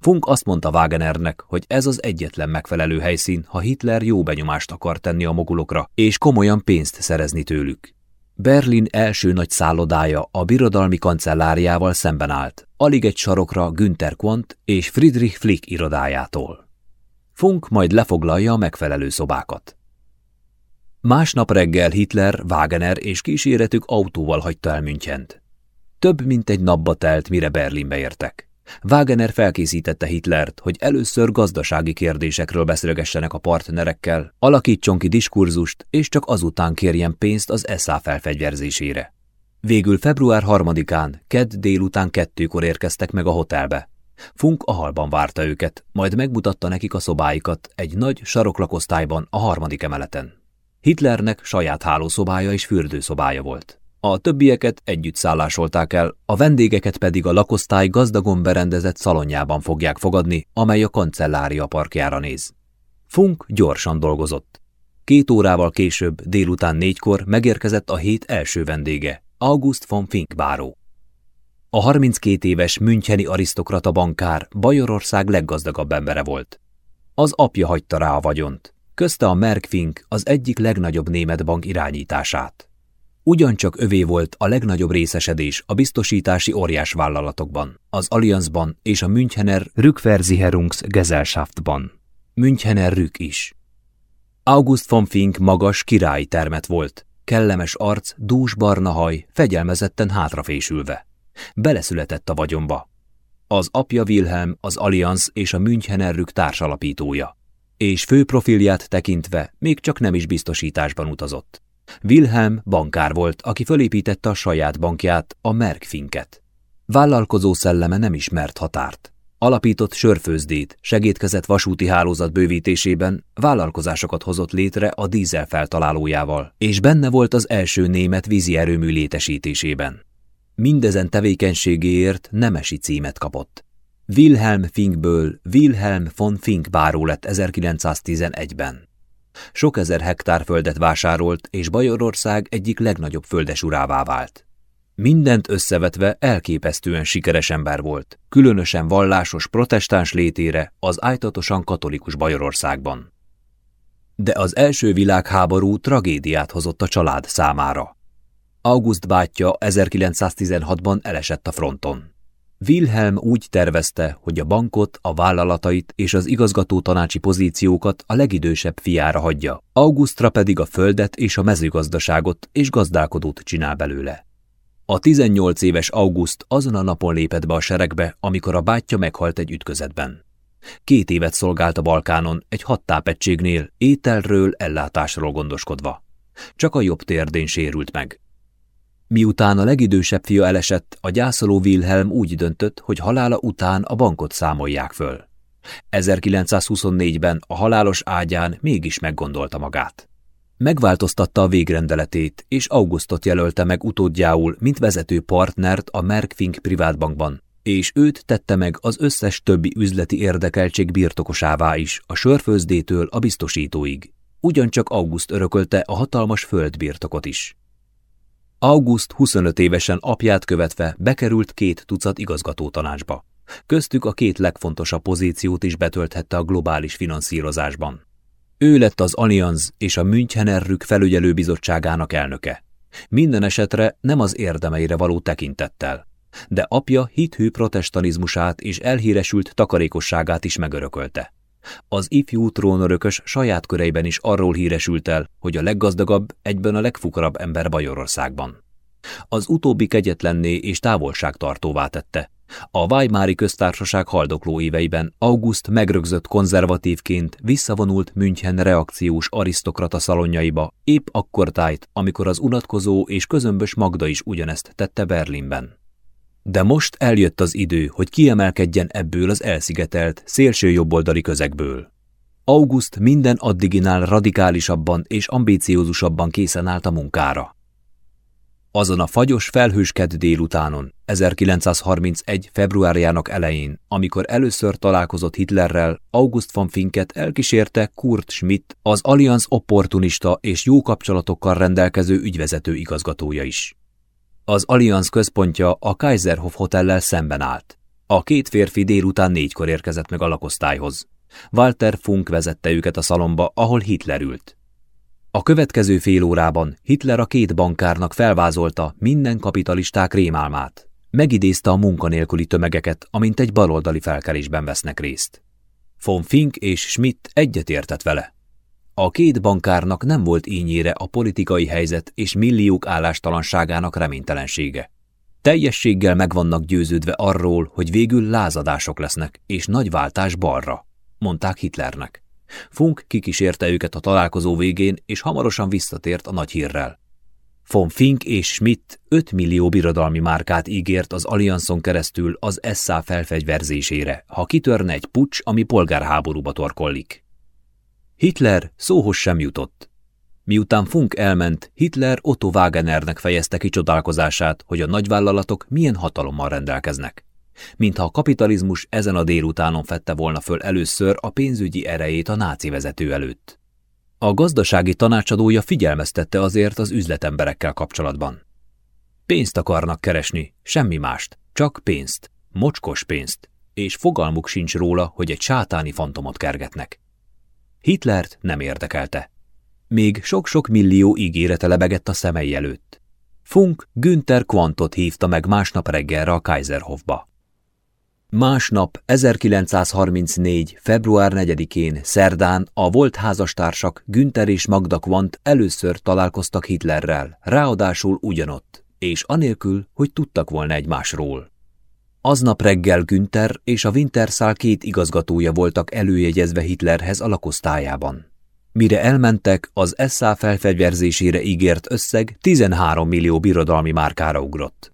Funk azt mondta Wagenernek, hogy ez az egyetlen megfelelő helyszín, ha Hitler jó benyomást akar tenni a mogulokra, és komolyan pénzt szerezni tőlük. Berlin első nagy szállodája a birodalmi kancelláriával szemben állt, alig egy sarokra Günther Quandt és Friedrich Flick irodájától. Funk majd lefoglalja a megfelelő szobákat. Másnap reggel Hitler, Wagener és kíséretük autóval hagyta el Münchent. Több mint egy napba telt, mire Berlinbe értek. Wagener felkészítette Hitlert, hogy először gazdasági kérdésekről beszélgessenek a partnerekkel, alakítson ki diskurzust, és csak azután kérjen pénzt az SA felfegyverzésére. Végül február harmadikán, kedd délután kettőkor érkeztek meg a hotelbe. Funk a halban várta őket, majd megmutatta nekik a szobáikat egy nagy saroklakosztályban a harmadik emeleten. Hitlernek saját hálószobája és fürdőszobája volt. A többieket együtt szállásolták el, a vendégeket pedig a lakosztály gazdagon berendezett szalonjában fogják fogadni, amely a kancellária parkjára néz. Funk gyorsan dolgozott. Két órával később, délután négykor megérkezett a hét első vendége, August von Finkbáró. A 32 éves Müncheni arisztokrata bankár Bajorország leggazdagabb embere volt. Az apja hagyta rá a vagyont, közte a Merck Fink az egyik legnagyobb német bank irányítását. Ugyancsak övé volt a legnagyobb részesedés a biztosítási óriásvállalatokban, az Allianzban és a Münchener Rückversicherungs Gesellschaftban. Münchener Rück is. August von Fink magas királyi termet volt, kellemes arc, dús barna haj, fegyelmezetten hátrafésülve. Beleszületett a vagyomba. Az apja Wilhelm az Allianz és a Münchener Rück társalapítója, és fő profilját tekintve még csak nem is biztosításban utazott. Wilhelm bankár volt, aki fölépítette a saját bankját, a Merkfinket. Vállalkozó szelleme nem ismert határt. Alapított sörfőzdét, segítkezett vasúti hálózat bővítésében, vállalkozásokat hozott létre a dízel feltalálójával, és benne volt az első német vízi erőmű létesítésében. Mindezen tevékenységéért nemesi címet kapott. Wilhelm Finkből Wilhelm von Fink báró lett 1911-ben. Sok ezer hektár földet vásárolt, és Bajorország egyik legnagyobb földesurává vált. Mindent összevetve elképesztően sikeres ember volt, különösen vallásos protestáns létére az ájtatosan katolikus Bajorországban. De az első világháború tragédiát hozott a család számára. August bátyja 1916-ban elesett a fronton. Wilhelm úgy tervezte, hogy a bankot, a vállalatait és az igazgató tanácsi pozíciókat a legidősebb fiára hagyja, Augustra pedig a földet és a mezőgazdaságot és gazdálkodót csinál belőle. A 18 éves August azon a napon lépett be a seregbe, amikor a bátyja meghalt egy ütközetben. Két évet szolgált a Balkánon, egy hattápegységnél, ételről, ellátásról gondoskodva. Csak a jobb térdén sérült meg. Miután a legidősebb fia elesett, a gyászoló Wilhelm úgy döntött, hogy halála után a bankot számolják föl. 1924-ben a halálos ágyán mégis meggondolta magát. Megváltoztatta a végrendeletét, és Augustot jelölte meg utódjául, mint vezető partnert a Merkfink privátbankban, és őt tette meg az összes többi üzleti érdekeltség birtokosává is, a sörfőzdétől a biztosítóig. Ugyancsak August örökölte a hatalmas földbirtokot is. August 25 évesen apját követve bekerült két tucat igazgatótanácsba. Köztük a két legfontosabb pozíciót is betölthette a globális finanszírozásban. Ő lett az Allianz és a Münchener Rück felügyelőbizottságának elnöke. Minden esetre nem az érdemeire való tekintettel. De apja hithű protestanizmusát és elhíresült takarékosságát is megörökölte. Az ifjú trónörökös saját köreiben is arról híresült el, hogy a leggazdagabb, egyben a legfukarabb ember Bajorországban. Az utóbbi kegyetlenné és távolságtartóvá tette. A Weimári köztársaság haldokló éveiben August megrögzött konzervatívként visszavonult München reakciós arisztokrata szalonjaiba, épp akkor tájt, amikor az unatkozó és közömbös Magda is ugyanezt tette Berlinben. De most eljött az idő, hogy kiemelkedjen ebből az elszigetelt, szélső jobboldali közegből. August minden addiginál radikálisabban és ambíciózusabban készen állt a munkára. Azon a fagyos, felhősked délutánon, 1931. februárjának elején, amikor először találkozott Hitlerrel, August von Finket elkísérte Kurt Schmidt, az Allianz opportunista és jó kapcsolatokkal rendelkező ügyvezető igazgatója is. Az Allianz központja a Kaiserhof hotellel szemben állt. A két férfi délután négykor érkezett meg a lakosztályhoz. Walter Funk vezette őket a szalomba, ahol Hitler ült. A következő fél órában Hitler a két bankárnak felvázolta minden kapitalisták rémálmát. Megidézte a munkanélküli tömegeket, amint egy baloldali felkelésben vesznek részt. Von Fink és Schmidt egyetértett vele. A két bankárnak nem volt ínyére a politikai helyzet és milliók állástalanságának reménytelensége. Teljességgel meg vannak győződve arról, hogy végül lázadások lesznek, és nagy váltás balra, mondták Hitlernek. Funk kikísérte őket a találkozó végén, és hamarosan visszatért a nagy hírrel. Von Fink és Schmidt 5 millió birodalmi márkát ígért az Allianzon keresztül az SA felfegyverzésére, ha kitörne egy pucs, ami polgárháborúba torkollik. Hitler szóhoz sem jutott. Miután Funk elment, Hitler Otto Wagenernek fejezte ki csodálkozását, hogy a nagyvállalatok milyen hatalommal rendelkeznek. Mintha a kapitalizmus ezen a délutánon fette volna föl először a pénzügyi erejét a náci vezető előtt. A gazdasági tanácsadója figyelmeztette azért az üzletemberekkel kapcsolatban. Pénzt akarnak keresni, semmi mást, csak pénzt, mocskos pénzt, és fogalmuk sincs róla, hogy egy sátáni fantomot kergetnek. Hitlert nem érdekelte. Még sok-sok millió ígérete lebegett a szemei előtt. Funk Günther Quantot hívta meg másnap reggelre a Kaiserhofba. Másnap, 1934. február 4-én, szerdán a volt házastársak Günther és Magda Quant először találkoztak Hitlerrel, ráadásul ugyanott, és anélkül, hogy tudtak volna egymásról. Aznap reggel Günther és a Winterszál két igazgatója voltak előjegyezve Hitlerhez a lakosztályában. Mire elmentek, az SA felfegyverzésére ígért összeg 13 millió birodalmi márkára ugrott.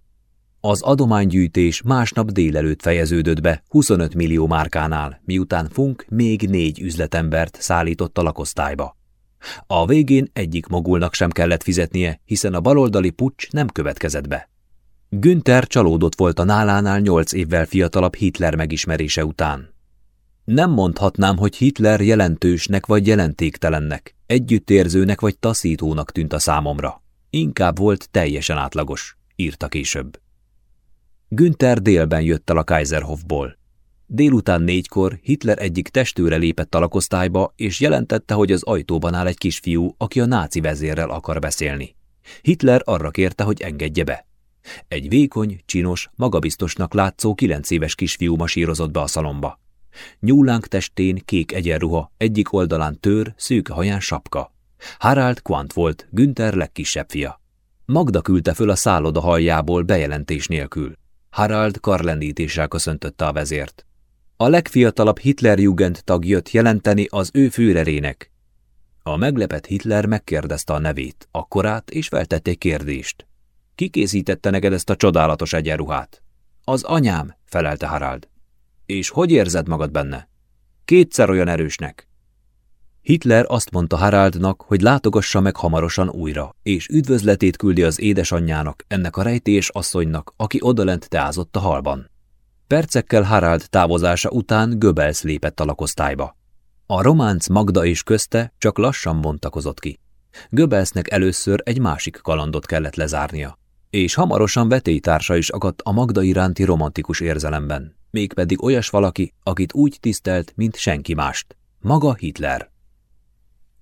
Az adománygyűjtés másnap délelőtt fejeződött be 25 millió márkánál, miután Funk még négy üzletembert szállított a lakosztályba. A végén egyik mogulnak sem kellett fizetnie, hiszen a baloldali pucs nem következett be. Günther csalódott volt a nálánál nyolc évvel fiatalabb Hitler megismerése után. Nem mondhatnám, hogy Hitler jelentősnek vagy jelentéktelennek, együttérzőnek vagy taszítónak tűnt a számomra. Inkább volt teljesen átlagos, írta később. Günther délben jött el a Kaiserhofból. Délután négykor Hitler egyik testőre lépett a lakosztályba, és jelentette, hogy az ajtóban áll egy kisfiú, aki a náci vezérrel akar beszélni. Hitler arra kérte, hogy engedje be. Egy vékony, csinos, magabiztosnak látszó kilenc éves kisfiú masírozott be a szalomba. Nyúlánk testén kék egyenruha, egyik oldalán tör, szűk haján sapka. Harald Quant volt, Günther legkisebb fia. Magda küldte föl a szálloda halljából bejelentés nélkül. Harald karlendítéssel köszöntötte a vezért. A legfiatalabb Hitlerjugend tag jött jelenteni az ő főrerének. A meglepett Hitler megkérdezte a nevét, a korát és feltette kérdést. Ki készítette neked ezt a csodálatos egyenruhát? Az anyám, felelte Harald. És hogy érzed magad benne? Kétszer olyan erősnek. Hitler azt mondta Haraldnak, hogy látogassa meg hamarosan újra, és üdvözletét küldi az édesanyjának, ennek a rejtés asszonynak, aki odalent teázott a halban. Percekkel Harald távozása után Göbels lépett a lakosztályba. A románc Magda és közte csak lassan bontakozott ki. Göbelsnek először egy másik kalandot kellett lezárnia, és hamarosan vetélytársa is akadt a Magda iránti romantikus érzelemben, mégpedig olyas valaki, akit úgy tisztelt, mint senki mást. Maga Hitler.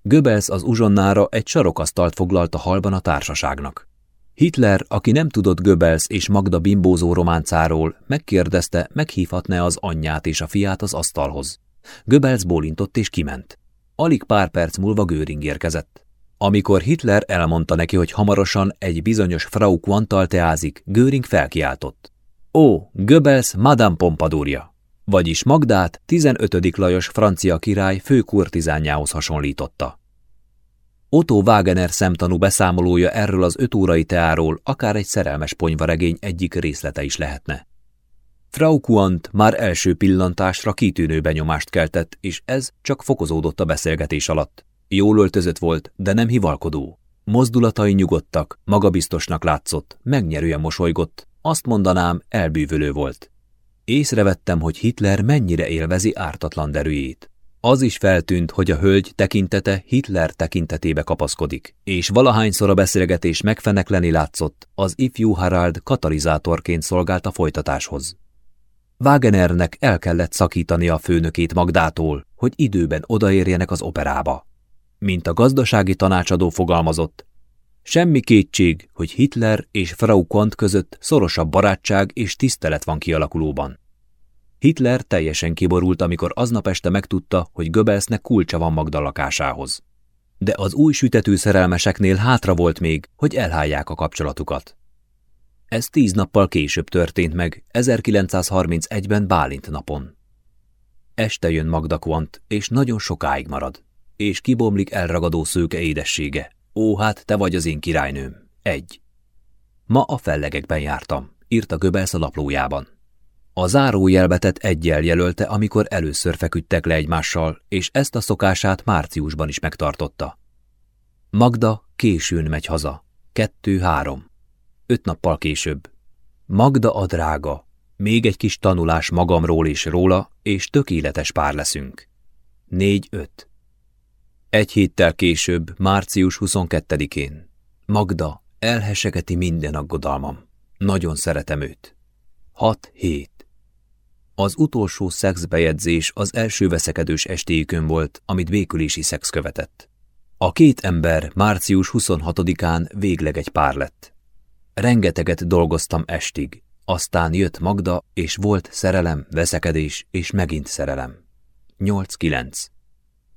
Göbels az uzsonnára egy sarokasztalt foglalt a halban a társaságnak. Hitler, aki nem tudott Göbels és Magda bimbózó románcáról, megkérdezte, meghívhatná az anyját és a fiát az asztalhoz. Göbels bólintott és kiment. Alig pár perc múlva Göring érkezett. Amikor Hitler elmondta neki, hogy hamarosan egy bizonyos Frau Quantal teázik, Göring felkiáltott. Ó, Göbels Madame Pompadourja! Vagyis Magdát 15. Lajos francia király főkurtizánjához hasonlította. Otto Wagener szemtanú beszámolója erről az öt órai teáról akár egy szerelmes ponyvaregény egyik részlete is lehetne. Frau Kuant már első pillantásra kitűnő benyomást keltett, és ez csak fokozódott a beszélgetés alatt. Jól öltözött volt, de nem hivalkodó. Mozdulatai nyugodtak, magabiztosnak látszott, megnyerően mosolygott, azt mondanám, elbűvölő volt. Észrevettem, hogy Hitler mennyire élvezi ártatlan derűjét. Az is feltűnt, hogy a hölgy tekintete Hitler tekintetébe kapaszkodik, és valahányszor a beszélgetés megfenekleni látszott, az ifjú Harald katalizátorként szolgált a folytatáshoz. Wagenernek el kellett szakítani a főnökét Magdától, hogy időben odaérjenek az operába. Mint a gazdasági tanácsadó fogalmazott, semmi kétség, hogy Hitler és Frau Kant között szorosabb barátság és tisztelet van kialakulóban. Hitler teljesen kiborult, amikor aznap este megtudta, hogy Göbelsznek kulcsa van Magda lakásához. De az új sütető szerelmeseknél hátra volt még, hogy elhálják a kapcsolatukat. Ez tíz nappal később történt meg, 1931-ben Bálint napon. Este jön Magda Quant, és nagyon sokáig marad, és kibomlik elragadó szőke édessége. Ó, hát te vagy az én királynőm. Egy. Ma a fellegekben jártam, írta Göbelsz a laplójában. A zárójelbetet egyel jelölte, amikor először feküdtek le egymással, és ezt a szokását márciusban is megtartotta. Magda későn megy haza. Kettő-három. Öt nappal később. Magda a drága. Még egy kis tanulás magamról és róla, és tökéletes pár leszünk. Négy-öt. Egy héttel később, március 22-én. Magda elhesegeti minden aggodalmam. Nagyon szeretem őt. Hat hét. Az utolsó szexbejegyzés az első veszekedős estéjükön volt, amit békülési szex követett. A két ember március 26-án végleg egy pár lett. Rengeteget dolgoztam estig, aztán jött Magda, és volt szerelem, veszekedés, és megint szerelem. 8-9.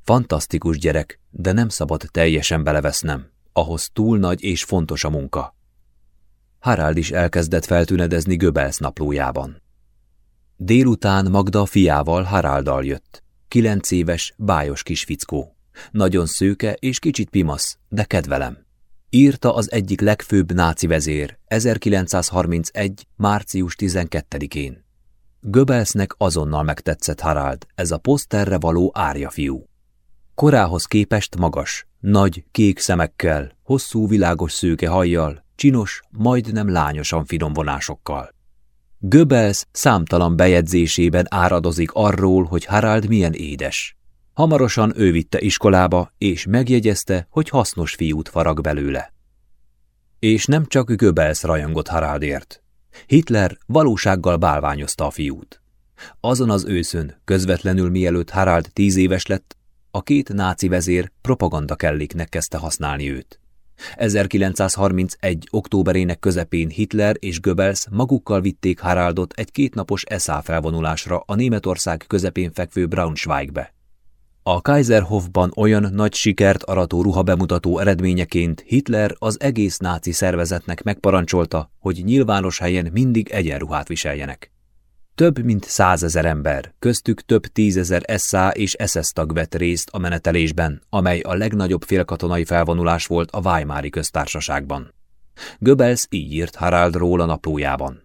Fantasztikus gyerek, de nem szabad teljesen belevesznem. Ahhoz túl nagy és fontos a munka. Harald is elkezdett feltünedezni Göbels naplójában. Délután Magda fiával Haralddal jött. Kilenc éves, bájos kis fickó. Nagyon szőke és kicsit pimasz, de kedvelem. Írta az egyik legfőbb náci vezér 1931. március 12-én. Göbelsnek azonnal megtetszett Harald, ez a poszterre való árja fiú. Korához képest magas, nagy, kék szemekkel, hosszú, világos szőke hajjal, csinos, majdnem lányosan finom vonásokkal. Göbels számtalan bejegyzésében áradozik arról, hogy Harald milyen édes. Hamarosan ő vitte iskolába, és megjegyezte, hogy hasznos fiút farag belőle. És nem csak Göbels rajongott Haraldért. Hitler valósággal bálványozta a fiút. Azon az őszön, közvetlenül mielőtt Harald tíz éves lett, a két náci vezér propagandakelléknek kezdte használni őt. 1931. októberének közepén Hitler és Goebbels magukkal vitték Haraldot egy kétnapos SA felvonulásra a Németország közepén fekvő Braunschweigbe. A Kaiserhofban olyan nagy sikert arató ruha bemutató eredményeként Hitler az egész náci szervezetnek megparancsolta, hogy nyilvános helyen mindig egyenruhát viseljenek. Több mint százezer ember, köztük több tízezer SA és SS tag vett részt a menetelésben, amely a legnagyobb félkatonai felvonulás volt a Weimári köztársaságban. Goebbels így írt Haraldról a naplójában.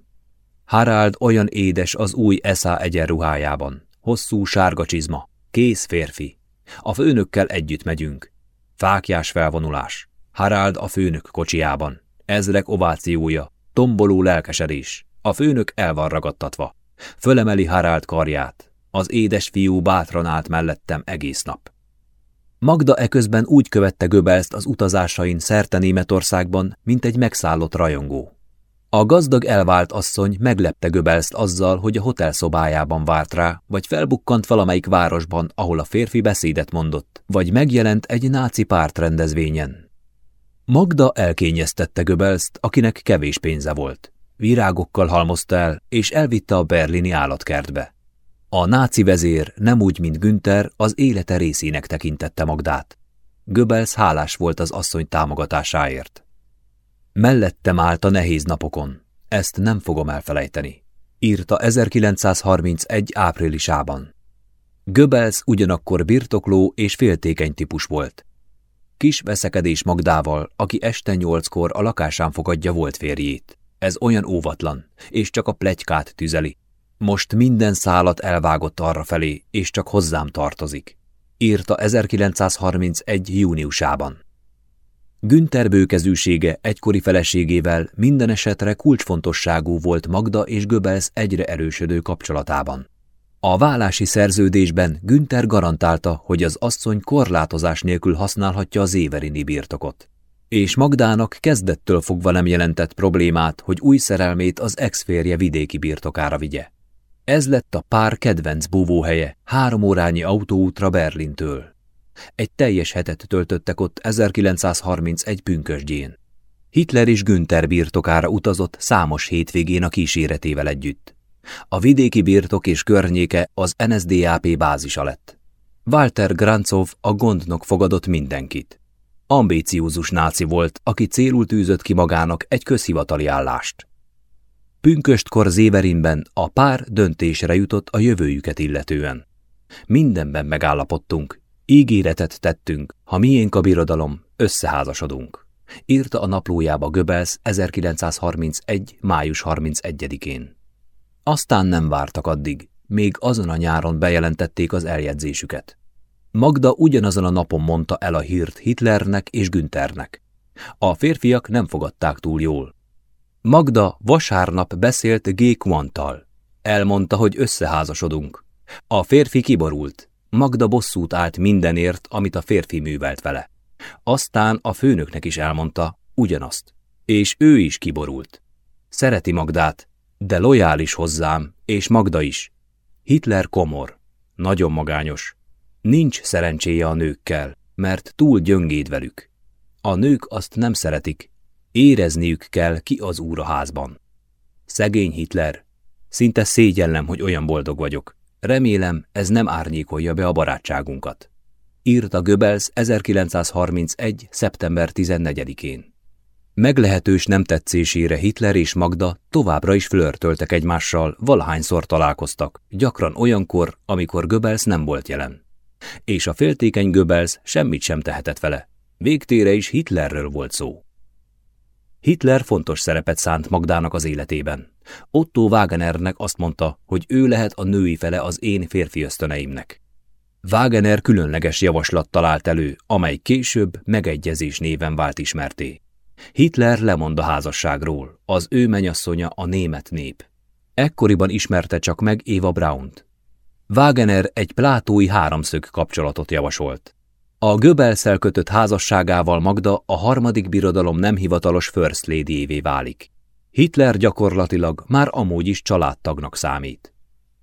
Harald olyan édes az új SA egyenruhájában, hosszú sárga csizma, kész férfi. A főnökkel együtt megyünk. Fákjás felvonulás. Harald a főnök kocsiában. Ezrek ovációja, tomboló lelkesedés. A főnök el van ragadtatva. Fölemeli Harald karját. Az édes fiú bátran állt mellettem egész nap. Magda eközben úgy követte Göbelszt az utazásain szerte Németországban, mint egy megszállott rajongó. A gazdag elvált asszony meglepte Göbelszt azzal, hogy a hotel szobájában várt rá, vagy felbukkant valamelyik városban, ahol a férfi beszédet mondott, vagy megjelent egy náci párt rendezvényen. Magda elkényeztette Göbelszt, akinek kevés pénze volt virágokkal halmozta el, és elvitte a berlini állatkertbe. A náci vezér nem úgy, mint Günther, az élete részének tekintette Magdát. Göbels hálás volt az asszony támogatásáért. Mellettem állt a nehéz napokon. Ezt nem fogom elfelejteni. Írta 1931 áprilisában. Göbels ugyanakkor birtokló és féltékeny típus volt. Kis veszekedés Magdával, aki este nyolckor a lakásán fogadja volt férjét. Ez olyan óvatlan, és csak a plegykát tüzeli. Most minden szálat elvágott arra felé, és csak hozzám tartozik. Írta 1931. júniusában. Günther bőkezűsége egykori feleségével minden esetre kulcsfontosságú volt Magda és Göbels egyre erősödő kapcsolatában. A vállási szerződésben Günther garantálta, hogy az asszony korlátozás nélkül használhatja az éverini birtokot és Magdának kezdettől fogva nem jelentett problémát, hogy új szerelmét az ex-férje vidéki birtokára vigye. Ez lett a pár kedvenc búvóhelye, három órányi autóútra Berlintől. Egy teljes hetet töltöttek ott 1931 pünkösdjén. Hitler is Günther birtokára utazott számos hétvégén a kíséretével együtt. A vidéki birtok és környéke az NSDAP bázisa lett. Walter Granzov a gondnok fogadott mindenkit. Ambíciózus náci volt, aki célul tűzött ki magának egy közhivatali állást. Pünköstkor Zéverinben a pár döntésre jutott a jövőjüket illetően. Mindenben megállapodtunk, ígéretet tettünk, ha miénk a birodalom, összeházasodunk. Írta a naplójába Göbels 1931. május 31-én. Aztán nem vártak addig, még azon a nyáron bejelentették az eljegyzésüket. Magda ugyanazon a napon mondta el a hírt Hitlernek és Günthernek. A férfiak nem fogadták túl jól. Magda vasárnap beszélt G. Quantal. Elmondta, hogy összeházasodunk. A férfi kiborult. Magda bosszút állt mindenért, amit a férfi művelt vele. Aztán a főnöknek is elmondta ugyanazt. És ő is kiborult. Szereti Magdát, de lojális hozzám, és Magda is. Hitler komor. Nagyon magányos. Nincs szerencséje a nőkkel, mert túl gyöngéd velük. A nők azt nem szeretik. Érezniük kell, ki az úr házban. Szegény Hitler. Szinte szégyellem, hogy olyan boldog vagyok. Remélem, ez nem árnyékolja be a barátságunkat. Írta Göbels 1931. szeptember 14-én. Meglehetős nem tetszésére Hitler és Magda továbbra is flörtöltek egymással, valahányszor találkoztak, gyakran olyankor, amikor Göbels nem volt jelen. És a féltékeny Göbels semmit sem tehetett vele. Végtére is Hitlerről volt szó. Hitler fontos szerepet szánt Magdának az életében. Otto Wagenernek azt mondta, hogy ő lehet a női fele az én férfi ösztöneimnek. Wagener különleges javaslat talált elő, amely később megegyezés néven vált ismerté. Hitler lemond a házasságról, az ő menyasszonya a német nép. Ekkoriban ismerte csak meg Eva Braunt. Wagener egy plátói háromszög kapcsolatot javasolt. A Göbelszel kötött házasságával Magda a harmadik birodalom nem hivatalos First lady válik. Hitler gyakorlatilag már amúgy is családtagnak számít.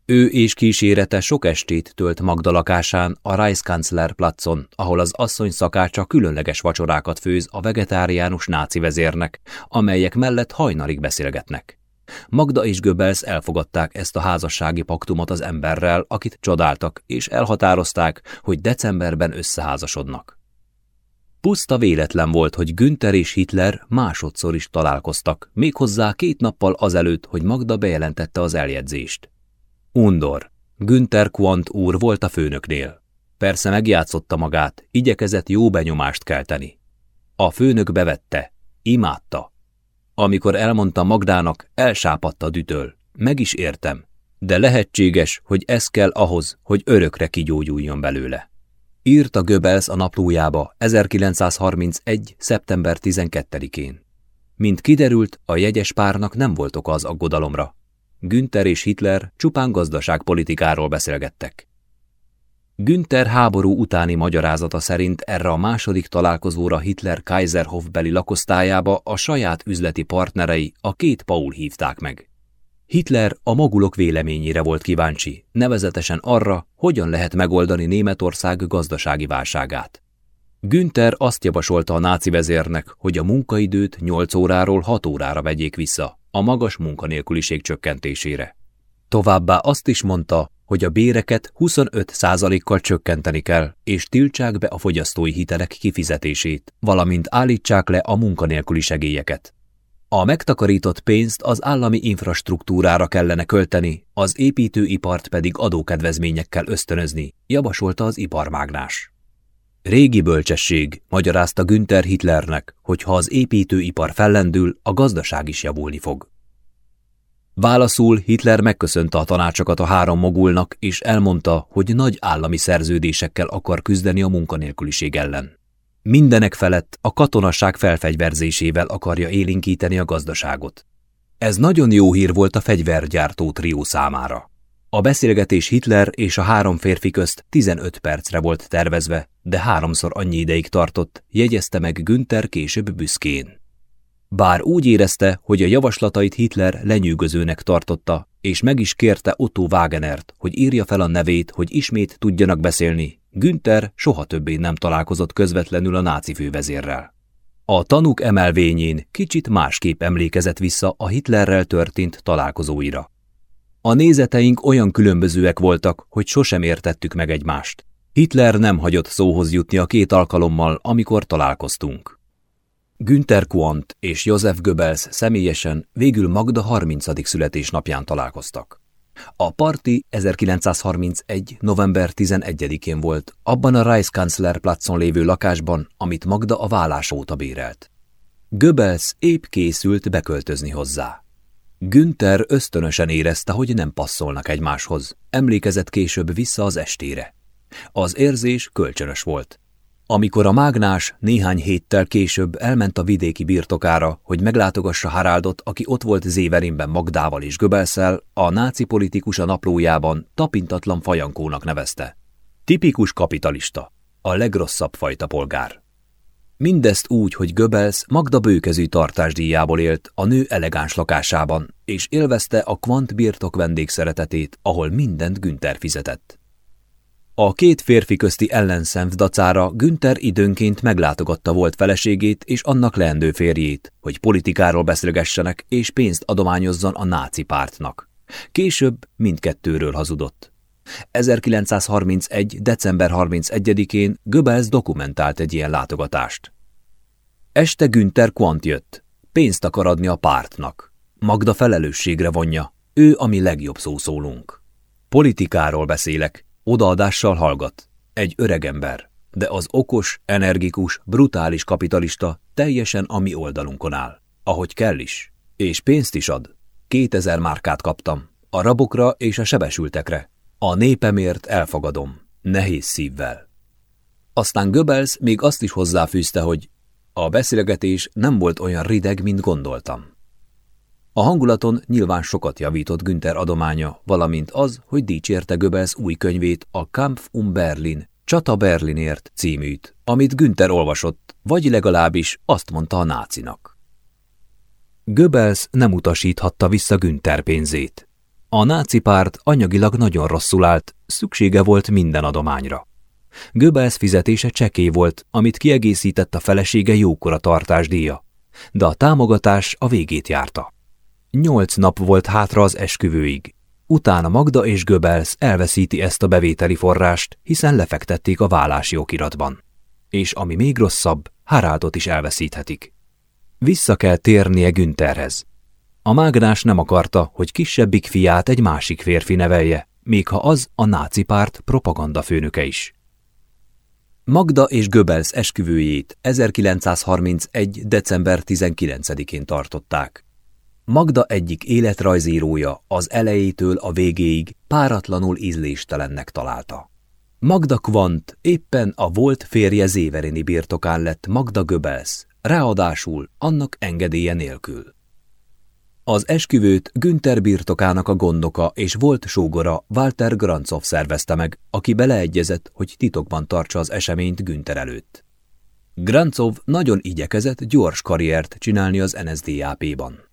Ő és kísérete sok estét tölt Magda lakásán, a Reichskanzler placon, ahol az asszony szakácsa különleges vacsorákat főz a vegetáriánus náci vezérnek, amelyek mellett hajnalig beszélgetnek. Magda és Göbbels elfogadták ezt a házassági paktumot az emberrel, akit csodáltak, és elhatározták, hogy decemberben összeházasodnak. Puszta véletlen volt, hogy Günther és Hitler másodszor is találkoztak, méghozzá két nappal azelőtt, hogy Magda bejelentette az eljegyzést. Undor. Günther Quant úr volt a főnöknél. Persze megjátszotta magát, igyekezett jó benyomást kelteni. A főnök bevette, imádta. Amikor elmondta Magdának, elsápadt a dütöl. Meg is értem, de lehetséges, hogy ez kell ahhoz, hogy örökre kigyógyuljon belőle. Írta Göbels a naplójába 1931. szeptember 12-én. Mint kiderült, a jegyes párnak nem volt oka az aggodalomra. Günther és Hitler csupán gazdaságpolitikáról beszélgettek. Günther háború utáni magyarázata szerint erre a második találkozóra Hitler Kaiserhof beli lakosztályába a saját üzleti partnerei, a két Paul hívták meg. Hitler a magulok véleményére volt kíváncsi, nevezetesen arra, hogyan lehet megoldani Németország gazdasági válságát. Günther azt javasolta a náci vezérnek, hogy a munkaidőt 8 óráról 6 órára vegyék vissza, a magas munkanélküliség csökkentésére. Továbbá azt is mondta, hogy a béreket 25%-kal csökkenteni kell, és tiltsák be a fogyasztói hitelek kifizetését, valamint állítsák le a munkanélküli segélyeket. A megtakarított pénzt az állami infrastruktúrára kellene költeni, az építőipart pedig adókedvezményekkel ösztönözni, javasolta az iparmágnás. Régi bölcsesség, magyarázta Günther Hitlernek, hogy ha az építőipar fellendül, a gazdaság is javulni fog. Válaszul Hitler megköszönte a tanácsokat a három mogulnak, és elmondta, hogy nagy állami szerződésekkel akar küzdeni a munkanélküliség ellen. Mindenek felett a katonasság felfegyverzésével akarja élinkíteni a gazdaságot. Ez nagyon jó hír volt a fegyvergyártó trió számára. A beszélgetés Hitler és a három férfi közt 15 percre volt tervezve, de háromszor annyi ideig tartott, jegyezte meg Günther később büszkén. Bár úgy érezte, hogy a javaslatait Hitler lenyűgözőnek tartotta, és meg is kérte Otto Wagenert, hogy írja fel a nevét, hogy ismét tudjanak beszélni, Günther soha többé nem találkozott közvetlenül a náci fővezérrel. A tanúk emelvényén kicsit másképp emlékezett vissza a Hitlerrel történt találkozóira. A nézeteink olyan különbözőek voltak, hogy sosem értettük meg egymást. Hitler nem hagyott szóhoz jutni a két alkalommal, amikor találkoztunk. Günther Quant és Josef Goebbels személyesen végül Magda 30. születésnapján találkoztak. A parti 1931. november 11-én volt, abban a Reichskanzler placon lévő lakásban, amit Magda a vállás óta bérelt. Goebbels épp készült beköltözni hozzá. Günther ösztönösen érezte, hogy nem passzolnak egymáshoz, emlékezett később vissza az estére. Az érzés kölcsönös volt. Amikor a mágnás néhány héttel később elment a vidéki birtokára, hogy meglátogassa Haráldot, aki ott volt Zéverinben Magdával és Göbelszel, a náci politikus a naplójában tapintatlan fajankónak nevezte. Tipikus kapitalista, a legrosszabb fajta polgár. Mindezt úgy, hogy Göbels Magda bőkezű tartásdíjából élt a nő elegáns lakásában, és élvezte a kvant birtok vendégszeretetét, ahol mindent Günther fizetett. A két férfi közti ellenszenv dacára Günther időnként meglátogatta volt feleségét és annak leendő férjét, hogy politikáról beszélgessenek és pénzt adományozzon a náci pártnak. Később mindkettőről hazudott. 1931. december 31-én Göbels dokumentált egy ilyen látogatást. Este Günther Quant jött. Pénzt akar adni a pártnak. Magda felelősségre vonja. Ő a mi legjobb szószólunk. Politikáról beszélek, Odaadással hallgat. Egy öregember, de az okos, energikus, brutális kapitalista teljesen a mi oldalunkon áll. Ahogy kell is. És pénzt is ad. Kétezer márkát kaptam. A rabokra és a sebesültekre. A népemért elfogadom. Nehéz szívvel. Aztán Göbels még azt is hozzáfűzte, hogy a beszélgetés nem volt olyan rideg, mint gondoltam. A hangulaton nyilván sokat javított Günther adománya, valamint az, hogy dicsérte Göbels új könyvét, a Kampf um Berlin, Csata Berlinért címűt, amit Günther olvasott, vagy legalábbis azt mondta a nácinak. Göbels nem utasíthatta vissza Günther pénzét. A náci párt anyagilag nagyon rosszul állt, szüksége volt minden adományra. Göbels fizetése cseké volt, amit kiegészített a felesége jókora tartásdíja, de a támogatás a végét járta. Nyolc nap volt hátra az esküvőig. Utána Magda és Göbels elveszíti ezt a bevételi forrást, hiszen lefektették a vállási okiratban. És ami még rosszabb, Haraldot is elveszíthetik. Vissza kell térnie Güntherhez. A mágnás nem akarta, hogy kisebbik fiát egy másik férfi nevelje, még ha az a náci párt propagandafőnöke is. Magda és Göbels esküvőjét 1931. december 19-én tartották. Magda egyik életrajzírója az elejétől a végéig páratlanul ízléstelennek találta. Magda Kvant éppen a volt férje Zéverini birtokán lett Magda Göbels, ráadásul annak engedélye nélkül. Az esküvőt Günther birtokának a gondoka és volt sógora Walter Granzov szervezte meg, aki beleegyezett, hogy titokban tartsa az eseményt Günther előtt. Granzov nagyon igyekezett gyors karriert csinálni az NSDAP-ban.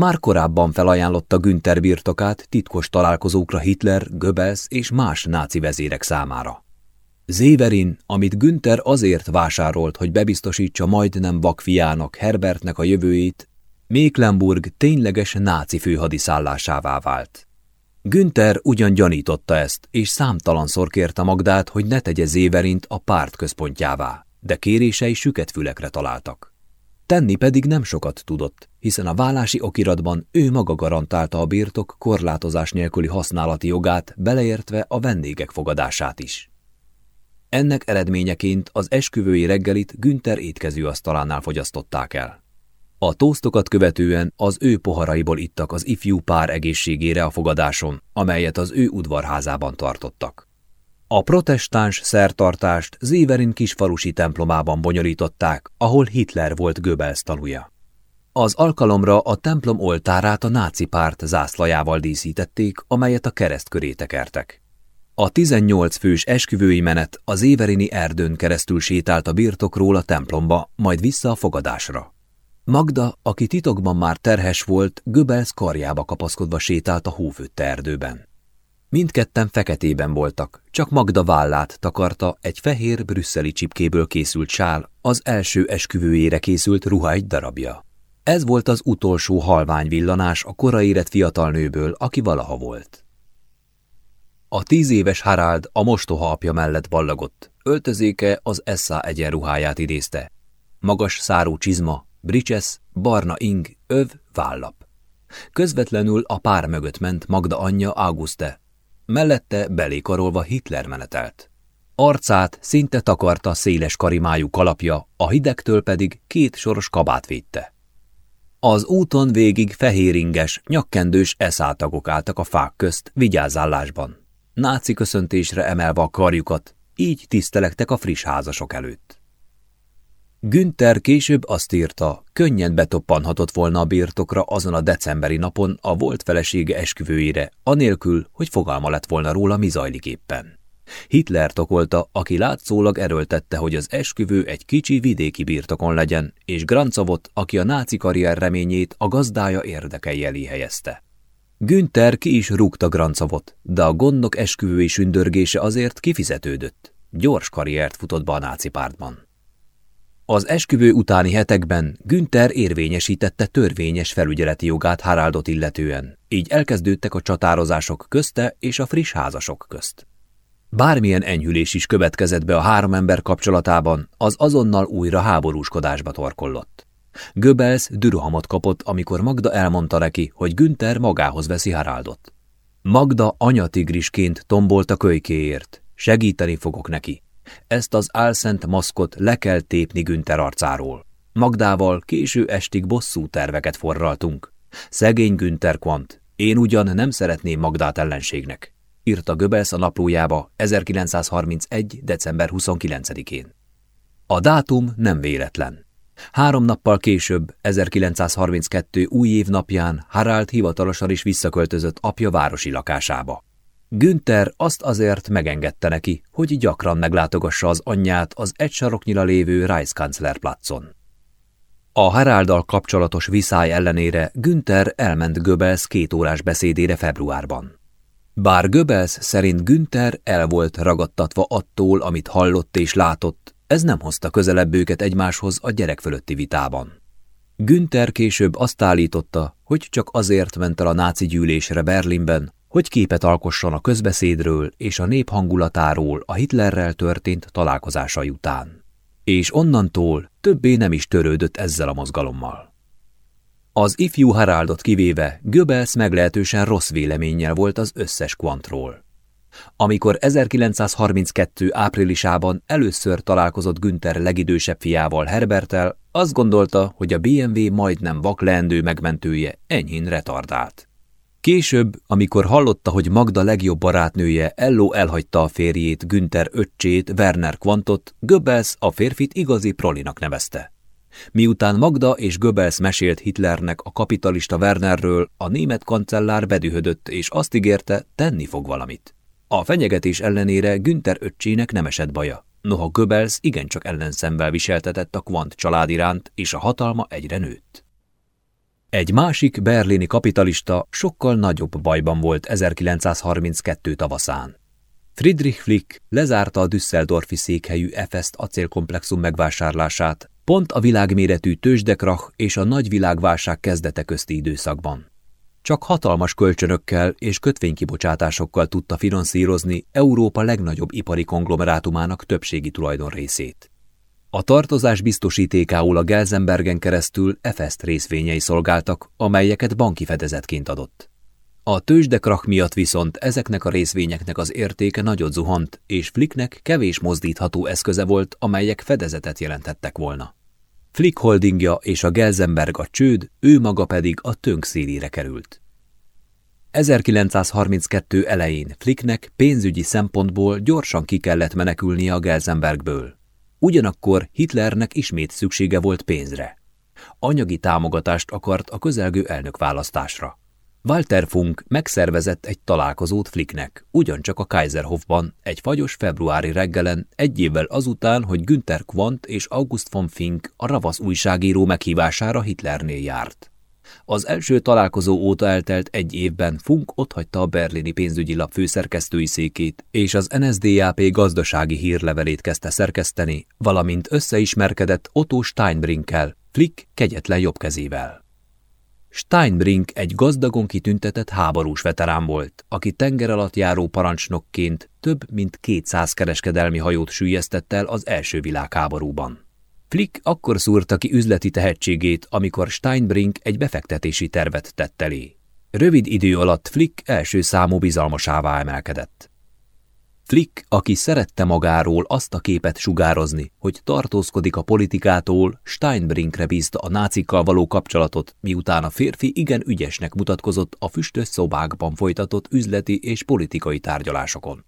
Már korábban felajánlotta Günther birtokát titkos találkozókra Hitler, Goebbels és más náci vezérek számára. Zéverin, amit Günther azért vásárolt, hogy bebiztosítsa majdnem vakfiának Herbertnek a jövőjét, Mecklenburg tényleges náci főhadiszállásává vált. Günther ugyan gyanította ezt, és számtalanszor kérte Magdát, hogy ne tegye Zéverint a párt központjává, de kérései süket fülekre találtak. Tenni pedig nem sokat tudott, hiszen a vállási okiratban ő maga garantálta a birtok korlátozás nélküli használati jogát, beleértve a vendégek fogadását is. Ennek eredményeként az esküvői reggelit Günther étkezőasztalánál fogyasztották el. A tóztokat követően az ő poharaiból ittak az ifjú pár egészségére a fogadáson, amelyet az ő udvarházában tartottak. A protestáns szertartást Zéverin kisfalusi templomában bonyolították, ahol Hitler volt Goebbels tanúja. Az alkalomra a templom oltárát a náci párt zászlajával díszítették, amelyet a kereszt köré tekertek. A 18 fős esküvői menet az Éverini erdőn keresztül sétált a birtokról a templomba, majd vissza a fogadásra. Magda, aki titokban már terhes volt, Goebbels karjába kapaszkodva sétált a hófőtte erdőben. Mindketten feketében voltak, csak Magda vállát takarta egy fehér brüsszeli csipkéből készült sál, az első esküvőjére készült ruha egy darabja. Ez volt az utolsó halvány villanás a korai érett fiatal nőből, aki valaha volt. A tíz éves Harald a mostoha apja mellett ballagott, öltözéke az Essa egyenruháját idézte. Magas szárú csizma, bricses, barna ing, öv, vállap. Közvetlenül a pár mögött ment Magda anyja Auguste, mellette belékarolva Hitler menetelt. Arcát szinte takarta széles karimájú kalapja, a hidegtől pedig két soros kabát védte. Az úton végig fehéringes, nyakkendős eszáltagok álltak a fák közt, vigyázállásban. Náci köszöntésre emelve a karjukat, így tisztelektek a friss házasok előtt. Günther később azt írta, könnyen betoppanhatott volna a birtokra azon a decemberi napon a volt felesége esküvőire, anélkül, hogy fogalma lett volna róla, mi zajlik éppen. Hitler tokolta, aki látszólag erőltette, hogy az esküvő egy kicsi vidéki birtokon legyen, és Grancovot, aki a náci karrier reményét a gazdája érdekei elé helyezte. Günther ki is rúgta Grancavot, de a gondok esküvői sündörgése azért kifizetődött. Gyors karriert futott be a náci pártban. Az esküvő utáni hetekben Günther érvényesítette törvényes felügyeleti jogát Haraldot illetően, így elkezdődtek a csatározások közte és a friss házasok közt. Bármilyen enyhülés is következett be a három ember kapcsolatában, az azonnal újra háborúskodásba torkollott. Göbels dürhamot kapott, amikor Magda elmondta neki, hogy Günther magához veszi Haraldot. Magda anyatigrisként tombolt a kölykéért. Segíteni fogok neki. Ezt az álszent maszkot le kell tépni Günther arcáról. Magdával késő estig bosszú terveket forraltunk. Szegény Günther Quant, én ugyan nem szeretném Magdát ellenségnek, írta Göbels a naplójába 1931. december 29-én. A dátum nem véletlen. Három nappal később, 1932 új év napján Harald hivatalosan is visszaköltözött apja városi lakásába. Günther azt azért megengedte neki, hogy gyakran meglátogassa az anyját az egy saroknyira lévő Reichskanzlerplatzon. A Haralddal kapcsolatos viszály ellenére Günther elment Göbels két órás beszédére februárban. Bár Göbels szerint Günther el volt ragadtatva attól, amit hallott és látott, ez nem hozta közelebb őket egymáshoz a gyerek fölötti vitában. Günther később azt állította, hogy csak azért ment el a náci gyűlésre Berlinben, hogy képet alkosson a közbeszédről és a nép hangulatáról a Hitlerrel történt találkozásai után. És onnantól többé nem is törődött ezzel a mozgalommal. Az ifjú Haraldot kivéve Goebbels meglehetősen rossz véleménnyel volt az összes kvantról. Amikor 1932. áprilisában először találkozott Günther legidősebb fiával Herbertel, azt gondolta, hogy a BMW majdnem vakleendő megmentője enyhén retardált. Később, amikor hallotta, hogy Magda legjobb barátnője Ello elhagyta a férjét, Günther öccsét, Werner Quantot, Goebbels a férfit igazi prolinak nevezte. Miután Magda és Goebbels mesélt Hitlernek a kapitalista Wernerről, a német kancellár bedühödött és azt ígérte, tenni fog valamit. A fenyegetés ellenére Günther öccsének nem esett baja. Noha Goebbels igencsak ellenszemvel viseltetett a Quant család iránt, és a hatalma egyre nőtt. Egy másik berlini kapitalista sokkal nagyobb bajban volt 1932 tavaszán. Friedrich Flick lezárta a Düsseldorfi székhelyű Efest acélkomplexum megvásárlását, pont a világméretű tőzsdekrach és a nagy világválság kezdete közti időszakban. Csak hatalmas kölcsönökkel és kötvénykibocsátásokkal tudta finanszírozni Európa legnagyobb ipari konglomerátumának többségi tulajdonrészét. A tartozás biztosítékául a Gelsenbergen keresztül Efest részvényei szolgáltak, amelyeket banki fedezetként adott. A tőzsdekrach miatt viszont ezeknek a részvényeknek az értéke nagyot zuhant, és Flicknek kevés mozdítható eszköze volt, amelyek fedezetet jelentettek volna. Flick holdingja és a Gelsenberg a csőd, ő maga pedig a tönk szélére került. 1932 elején Flicknek pénzügyi szempontból gyorsan ki kellett menekülnie a Gelsenbergből. Ugyanakkor Hitlernek ismét szüksége volt pénzre. Anyagi támogatást akart a közelgő elnökválasztásra. Walter Funk megszervezett egy találkozót Flicknek, ugyancsak a Kaiserhofban, egy fagyos februári reggelen, egy évvel azután, hogy Günther Quandt és August von Fink a ravasz újságíró meghívására Hitlernél járt. Az első találkozó óta eltelt egy évben Funk otthagyta a berlini pénzügyi lap főszerkesztői székét, és az NSDAP gazdasági hírlevelét kezdte szerkeszteni, valamint összeismerkedett Otto Steinbrinkkel, Flick kegyetlen jobbkezével. Steinbrink egy gazdagon kitüntetett háborús veterán volt, aki tenger alatt járó parancsnokként több mint 200 kereskedelmi hajót sűjesztett el az első világháborúban. Flick akkor szúrta ki üzleti tehetségét, amikor Steinbrink egy befektetési tervet tett elé. Rövid idő alatt Flick első számú bizalmasává emelkedett. Flick, aki szerette magáról azt a képet sugározni, hogy tartózkodik a politikától, Steinbrinkre bízta a nácikkal való kapcsolatot, miután a férfi igen ügyesnek mutatkozott a füstös szobákban folytatott üzleti és politikai tárgyalásokon.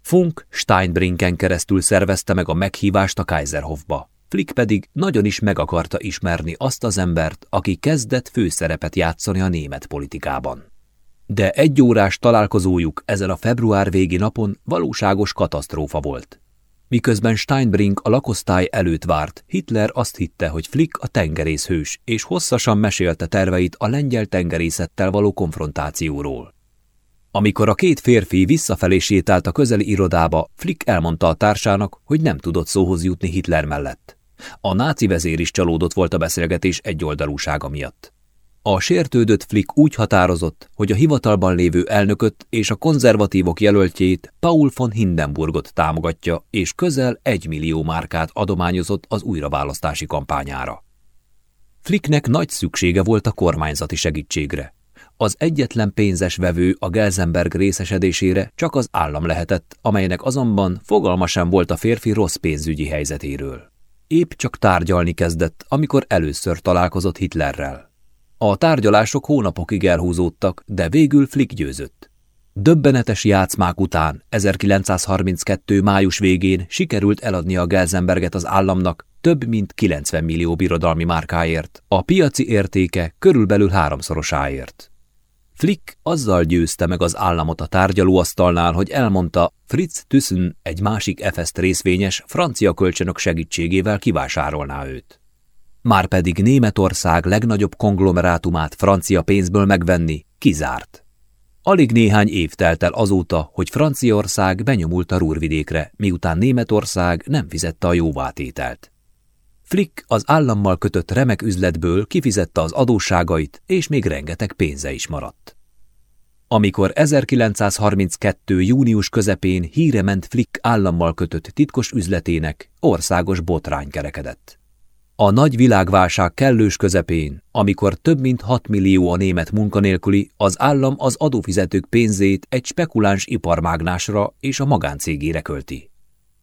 Funk Steinbrinken keresztül szervezte meg a meghívást a Kaiserhofba. Flick pedig nagyon is meg akarta ismerni azt az embert, aki kezdett főszerepet játszani a német politikában. De egy órás találkozójuk ezen a február végi napon valóságos katasztrófa volt. Miközben Steinbrink a lakosztály előtt várt, Hitler azt hitte, hogy Flick a tengerészhős, és hosszasan mesélte terveit a lengyel tengerészettel való konfrontációról. Amikor a két férfi visszafelé sétált a közeli irodába, Flick elmondta a társának, hogy nem tudott szóhoz jutni Hitler mellett. A náci vezér is csalódott volt a beszélgetés egyoldalúsága miatt. A sértődött Flick úgy határozott, hogy a hivatalban lévő elnököt és a konzervatívok jelöltjét Paul von Hindenburgot támogatja, és közel egy millió márkát adományozott az újraválasztási kampányára. Flicknek nagy szüksége volt a kormányzati segítségre. Az egyetlen pénzes vevő a Gelsenberg részesedésére csak az állam lehetett, amelynek azonban fogalma sem volt a férfi rossz pénzügyi helyzetéről. Épp csak tárgyalni kezdett, amikor először találkozott Hitlerrel. A tárgyalások hónapokig elhúzódtak, de végül Flick győzött. Döbbenetes játszmák után 1932. május végén sikerült eladni a Gelsenberget az államnak több mint 90 millió birodalmi márkáért, a piaci értéke körülbelül háromszorosáért. Flick azzal győzte meg az államot a tárgyalóasztalnál, hogy elmondta, Fritz Thyssen egy másik Efeszt részvényes francia kölcsönök segítségével kivásárolná őt. Márpedig Németország legnagyobb konglomerátumát francia pénzből megvenni kizárt. Alig néhány év telt el azóta, hogy Franciaország benyomult a Rúrvidékre, miután Németország nem fizette a jóvátételt. Flick az állammal kötött remek üzletből kifizette az adósságait, és még rengeteg pénze is maradt. Amikor 1932. június közepén híre ment Flick állammal kötött titkos üzletének, országos botrány kerekedett. A nagy világválság kellős közepén, amikor több mint 6 millió a német munkanélküli, az állam az adófizetők pénzét egy spekuláns iparmágnásra és a magáncégére költi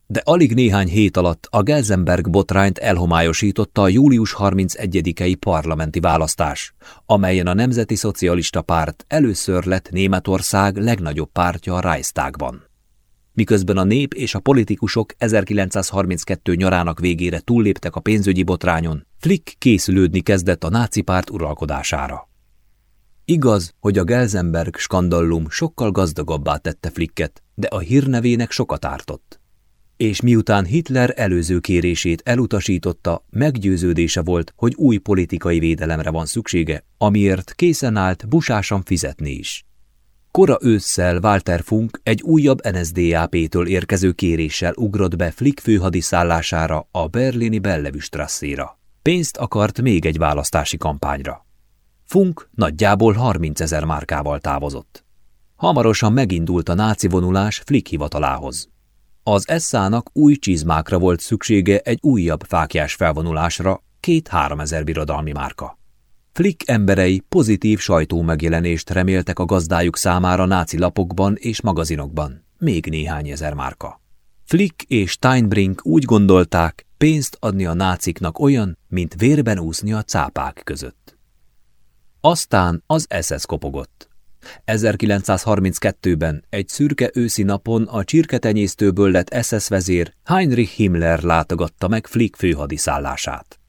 de alig néhány hét alatt a Gelsenberg botrányt elhomályosította a július 31-i parlamenti választás, amelyen a Nemzeti Szocialista Párt először lett Németország legnagyobb pártja a Reichstagban. Miközben a nép és a politikusok 1932 nyarának végére túlléptek a pénzügyi botrányon, Flick készülődni kezdett a náci párt uralkodására. Igaz, hogy a Gelsenberg skandallum sokkal gazdagabbá tette Flicket, de a hírnevének sokat ártott és miután Hitler előző kérését elutasította, meggyőződése volt, hogy új politikai védelemre van szüksége, amiért készen állt busásan fizetni is. Kora ősszel Walter Funk egy újabb NSDAP-től érkező kéréssel ugrott be Flick főhadiszállására a berlini Bellevüstrasszéra. Pénzt akart még egy választási kampányra. Funk nagyjából 30 ezer márkával távozott. Hamarosan megindult a náci vonulás Flick hivatalához. Az Esszának új csizmákra volt szüksége egy újabb fákjás felvonulásra, két-három ezer birodalmi márka. Flick emberei pozitív sajtómegjelenést reméltek a gazdájuk számára náci lapokban és magazinokban, még néhány ezer márka. Flick és Steinbrink úgy gondolták, pénzt adni a náciknak olyan, mint vérben úszni a cápák között. Aztán az SS kopogott. 1932-ben egy szürke őszi napon a csirketenyésztőből lett SS vezér Heinrich Himmler látogatta meg Flick főhadiszállását.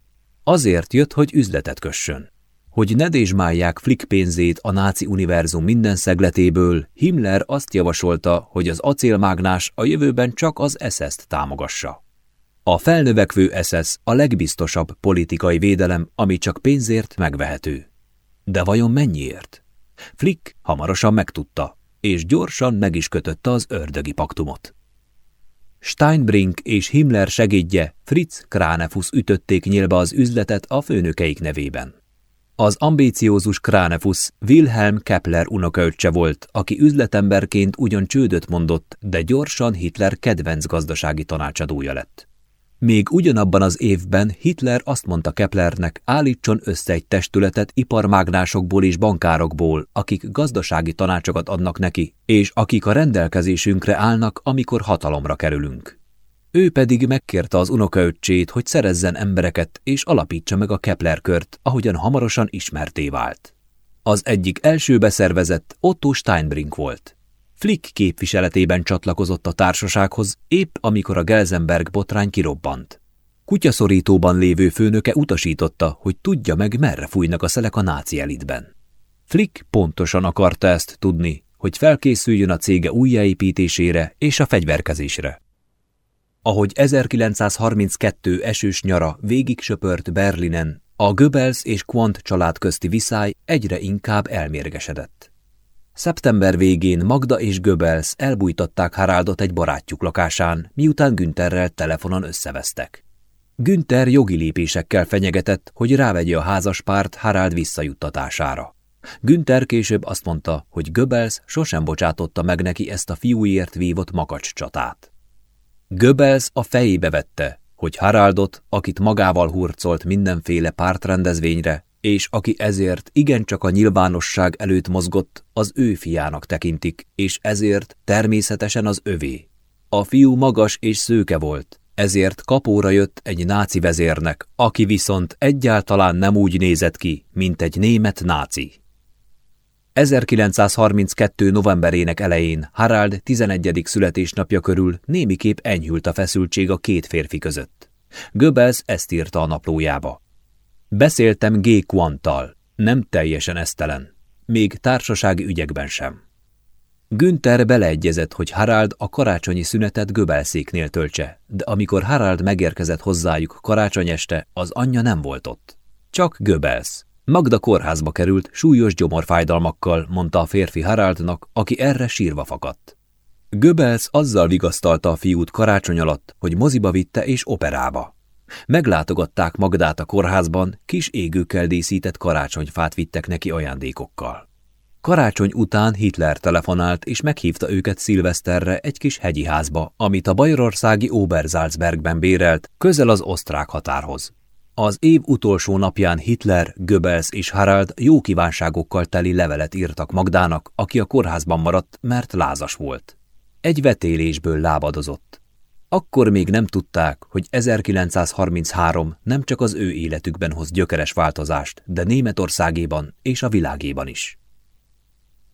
Azért jött, hogy üzletet kössön. Hogy ne dézsmálják Flick pénzét a náci univerzum minden szegletéből, Himmler azt javasolta, hogy az acélmágnás a jövőben csak az SS-t támogassa. A felnövekvő SS a legbiztosabb politikai védelem, ami csak pénzért megvehető. De vajon mennyiért? Flick hamarosan megtudta, és gyorsan meg is kötötte az ördögi paktumot. Steinbrink és Himmler segédje Fritz Kránefusz ütötték nyílbe az üzletet a főnökeik nevében. Az ambíciózus Kránefusz Wilhelm Kepler unokaöccse volt, aki üzletemberként ugyan csődöt mondott, de gyorsan Hitler kedvenc gazdasági tanácsadója lett. Még ugyanabban az évben Hitler azt mondta Keplernek, állítson össze egy testületet iparmágnásokból és bankárokból, akik gazdasági tanácsokat adnak neki, és akik a rendelkezésünkre állnak, amikor hatalomra kerülünk. Ő pedig megkérte az unokaöccsét, hogy szerezzen embereket és alapítsa meg a Kepler kört, ahogyan hamarosan ismerté vált. Az egyik első beszervezett Otto Steinbrink volt. Flick képviseletében csatlakozott a társasághoz, épp amikor a Gelsenberg botrány kirobbant. Kutyaszorítóban lévő főnöke utasította, hogy tudja meg, merre fújnak a szelek a náci elitben. Flick pontosan akarta ezt tudni, hogy felkészüljön a cége újjáépítésére és a fegyverkezésre. ahogy 1932 esős nyara végig söpört Berlinen, a Goebbels és Quant család közti viszály egyre inkább elmérgesedett. Szeptember végén Magda és Goebbels elbújtatták Haraldot egy barátjuk lakásán, miután Güntherrel telefonon összevesztek. Günther jogi lépésekkel fenyegetett, hogy rávegye a házaspárt Harald visszajuttatására. Günther később azt mondta, hogy Goebbels sosem bocsátotta meg neki ezt a fiúért vívott makacs csatát. Goebbels a fejébe vette, hogy Haraldot, akit magával hurcolt mindenféle pártrendezvényre, és aki ezért igencsak a nyilvánosság előtt mozgott, az ő fiának tekintik, és ezért természetesen az övé. A fiú magas és szőke volt, ezért kapóra jött egy náci vezérnek, aki viszont egyáltalán nem úgy nézett ki, mint egy német náci. 1932. novemberének elején Harald 11. születésnapja körül némiképp enyhült a feszültség a két férfi között. Goebbels ezt írta a naplójába. Beszéltem G. Quanttal, nem teljesen esztelen, még társasági ügyekben sem. Günther beleegyezett, hogy Harald a karácsonyi szünetet Göbelszéknél töltse, de amikor Harald megérkezett hozzájuk karácsony este, az anyja nem volt ott. Csak Göbels. Magda kórházba került, súlyos gyomorfájdalmakkal, mondta a férfi Haraldnak, aki erre sírva fakadt. Göbels azzal vigasztalta a fiút karácsony alatt, hogy moziba vitte és operába. Meglátogatták Magdát a kórházban, kis égőkkel díszített karácsonyfát vittek neki ajándékokkal. Karácsony után Hitler telefonált és meghívta őket szilveszterre egy kis hegyi házba, amit a bajorországi Obersalzbergben bérelt, közel az osztrák határhoz. Az év utolsó napján Hitler, Goebbels és Harald jó kívánságokkal teli levelet írtak Magdának, aki a kórházban maradt, mert lázas volt. Egy vetélésből lábadozott. Akkor még nem tudták, hogy 1933 nem csak az ő életükben hoz gyökeres változást, de Németországéban és a világéban is.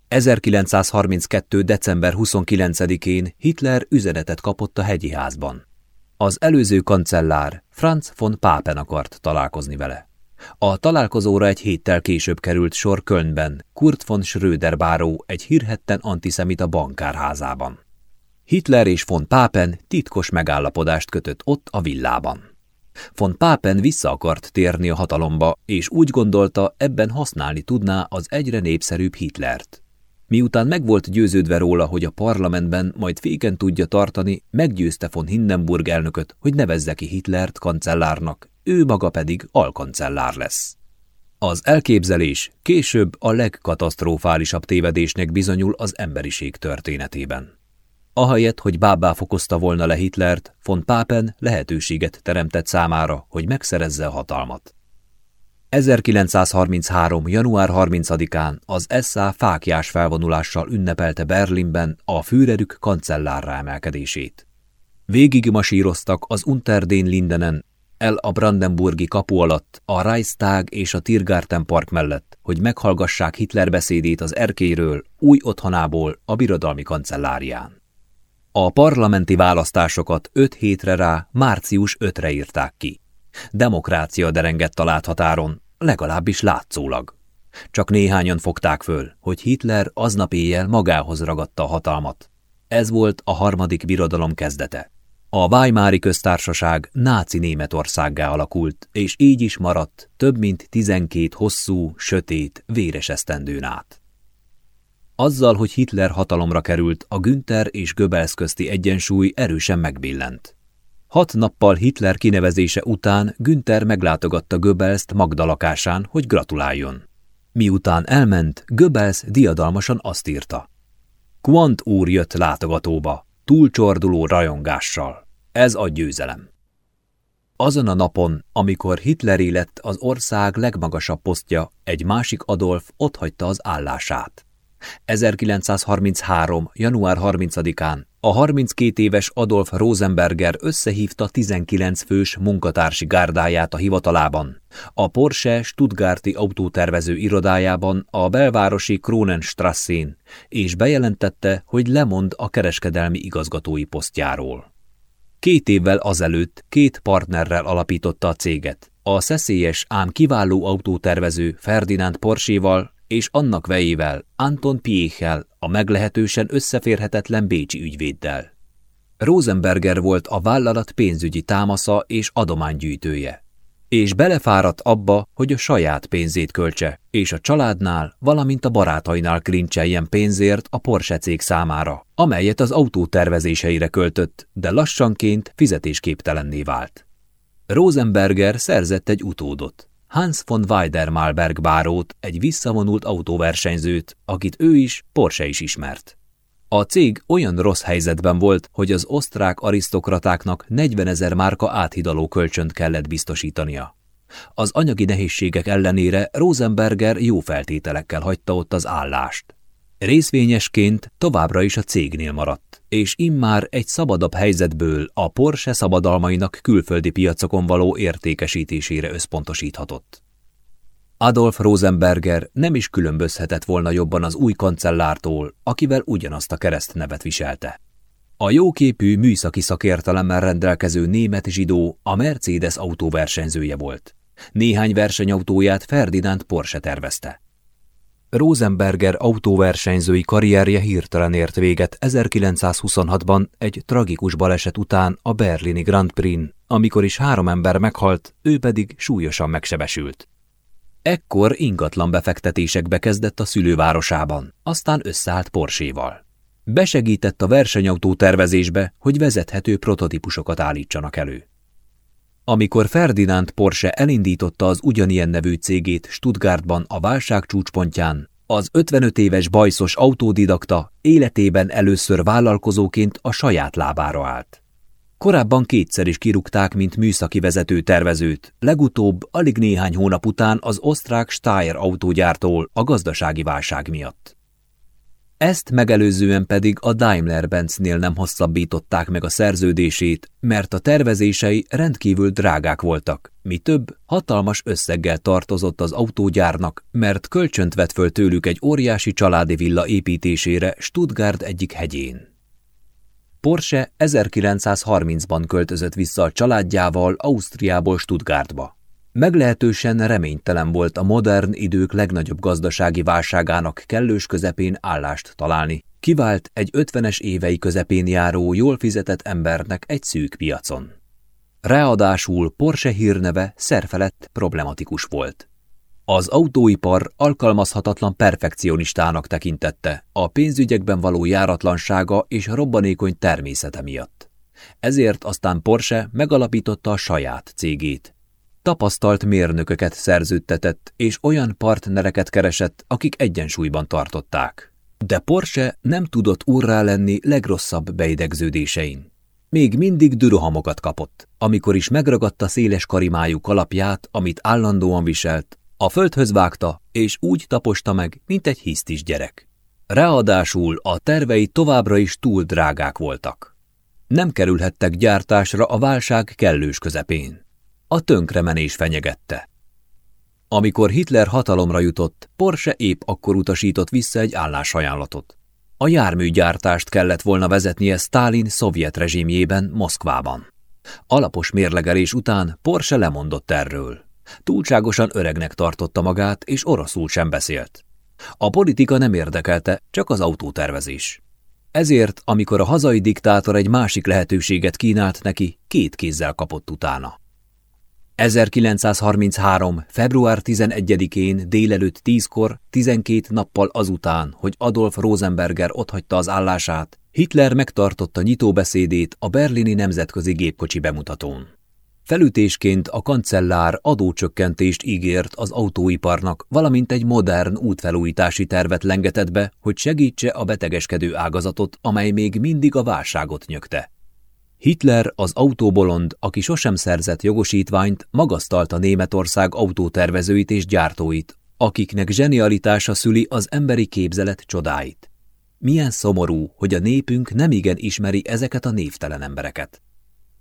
1932. december 29-én Hitler üzenetet kapott a hegyi házban. Az előző kancellár Franz von Papen akart találkozni vele. A találkozóra egy héttel később került sor Kölnben, Kurt von Schröder báró egy hírhetten antiszemita bankárházában. Hitler és von Papen titkos megállapodást kötött ott a villában. Von Papen vissza akart térni a hatalomba, és úgy gondolta, ebben használni tudná az egyre népszerűbb Hitlert. Miután meg volt győződve róla, hogy a parlamentben majd féken tudja tartani, meggyőzte von Hindenburg elnököt, hogy nevezze ki Hitlert kancellárnak, ő maga pedig alkancellár lesz. Az elképzelés később a legkatasztrofálisabb tévedésnek bizonyul az emberiség történetében. Ahelyett, hogy bábá fokozta volna le Hitlert, von Papen lehetőséget teremtett számára, hogy megszerezze a hatalmat. 1933. január 30-án az SA fákjás felvonulással ünnepelte Berlinben a Führerük kancellárra emelkedését. Végig masíroztak az Unterdén Lindenen, el a Brandenburgi kapu alatt, a Reichstag és a Tiergarten Park mellett, hogy meghallgassák Hitler beszédét az erkéről, új otthonából, a birodalmi kancellárián. A parlamenti választásokat öt hétre rá, március 5-re írták ki. Demokrácia derengett a láthatáron, legalábbis látszólag. Csak néhányan fogták föl, hogy Hitler aznap éjjel magához ragadta a hatalmat. Ez volt a harmadik birodalom kezdete. A Weimári köztársaság náci Németországgá alakult, és így is maradt több mint tizenkét hosszú, sötét, véres esztendőn át. Azzal, hogy Hitler hatalomra került, a Günther és Goebbels közti egyensúly erősen megbillent. Hat nappal Hitler kinevezése után Günther meglátogatta Goebbelst Magda lakásán, hogy gratuláljon. Miután elment, Goebbels diadalmasan azt írta. Quant úr jött látogatóba, túlcsorduló rajongással. Ez a győzelem. Azon a napon, amikor Hitler lett az ország legmagasabb posztja, egy másik Adolf otthagyta az állását. 1933. január 30-án a 32 éves Adolf Rosenberger összehívta 19 fős munkatársi gárdáját a hivatalában, a Porsche Stuttgarti autótervező irodájában a belvárosi Kronenstrasszén, és bejelentette, hogy lemond a kereskedelmi igazgatói posztjáról. Két évvel azelőtt két partnerrel alapította a céget, a szeszélyes ám kiváló autótervező Ferdinand Porséval és annak vejével, Anton Piechel, a meglehetősen összeférhetetlen bécsi ügyvéddel. Rosenberger volt a vállalat pénzügyi támasza és adománygyűjtője. És belefáradt abba, hogy a saját pénzét költse, és a családnál, valamint a barátainál klincseljen pénzért a Porsche cég számára, amelyet az autó tervezéseire költött, de lassanként fizetésképtelenné vált. Rosenberger szerzett egy utódot, Hans von Weider-Malberg bárót, egy visszavonult autóversenyzőt, akit ő is, Porsche is ismert. A cég olyan rossz helyzetben volt, hogy az osztrák arisztokratáknak 40 ezer márka áthidaló kölcsönt kellett biztosítania. Az anyagi nehézségek ellenére Rosenberger jó feltételekkel hagyta ott az állást. Részvényesként továbbra is a cégnél maradt, és immár egy szabadabb helyzetből a Porsche szabadalmainak külföldi piacokon való értékesítésére összpontosíthatott. Adolf Rosenberger nem is különbözhetett volna jobban az új kancellártól, akivel ugyanazt a keresztnevet viselte. A jóképű műszaki szakértelemmel rendelkező német zsidó a Mercedes autóversenyzője volt. Néhány versenyautóját Ferdinand Porsche tervezte. Rosenberger autóversenyzői karrierje hirtelen ért véget 1926-ban egy tragikus baleset után a berlini Grand Prix, amikor is három ember meghalt, ő pedig súlyosan megsebesült. Ekkor ingatlan befektetésekbe kezdett a szülővárosában, aztán összeállt Porséval. Besegített a versenyautó tervezésbe, hogy vezethető prototípusokat állítsanak elő. Amikor Ferdinand Porsche elindította az ugyanilyen nevű cégét Stuttgartban a válság csúcspontján, az 55 éves bajszos autódidakta életében először vállalkozóként a saját lábára állt. Korábban kétszer is kirúgták, mint műszaki vezető tervezőt, legutóbb alig néhány hónap után az osztrák Steyr autógyártól a gazdasági válság miatt. Ezt megelőzően pedig a Daimler-Benznél nem hosszabbították meg a szerződését, mert a tervezései rendkívül drágák voltak. Mi több, hatalmas összeggel tartozott az autógyárnak, mert kölcsönt vett föl tőlük egy óriási családi villa építésére Stuttgart egyik hegyén. Porsche 1930-ban költözött vissza a családjával Ausztriából Stuttgartba. Meglehetősen reménytelen volt a modern idők legnagyobb gazdasági válságának kellős közepén állást találni. Kivált egy ötvenes évei közepén járó, jól fizetett embernek egy szűk piacon. Ráadásul Porsche hírneve szerfelett problematikus volt. Az autóipar alkalmazhatatlan perfekcionistának tekintette a pénzügyekben való járatlansága és robbanékony természete miatt. Ezért aztán Porsche megalapította a saját cégét, Tapasztalt mérnököket szerződtetett, és olyan partnereket keresett, akik egyensúlyban tartották. De Porsche nem tudott urrá lenni legrosszabb beidegződésein. Még mindig dürohamokat kapott, amikor is megragadta széles karimájú kalapját, amit állandóan viselt, a földhöz vágta, és úgy taposta meg, mint egy hisztis gyerek. Ráadásul a tervei továbbra is túl drágák voltak. Nem kerülhettek gyártásra a válság kellős közepén a tönkremenés fenyegette. Amikor Hitler hatalomra jutott, Porsche épp akkor utasított vissza egy állásajánlatot. A járműgyártást kellett volna vezetnie Stalin szovjet rezsimjében Moszkvában. Alapos mérlegelés után Porsche lemondott erről. Túlságosan öregnek tartotta magát, és oroszul sem beszélt. A politika nem érdekelte, csak az autótervezés. Ezért, amikor a hazai diktátor egy másik lehetőséget kínált neki, két kézzel kapott utána. 1933. február 11-én délelőtt 10-kor, 12 nappal azután, hogy Adolf Rosenberger otthagyta az állását, Hitler megtartotta nyitóbeszédét a berlini nemzetközi gépkocsi bemutatón. Felütésként a kancellár adócsökkentést ígért az autóiparnak, valamint egy modern útfelújítási tervet lengetett be, hogy segítse a betegeskedő ágazatot, amely még mindig a válságot nyögte. Hitler, az autóbolond, aki sosem szerzett jogosítványt, magasztalta Németország autótervezőit és gyártóit, akiknek zsenialitása szüli az emberi képzelet csodáit. Milyen szomorú, hogy a népünk nem igen ismeri ezeket a névtelen embereket.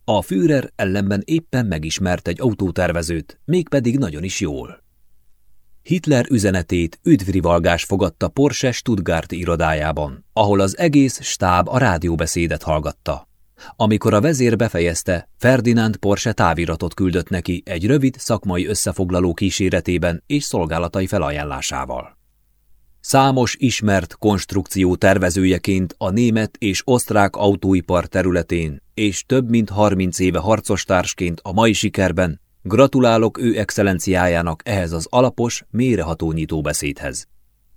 A Führer ellenben éppen megismert egy autótervezőt, mégpedig nagyon is jól. Hitler üzenetét üdvrivalgás fogadta Porsche Stuttgart irodájában, ahol az egész stáb a rádióbeszédet hallgatta. Amikor a vezér befejezte, Ferdinand Porsche táviratot küldött neki egy rövid szakmai összefoglaló kíséretében és szolgálatai felajánlásával. Számos ismert konstrukció tervezőjeként a német és osztrák autóipar területén, és több mint 30 éve harcostársként a mai sikerben, gratulálok ő excellenciájának ehhez az alapos, méreható nyitóbeszédhez.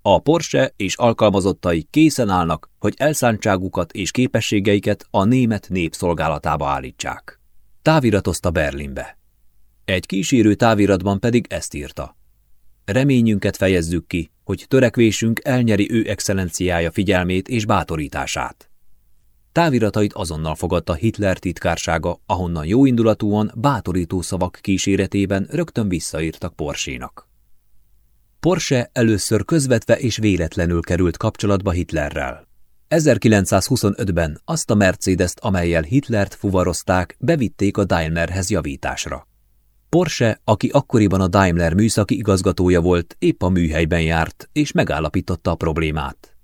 A Porsche és alkalmazottai készen állnak, hogy elszántságukat és képességeiket a német nép szolgálatába állítsák. Táviratozta Berlinbe. Egy kísérő táviratban pedig ezt írta. Reményünket fejezzük ki, hogy törekvésünk elnyeri ő excellenciája figyelmét és bátorítását. Táviratait azonnal fogadta Hitler titkársága, ahonnan jóindulatúan bátorító szavak kíséretében rögtön visszaírtak Porsénak. Porsche először közvetve és véletlenül került kapcsolatba Hitlerrel. 1925-ben azt a Mercedes-t, amelyel Hitlert fuvarozták, bevitték a Daimlerhez javításra. Porsche, aki akkoriban a Daimler műszaki igazgatója volt, épp a műhelyben járt, és megállapította a problémát.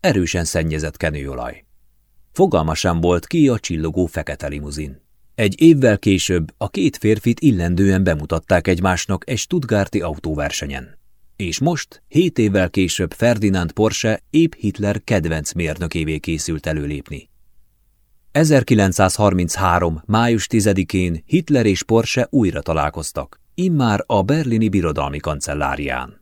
Erősen szennyezett kenőolaj. Fogalma sem volt ki a csillogó fekete limuzin. Egy évvel később a két férfit illendően bemutatták egymásnak egy Stuttgarti autóversenyen. És most, hét évvel később Ferdinand Porsche épp Hitler kedvenc mérnökévé készült előlépni. 1933. május 10-én Hitler és Porsche újra találkoztak, immár a berlini birodalmi kancellárián.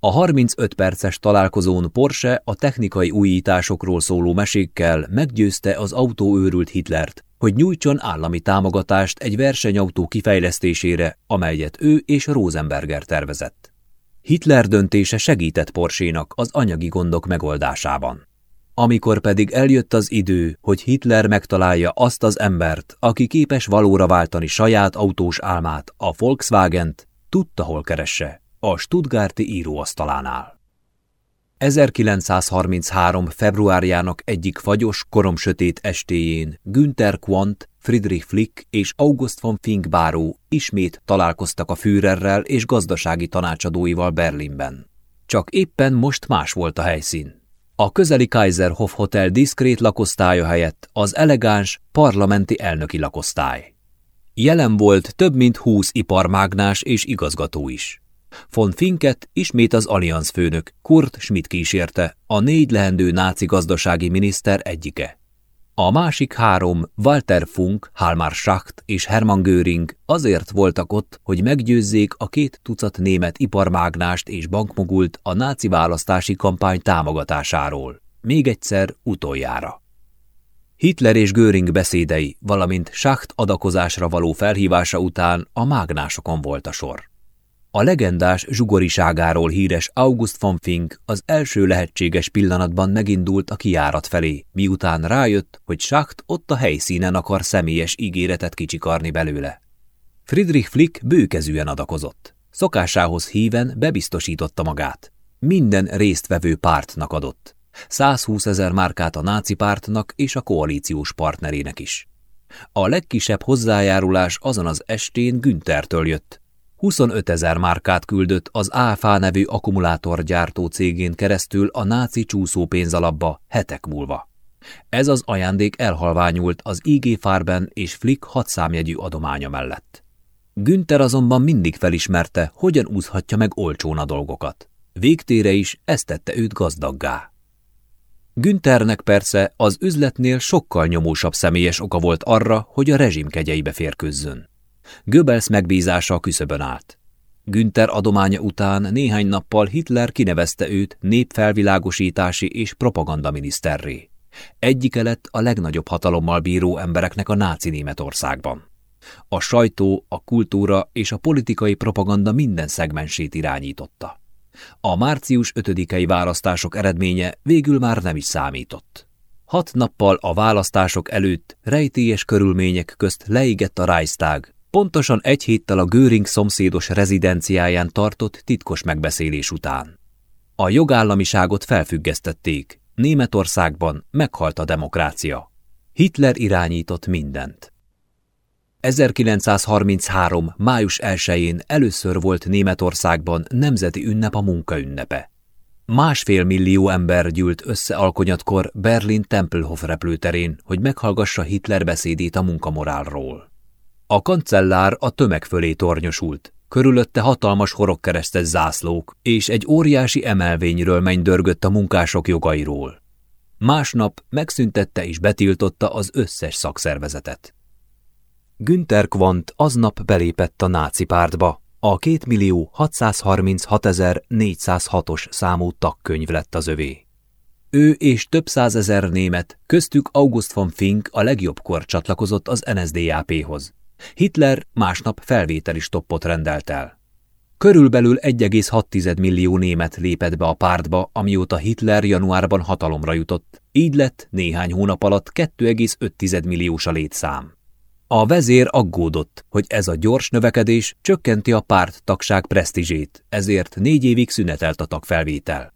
A 35 perces találkozón Porsche a technikai újításokról szóló mesékkel meggyőzte az autóőrült Hitlert, hogy nyújtson állami támogatást egy versenyautó kifejlesztésére, amelyet ő és Rosenberger tervezett. Hitler döntése segített Porsénak az anyagi gondok megoldásában. Amikor pedig eljött az idő, hogy Hitler megtalálja azt az embert, aki képes valóra váltani saját autós álmát, a Volkswagen-t, tudta, hol keresse, a Stuttgarti íróasztalánál. 1933. februárjának egyik fagyos, koromsötét estéjén Günther Quandt, Friedrich Flick és August von Fink ismét találkoztak a Führerrel és gazdasági tanácsadóival Berlinben. Csak éppen most más volt a helyszín. A közeli Kaiserhof Hotel diszkrét lakosztálya helyett az elegáns parlamenti elnöki lakosztály. Jelen volt több mint húsz iparmágnás és igazgató is. Von Finket ismét az Allianz főnök Kurt Schmidt kísérte, a négy lehendő náci gazdasági miniszter egyike. A másik három, Walter Funk, Halmar Schacht és Hermann Göring azért voltak ott, hogy meggyőzzék a két tucat német iparmágnást és bankmogult a náci választási kampány támogatásáról. Még egyszer, utoljára. Hitler és Göring beszédei, valamint Schacht adakozásra való felhívása után a mágnásokon volt a sor. A legendás zsugoriságáról híres August von Fink az első lehetséges pillanatban megindult a kiárat felé, miután rájött, hogy Schacht ott a helyszínen akar személyes ígéretet kicsikarni belőle. Friedrich Flick bőkezűen adakozott. Szokásához híven bebiztosította magát. Minden résztvevő pártnak adott. 120 ezer márkát a náci pártnak és a koalíciós partnerének is. A legkisebb hozzájárulás azon az estén Günthertől jött, 25 ezer márkát küldött az AFA nevű akkumulátorgyártó cégén keresztül a náci csúszópénzalapba hetek múlva. Ez az ajándék elhalványult az IG Farben és Flick hadszámjegyű adománya mellett. Günther azonban mindig felismerte, hogyan úszhatja meg olcsón a dolgokat. Végtére is ezt tette őt gazdaggá. Günthernek persze az üzletnél sokkal nyomósabb személyes oka volt arra, hogy a rezsim kegyeibe férkőzzön. Goebbels megbízása a küszöbön állt. Günther adománya után néhány nappal Hitler kinevezte őt népfelvilágosítási és propagandaminiszterré. Egyike lett a legnagyobb hatalommal bíró embereknek a náci Németországban. A sajtó, a kultúra és a politikai propaganda minden szegmensét irányította. A március 5-i választások eredménye végül már nem is számított. Hat nappal a választások előtt rejtélyes körülmények közt leégett a Reichstag, pontosan egy héttel a Göring szomszédos rezidenciáján tartott titkos megbeszélés után. A jogállamiságot felfüggesztették, Németországban meghalt a demokrácia. Hitler irányított mindent. 1933. május 1-én először volt Németországban nemzeti ünnep a munkaünnepe. Másfél millió ember gyűlt össze alkonyatkor Berlin Tempelhof repülőterén, hogy meghallgassa Hitler beszédét a munkamorálról. A kancellár a tömeg fölé tornyosult, körülötte hatalmas horogkeresztes zászlók, és egy óriási emelvényről mennydörgött a munkások jogairól. Másnap megszüntette és betiltotta az összes szakszervezetet. Günther Quandt aznap belépett a náci pártba, a 2 millió 636.406-os számú tagkönyv lett az övé. Ő és több százezer német, köztük August von Fink a legjobbkor csatlakozott az NSDAP-hoz. Hitler másnap felvételi stoppot rendelt el. Körülbelül 1,6 millió német lépett be a pártba, amióta Hitler januárban hatalomra jutott, így lett néhány hónap alatt 2,5 milliós a létszám. A vezér aggódott, hogy ez a gyors növekedés csökkenti a párt tagság presztízsét, ezért négy évig szünetelt a tagfelvétel.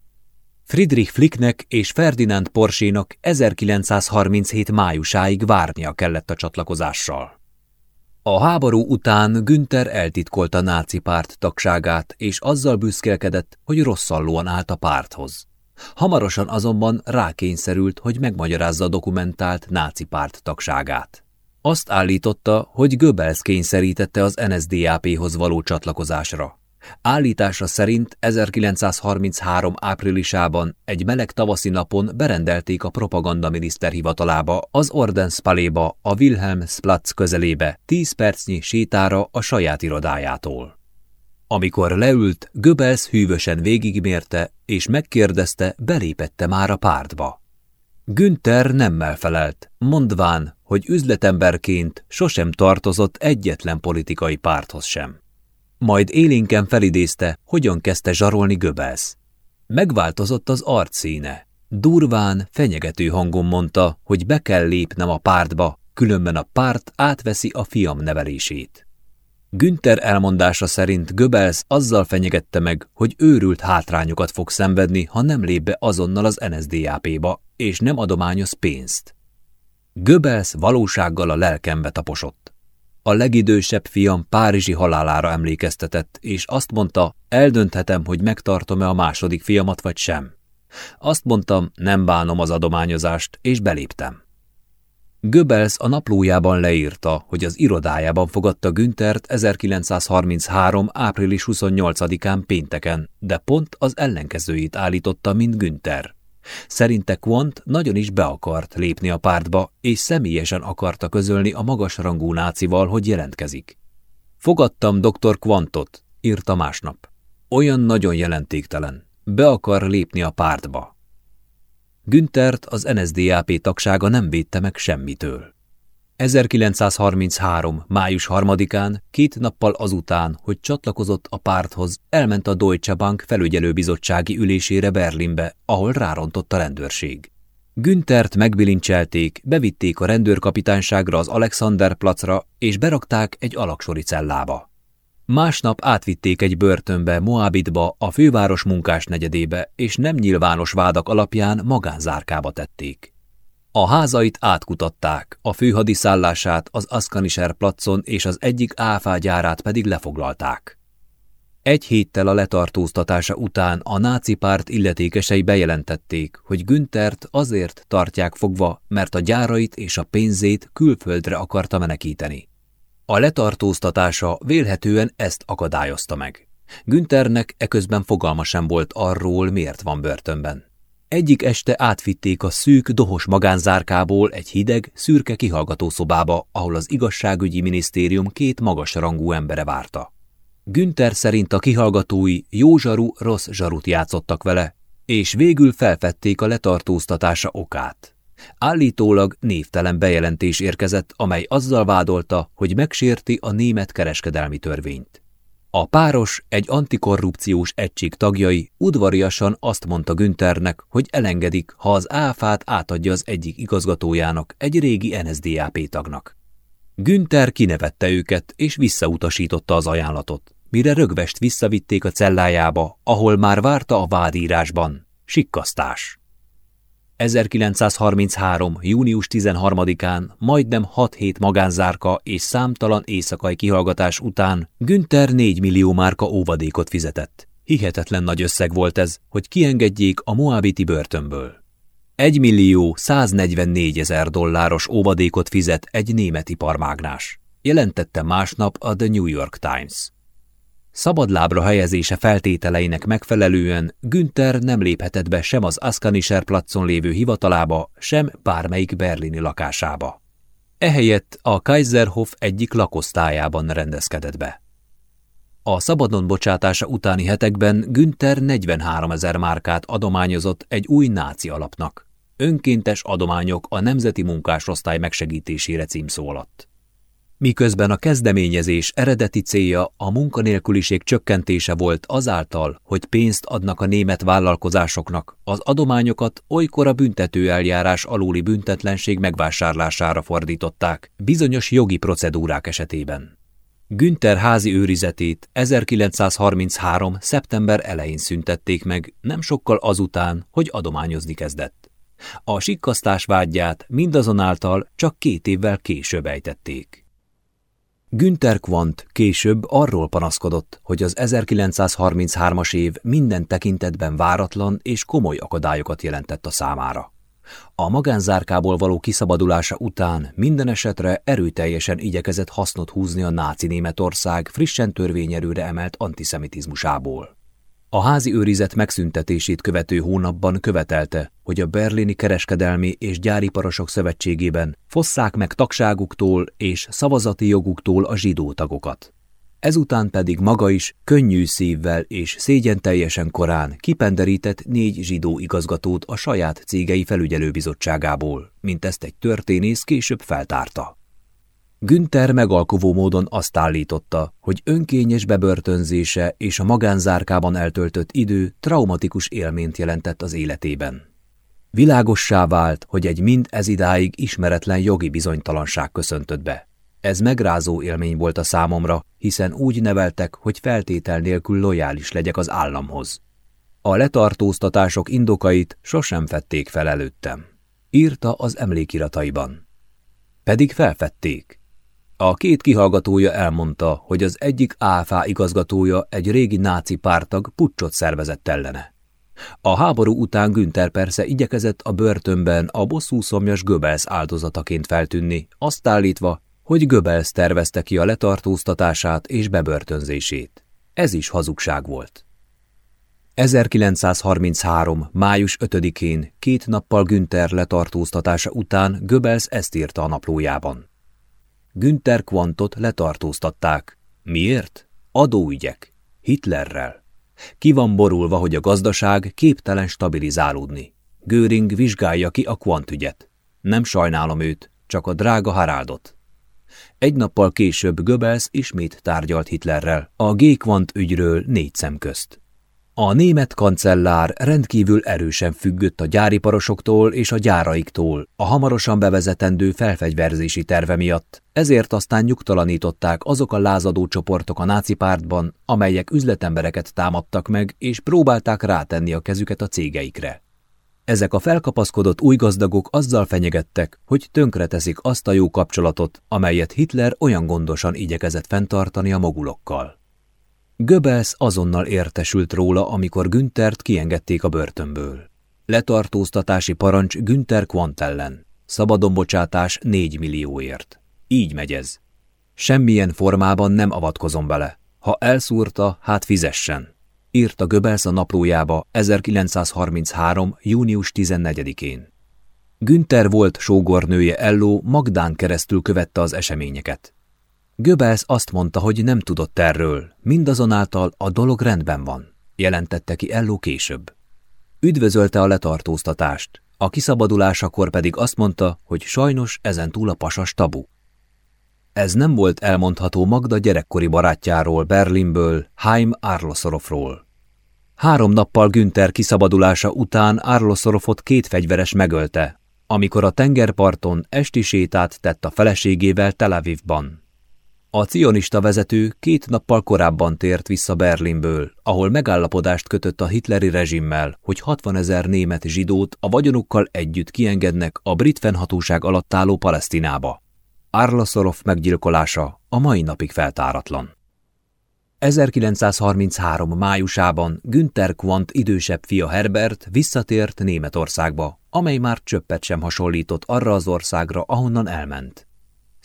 Friedrich Flicknek és Ferdinand Porsénak 1937 májusáig várnia kellett a csatlakozással. A háború után Günther eltitkolta náci párt tagságát, és azzal büszkelkedett, hogy rosszallóan állt a párthoz. Hamarosan azonban rákényszerült, hogy megmagyarázza dokumentált náci párt tagságát. Azt állította, hogy Goebbels kényszerítette az NSDAP-hoz való csatlakozásra. Állítása szerint 1933 áprilisában egy meleg tavaszi napon berendelték a propagandaminiszter hivatalába, az Ordenspaléba, a Wilhelmsplatz közelébe, 10 percnyi sétára a saját irodájától. Amikor leült, Goebbels hűvösen végigmérte, és megkérdezte, belépette már a pártba. Günther nemmel felelt, mondván, hogy üzletemberként sosem tartozott egyetlen politikai párthoz sem. Majd élénken felidézte, hogyan kezdte zsarolni Göbelsz. Megváltozott az arcszíne. Durván, fenyegető hangon mondta, hogy be kell lépnem a pártba, különben a párt átveszi a fiam nevelését. Günther elmondása szerint Göbels azzal fenyegette meg, hogy őrült hátrányokat fog szenvedni, ha nem lép be azonnal az NSDAP-ba, és nem adományoz pénzt. Göbels valósággal a lelkembe taposott. A legidősebb fiam Párizsi halálára emlékeztetett, és azt mondta, eldönthetem, hogy megtartom-e a második fiamat vagy sem. Azt mondtam, nem bánom az adományozást, és beléptem. Goebbels a naplójában leírta, hogy az irodájában fogadta Günthert 1933. április 28-án pénteken, de pont az ellenkezőjét állította, mint Günther. Szerinte Quant nagyon is be akart lépni a pártba, és személyesen akarta közölni a magasrangú nácival, hogy jelentkezik. Fogadtam dr. Quantot, írta másnap. Olyan nagyon jelentéktelen. Be akar lépni a pártba. Günthert az NSDAP tagsága nem védte meg semmitől. 1933. május 3-án, két nappal azután, hogy csatlakozott a párthoz, elment a Deutsche Bank felügyelőbizottsági ülésére Berlinbe, ahol rárontott a rendőrség. Günthert megbilincselték, bevitték a rendőrkapitányságra az Alexanderplatzra, és berakták egy alaksori cellába. Másnap átvitték egy börtönbe, Moabitba, a főváros munkás negyedébe, és nem nyilvános vádak alapján magánzárkába tették. A házait átkutatták, a főhadiszállását az Aszkanisher placon és az egyik áfágyárát pedig lefoglalták. Egy héttel a letartóztatása után a náci párt illetékesei bejelentették, hogy Günthert azért tartják fogva, mert a gyárait és a pénzét külföldre akarta menekíteni. A letartóztatása vélhetően ezt akadályozta meg. Günthernek eközben fogalma sem volt arról, miért van börtönben. Egyik este átvitték a szűk, dohos magánzárkából egy hideg, szürke kihallgatószobába, ahol az igazságügyi minisztérium két magas rangú embere várta. Günther szerint a kihallgatói jó zsaru, rossz zsarut játszottak vele, és végül felfedték a letartóztatása okát. Állítólag névtelen bejelentés érkezett, amely azzal vádolta, hogy megsérti a német kereskedelmi törvényt. A páros, egy antikorrupciós egység tagjai udvariasan azt mondta Günthernek, hogy elengedik, ha az áfát átadja az egyik igazgatójának, egy régi NSDAP tagnak. Günther kinevette őket, és visszautasította az ajánlatot, mire rögvest visszavitték a cellájába, ahol már várta a vádírásban. Sikkasztás. 1933. június 13-án, majdnem 6 hét magánzárka és számtalan éjszakai kihallgatás után Günther 4 millió márka óvadékot fizetett. Hihetetlen nagy összeg volt ez, hogy kiengedjék a Moabiti börtönből. 1 millió 144 ezer dolláros óvadékot fizet egy német iparmágnás, jelentette másnap a The New York Times. Szabadlábra helyezése feltételeinek megfelelően Günther nem léphetett be sem az Askanischer placon lévő hivatalába, sem bármelyik berlini lakásába. Ehelyett a Kaiserhof egyik lakosztályában rendezkedett be. A szabadon bocsátása utáni hetekben Günther 43 ezer márkát adományozott egy új náci alapnak. Önkéntes adományok a Nemzeti Munkásosztály megsegítésére címszó alatt. Miközben a kezdeményezés eredeti célja a munkanélküliség csökkentése volt azáltal, hogy pénzt adnak a német vállalkozásoknak, az adományokat olykor a büntetőeljárás aluli büntetlenség megvásárlására fordították, bizonyos jogi procedúrák esetében. Günther házi őrizetét 1933. szeptember elején szüntették meg, nem sokkal azután, hogy adományozni kezdett. A sikkasztás vágyját mindazonáltal csak két évvel később ejtették. Günther Quant később arról panaszkodott, hogy az 1933-as év minden tekintetben váratlan és komoly akadályokat jelentett a számára. A magánzárkából való kiszabadulása után minden esetre erőteljesen igyekezett hasznot húzni a náci Németország frissen törvényerőre emelt antiszemitizmusából. A házi őrizet megszüntetését követő hónapban követelte, hogy a berlini kereskedelmi és gyáriparosok szövetségében fosszák meg tagságuktól és szavazati joguktól a zsidó tagokat. Ezután pedig maga is könnyű szívvel és szégyen teljesen korán kipenderített négy zsidó igazgatót a saját cégei felügyelőbizottságából, mint ezt egy történész később feltárta. Günther megalkovó módon azt állította, hogy önkényes bebörtönzése és a magánzárkában eltöltött idő traumatikus élményt jelentett az életében. Világossá vált, hogy egy mind ez idáig ismeretlen jogi bizonytalanság köszöntött be. Ez megrázó élmény volt a számomra, hiszen úgy neveltek, hogy feltétel nélkül lojális legyek az államhoz. A letartóztatások indokait sosem fették fel előttem. Írta az emlékirataiban. Pedig felfedték. A két kihallgatója elmondta, hogy az egyik AFA igazgatója egy régi náci pártag puccsot szervezett ellene. A háború után Günther persze igyekezett a börtönben a bosszú szomjas Göbels áldozataként feltűnni, azt állítva, hogy Göbels tervezte ki a letartóztatását és bebörtönzését. Ez is hazugság volt. 1933. május 5-én, két nappal Günther letartóztatása után Göbels ezt írta a naplójában. Günther Quantot letartóztatták. Miért? Adóügyek. Hitlerrel. Ki van borulva, hogy a gazdaság képtelen stabilizálódni. Göring vizsgálja ki a Quant ügyet. Nem sajnálom őt, csak a drága Haraldot. Egy nappal később Goebbels ismét tárgyalt Hitlerrel, a G-Quant ügyről négy szem közt. A német kancellár rendkívül erősen függött a gyáriparosoktól és a gyáraiktól, a hamarosan bevezetendő felfegyverzési terve miatt, ezért aztán nyugtalanították azok a lázadó csoportok a náci pártban, amelyek üzletembereket támadtak meg és próbálták rátenni a kezüket a cégeikre. Ezek a felkapaszkodott új gazdagok azzal fenyegettek, hogy tönkreteszik azt a jó kapcsolatot, amelyet Hitler olyan gondosan igyekezett fenntartani a mogulokkal. Göbels azonnal értesült róla, amikor Günthert kiengedték a börtönből. Letartóztatási parancs Günther Quant ellen. Szabadonbocsátás négy millióért. Így megy ez. Semmilyen formában nem avatkozom bele. Ha elszúrta, hát fizessen. Írta Göbels a naplójába 1933. június 14-én. Günther volt sógornője Elló Magdán keresztül követte az eseményeket. Göbels azt mondta, hogy nem tudott erről, mindazonáltal a dolog rendben van, jelentette ki Elló később. Üdvözölte a letartóztatást, a kiszabadulásakor pedig azt mondta, hogy sajnos ezen túl a pasas tabu. Ez nem volt elmondható Magda gyerekkori barátjáról, Berlinből, Heim Arloszorofról. Három nappal Günther kiszabadulása után Arloszorofot két fegyveres megölte, amikor a tengerparton esti sétát tett a feleségével Tel Avivban. A cionista vezető két nappal korábban tért vissza Berlinből, ahol megállapodást kötött a hitleri rezsimmel, hogy 60 ezer német zsidót a vagyonukkal együtt kiengednek a brit fennhatóság alatt álló Palesztinába. Arlaszorov meggyilkolása a mai napig feltáratlan. 1933. májusában Günther Quant idősebb fia Herbert visszatért Németországba, amely már csöppet sem hasonlított arra az országra, ahonnan elment.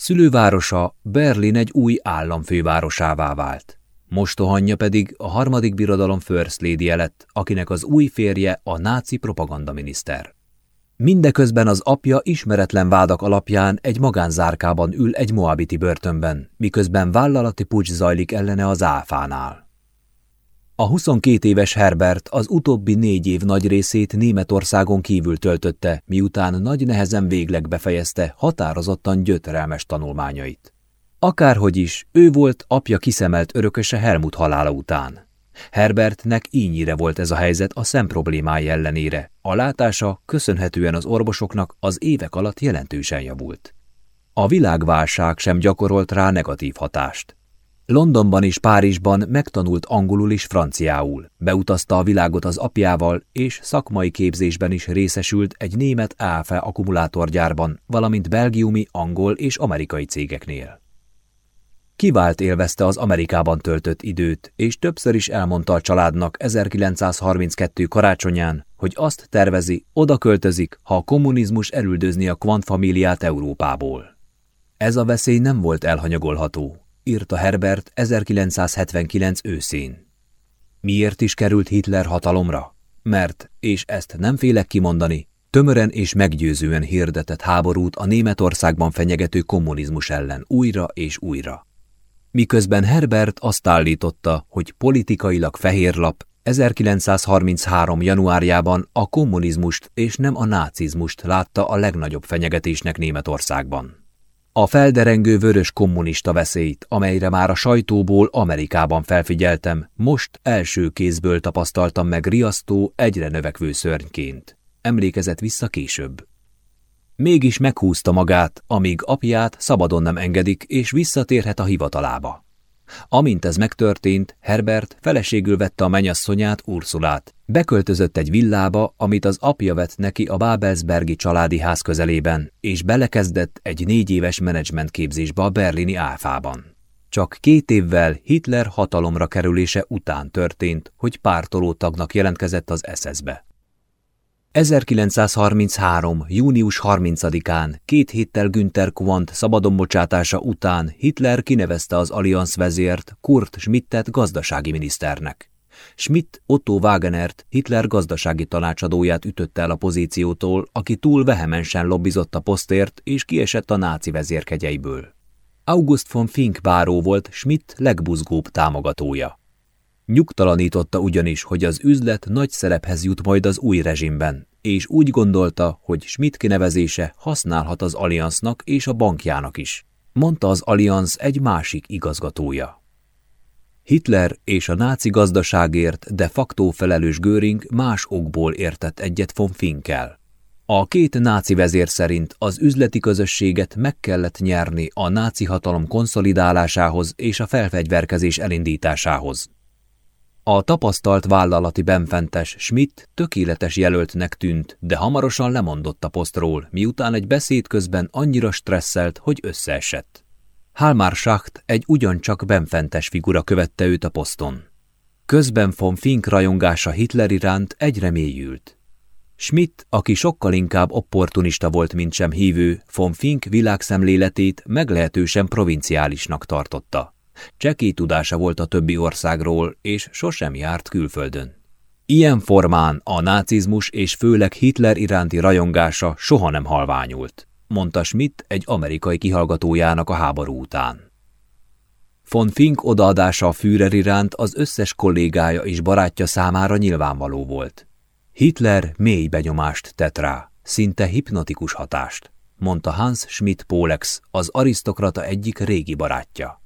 Szülővárosa Berlin egy új államfővárosává vált. mostohanja pedig a harmadik birodalom First lady lett, akinek az új férje a náci propagandaminiszter. Mindeközben az apja ismeretlen vádak alapján egy magánzárkában ül egy moabiti börtönben, miközben vállalati pucs zajlik ellene az áfánál. A 22 éves Herbert az utóbbi négy év nagy részét Németországon kívül töltötte, miután nagy nehezen végleg befejezte határozottan gyötrelmes tanulmányait. Akárhogy is, ő volt apja kiszemelt örököse Helmut halála után. Herbertnek ínyire volt ez a helyzet a szem problémái ellenére. A látása köszönhetően az orvosoknak az évek alatt jelentősen javult. A világválság sem gyakorolt rá negatív hatást. Londonban és Párizsban megtanult angolul és franciául, beutazta a világot az apjával, és szakmai képzésben is részesült egy német AFE akkumulátorgyárban, valamint belgiumi, angol és amerikai cégeknél. Kivált élvezte az Amerikában töltött időt, és többször is elmondta a családnak 1932 karácsonyán, hogy azt tervezi, oda költözik, ha a kommunizmus elüldözni a kvantfamíliát Európából. Ez a veszély nem volt elhanyagolható, írta Herbert 1979 őszén. Miért is került Hitler hatalomra? Mert, és ezt nem félek kimondani, tömören és meggyőzően hirdetett háborút a Németországban fenyegető kommunizmus ellen újra és újra. Miközben Herbert azt állította, hogy politikailag fehérlap 1933. januárjában a kommunizmust és nem a nácizmust látta a legnagyobb fenyegetésnek Németországban. A felderengő vörös kommunista veszélyt, amelyre már a sajtóból Amerikában felfigyeltem, most első kézből tapasztaltam meg riasztó, egyre növekvő szörnyként. Emlékezett vissza később. Mégis meghúzta magát, amíg apját szabadon nem engedik, és visszatérhet a hivatalába. Amint ez megtörtént, Herbert feleségül vette a menyasszonyát, Ursulát. Beköltözött egy villába, amit az apja vett neki a Babelsbergi családi ház közelében, és belekezdett egy négy éves menedzsmentképzésbe a berlini áfában. Csak két évvel Hitler hatalomra kerülése után történt, hogy pártoló tagnak jelentkezett az SS-be. 1933. június 30-án, két héttel Günther Quandt szabadonbocsátása után Hitler kinevezte az Allianz vezért Kurt Schmidtet gazdasági miniszternek. Schmidt Otto Wagenert, Hitler gazdasági tanácsadóját ütötte el a pozíciótól, aki túl vehemensen lobbizott a posztért és kiesett a náci vezérkegyeiből. August von Fink báró volt Schmidt legbuzgóbb támogatója. Nyugtalanította ugyanis, hogy az üzlet nagy szerephez jut majd az új rezsimben, és úgy gondolta, hogy Schmidt kinevezése használhat az Allianznak és a bankjának is, mondta az Allianz egy másik igazgatója. Hitler és a náci gazdaságért de facto felelős Göring más okból értett egyet von Finkel. A két náci vezér szerint az üzleti közösséget meg kellett nyerni a náci hatalom konszolidálásához és a felfegyverkezés elindításához. A tapasztalt vállalati benfentes Schmidt tökéletes jelöltnek tűnt, de hamarosan lemondott a posztról, miután egy beszéd közben annyira stresszelt, hogy összeesett. Halmar Schacht egy ugyancsak benfentes figura követte őt a poszton. Közben von Fink rajongása Hitler iránt egyre mélyült. Schmidt, aki sokkal inkább opportunista volt, mint sem hívő, von Fink világszemléletét meglehetősen provinciálisnak tartotta. Csekély tudása volt a többi országról, és sosem járt külföldön. Ilyen formán a nácizmus és főleg Hitler iránti rajongása soha nem halványult, mondta Schmidt egy amerikai kihallgatójának a háború után. Von Fink odaadása a Führer iránt az összes kollégája és barátja számára nyilvánvaló volt. Hitler mély benyomást tett rá, szinte hipnotikus hatást, mondta Hans Schmidt Polex, az arisztokrata egyik régi barátja.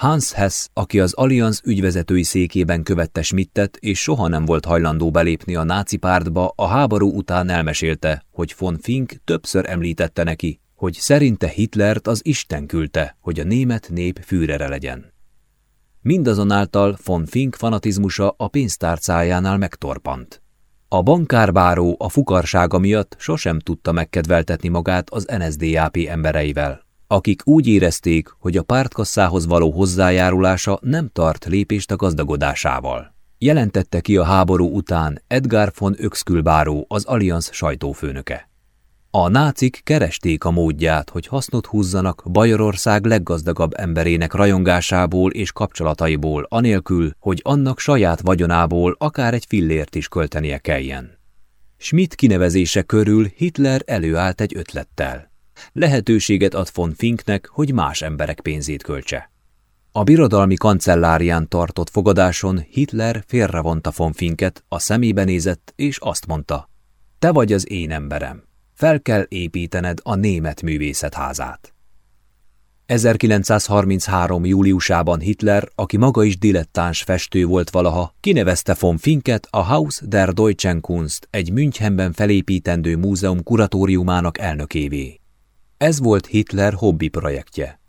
Hans Hess, aki az Allianz ügyvezetői székében követte Schmidtet, és soha nem volt hajlandó belépni a náci pártba, a háború után elmesélte, hogy von Fink többször említette neki, hogy szerinte Hitlert az Isten küldte, hogy a német nép fűrere legyen. Mindazonáltal von Fink fanatizmusa a pénztárcájánál megtorpant. A bankárbáró a fukarsága miatt sosem tudta megkedveltetni magát az NSDAP embereivel akik úgy érezték, hogy a pártkasszához való hozzájárulása nem tart lépést a gazdagodásával. Jelentette ki a háború után Edgar von Öxkülbáró, az Allianz sajtófőnöke. A nácik keresték a módját, hogy hasznot húzzanak Bajorország leggazdagabb emberének rajongásából és kapcsolataiból, anélkül, hogy annak saját vagyonából akár egy fillért is költenie kelljen. Schmidt kinevezése körül Hitler előállt egy ötlettel. Lehetőséget ad von Finknek, hogy más emberek pénzét költse. A birodalmi kancellárián tartott fogadáson Hitler félrevonta von Finket, a szemébe nézett, és azt mondta, te vagy az én emberem, fel kell építened a német művészetházát. 1933. júliusában Hitler, aki maga is dilettáns festő volt valaha, kinevezte von Finket a Haus der Deutschen Kunst egy Münchenben felépítendő múzeum kuratóriumának elnökévé. Ez volt Hitler hobbi projektje.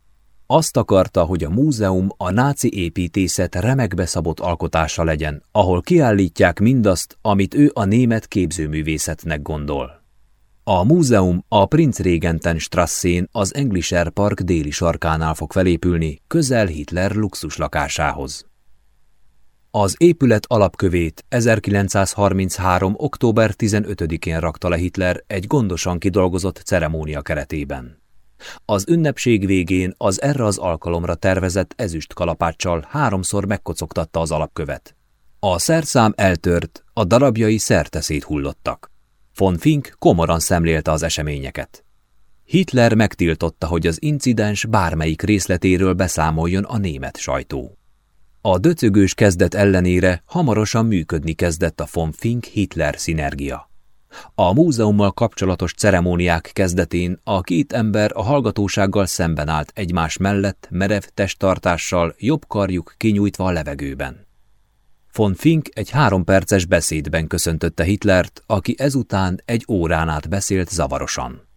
Azt akarta, hogy a múzeum a náci építészet remekbe szabott alkotása legyen, ahol kiállítják mindazt, amit ő a német képzőművészetnek gondol. A múzeum a Prinz Regenten Strasszén az Englischer Park déli sarkánál fog felépülni, közel Hitler luxus lakásához. Az épület alapkövét 1933. október 15-én rakta le Hitler egy gondosan kidolgozott ceremónia keretében. Az ünnepség végén az erre az alkalomra tervezett ezüst kalapáccsal háromszor megkocogtatta az alapkövet. A szerszám eltört, a darabjai szerte széthullottak. Von Fink komoran szemlélte az eseményeket. Hitler megtiltotta, hogy az incidens bármelyik részletéről beszámoljon a német sajtó. A döcögős kezdet ellenére hamarosan működni kezdett a von Fink-Hitler szinergia. A múzeummal kapcsolatos ceremóniák kezdetén a két ember a hallgatósággal szemben állt egymás mellett merev testtartással, jobb karjuk kinyújtva a levegőben. Von Fink egy három perces beszédben köszöntötte Hitlert, aki ezután egy órán át beszélt zavarosan.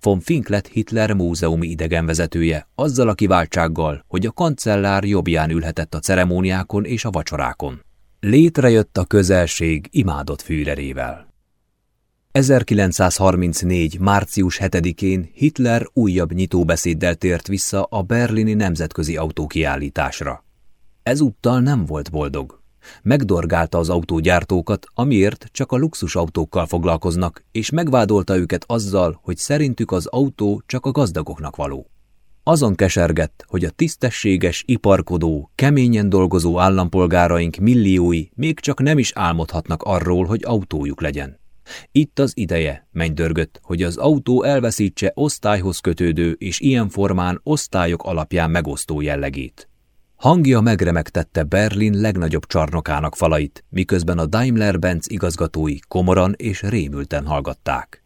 Von Fink lett Hitler múzeumi idegenvezetője, azzal a kiváltsággal, hogy a kancellár jobbján ülhetett a ceremóniákon és a vacsorákon. Létrejött a közelség imádott fűrerével. 1934. március 7-én Hitler újabb nyitóbeszéddel tért vissza a berlini nemzetközi autókiállításra. Ezúttal nem volt boldog. Megdorgálta az autógyártókat, amiért csak a luxusautókkal foglalkoznak, és megvádolta őket azzal, hogy szerintük az autó csak a gazdagoknak való. Azon kesergett, hogy a tisztességes, iparkodó, keményen dolgozó állampolgáraink milliói még csak nem is álmodhatnak arról, hogy autójuk legyen. Itt az ideje, mennydörgött, hogy az autó elveszítse osztályhoz kötődő és ilyen formán osztályok alapján megosztó jellegét. Hangja megremegtette Berlin legnagyobb csarnokának falait, miközben a Daimler-Benz igazgatói komoran és rémülten hallgatták.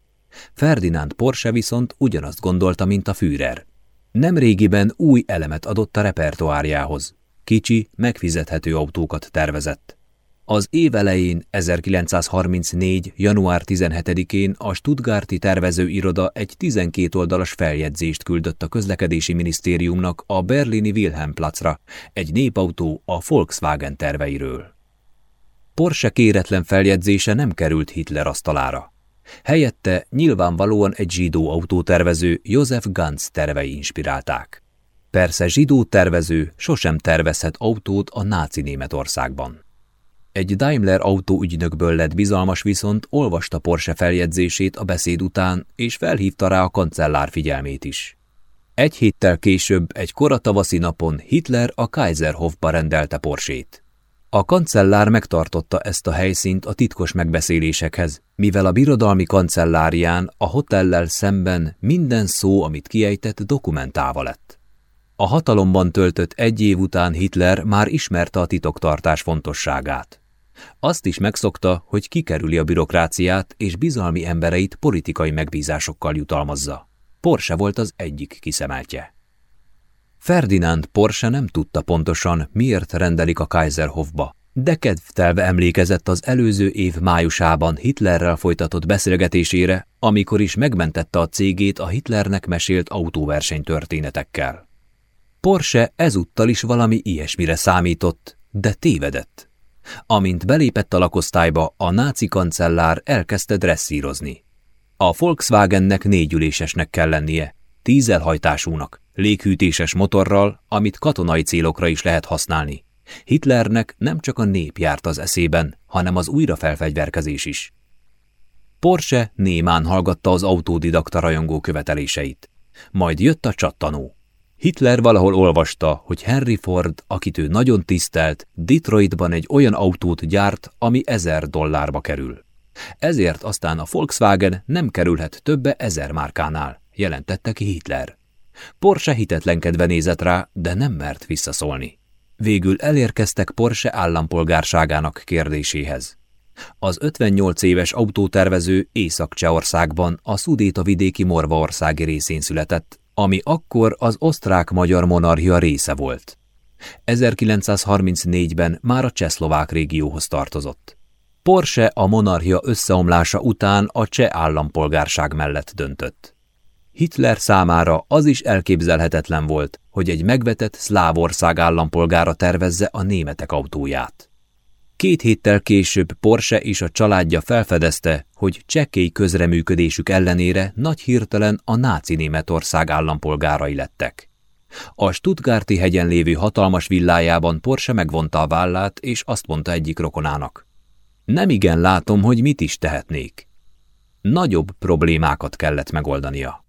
Ferdinand Porsche viszont ugyanazt gondolta, mint a Führer. Nemrégiben új elemet adott a repertoárjához. Kicsi, megfizethető autókat tervezett. Az év elején, 1934. január 17-én a Stuttgarti tervezőiroda egy 12 oldalas feljegyzést küldött a közlekedési minisztériumnak a berlini Wilhelmplatzra, egy népautó a Volkswagen terveiről. Porsche kéretlen feljegyzése nem került Hitler asztalára. Helyette nyilvánvalóan egy zsidó autótervező Josef Ganz tervei inspirálták. Persze zsidó tervező sosem tervezhet autót a náci Németországban. Egy Daimler autóügynökből lett bizalmas viszont olvasta Porsche feljegyzését a beszéd után, és felhívta rá a kancellár figyelmét is. Egy héttel később, egy koratavaszi napon Hitler a Kaiserhofba rendelte Porsét. A kancellár megtartotta ezt a helyszínt a titkos megbeszélésekhez, mivel a birodalmi kancellárián a hotellel szemben minden szó, amit kiejtett, dokumentálva lett. A hatalomban töltött egy év után Hitler már ismerte a titoktartás fontosságát. Azt is megszokta, hogy kikerüli a bürokráciát és bizalmi embereit politikai megbízásokkal jutalmazza. Porsche volt az egyik kiszemeltje. Ferdinand Porsche nem tudta pontosan, miért rendelik a Kaiserhofba, de kedvtelve emlékezett az előző év májusában Hitlerrel folytatott beszélgetésére, amikor is megmentette a cégét a Hitlernek mesélt autóverseny történetekkel. Porsche ezúttal is valami ilyesmire számított, de tévedett. Amint belépett a lakosztályba, a náci kancellár elkezdte dresszírozni. A Volkswagennek négyülésesnek kell lennie, tízelhajtásúnak, léghűtéses motorral, amit katonai célokra is lehet használni. Hitlernek nem csak a nép járt az eszében, hanem az újrafelfegyverkezés is. Porsche némán hallgatta az autódidakta rajongó követeléseit. Majd jött a csattanó. Hitler valahol olvasta, hogy Henry Ford, akit ő nagyon tisztelt, Detroitban egy olyan autót gyárt, ami ezer dollárba kerül. Ezért aztán a Volkswagen nem kerülhet többe ezer márkánál, jelentette ki Hitler. Porsche hitetlenkedve nézett rá, de nem mert visszaszólni. Végül elérkeztek Porsche állampolgárságának kérdéséhez. Az 58 éves autótervező Észak-Csehországban, a Szudéta vidéki Morvaországi részén született, ami akkor az osztrák-magyar monarchia része volt. 1934-ben már a csehszlovák régióhoz tartozott. Porsche a monarchia összeomlása után a cseh állampolgárság mellett döntött. Hitler számára az is elképzelhetetlen volt, hogy egy megvetett szlávország állampolgára tervezze a németek autóját. Két héttel később Porsche és a családja felfedezte, hogy csekély közreműködésük ellenére nagy hirtelen a náci Németország állampolgárai lettek. A Stuttgarti hegyen lévő hatalmas villájában Porsche megvonta a vállát, és azt mondta egyik rokonának. Nem igen látom, hogy mit is tehetnék. Nagyobb problémákat kellett megoldania.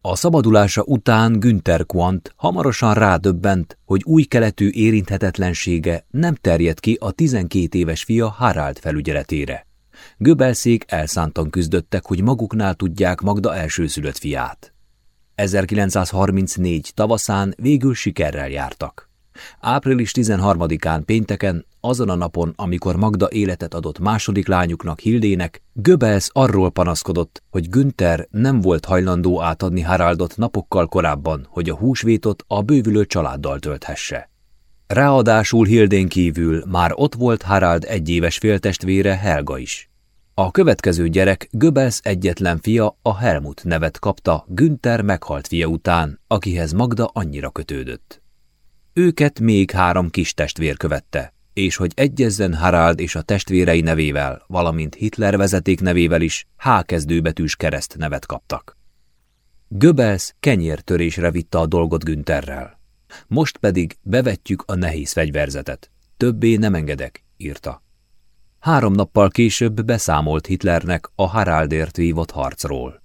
A szabadulása után Günther Quant hamarosan rádöbbent, hogy új keletű érinthetetlensége nem terjed ki a 12 éves fia Harald felügyeletére. Göbelszék elszántan küzdöttek, hogy maguknál tudják Magda elsőszülött fiát. 1934 tavaszán végül sikerrel jártak. Április 13-án pénteken, azon a napon, amikor Magda életet adott második lányuknak Hildének, Göbels arról panaszkodott, hogy Günther nem volt hajlandó átadni Haraldot napokkal korábban, hogy a húsvétot a bővülő családdal tölthesse. Ráadásul Hildén kívül már ott volt Harald egyéves féltestvére Helga is. A következő gyerek Göbels egyetlen fia a Helmut nevet kapta Günther meghalt fia után, akihez Magda annyira kötődött. Őket még három kis testvér követte, és hogy egyezzen Harald és a testvérei nevével, valamint Hitler vezeték nevével is H kezdőbetűs kereszt nevet kaptak. Göbels kenyértörésre vitte a dolgot Güntherrel. Most pedig bevetjük a nehéz fegyverzetet. Többé nem engedek, írta. Három nappal később beszámolt Hitlernek a Haraldért vívott harcról.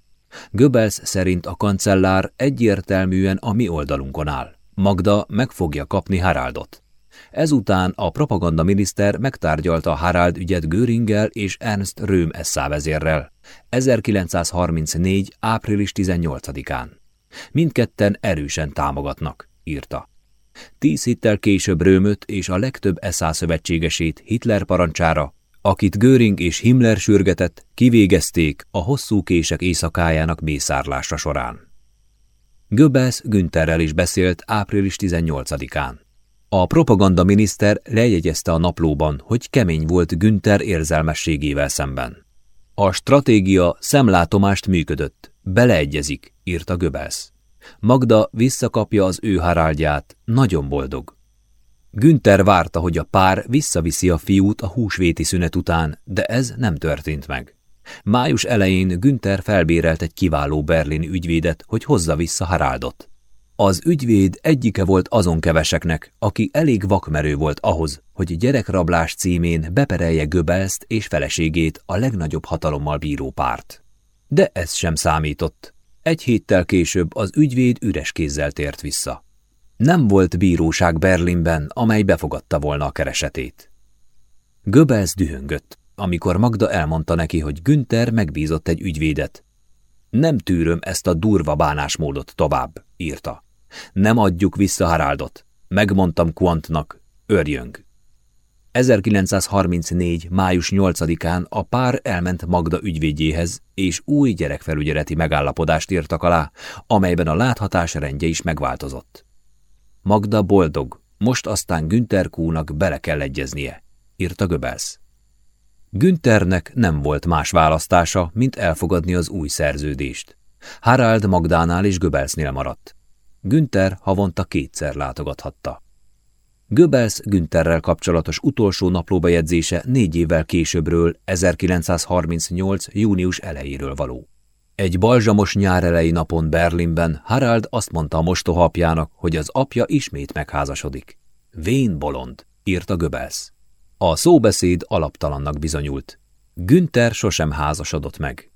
Göbels szerint a kancellár egyértelműen a mi oldalunkon áll. Magda meg fogja kapni Haraldot. Ezután a propagandaminiszter megtárgyalta Harald ügyet Göringgel és Ernst Röhm SA vezérrel 1934. április 18-án. Mindketten erősen támogatnak, írta. Tíz hittel később Römöt és a legtöbb SA szövetségesét Hitler parancsára, akit Göring és Himmler sürgetett, kivégezték a hosszú kések éjszakájának mészárlása során. Göbbels Güntherrel is beszélt április 18-án. A propaganda miniszter lejegyezte a naplóban, hogy kemény volt Günther érzelmességével szemben. A stratégia szemlátomást működött, beleegyezik, írta Göbbels. Magda visszakapja az ő haráldját, nagyon boldog. Günther várta, hogy a pár visszaviszi a fiút a húsvéti szünet után, de ez nem történt meg. Május elején Günther felbérelt egy kiváló berlini ügyvédet, hogy hozza vissza Haraldot. Az ügyvéd egyike volt azon keveseknek, aki elég vakmerő volt ahhoz, hogy gyerekrablás címén beperelje Göbelszt és feleségét a legnagyobb hatalommal bíró párt. De ez sem számított. Egy héttel később az ügyvéd üres kézzel tért vissza. Nem volt bíróság Berlinben, amely befogadta volna a keresetét. Göbels dühöngött amikor Magda elmondta neki, hogy Günther megbízott egy ügyvédet. Nem tűröm ezt a durva bánásmódot tovább, írta. Nem adjuk vissza Haraldot. Megmondtam Quantnak, örjönk. 1934. május 8-án a pár elment Magda ügyvédjéhez, és új gyerekfelügyeleti megállapodást írtak alá, amelyben a láthatás rendje is megváltozott. Magda boldog, most aztán Günther Kúnak bele kell egyeznie, írta Göbels. Günthernek nem volt más választása, mint elfogadni az új szerződést. Harald Magdánál és Göbelsnél maradt. Günther havonta kétszer látogathatta. Göbels Güntherrel kapcsolatos utolsó naplóbejegyzése négy évvel későbbről, 1938. június elejéről való. Egy balzsamos nyárelei napon Berlinben Harald azt mondta a mostoha apjának, hogy az apja ismét megházasodik. Vén bolond, írta Göbels. A szóbeszéd alaptalannak bizonyult. Günther sosem házasodott meg.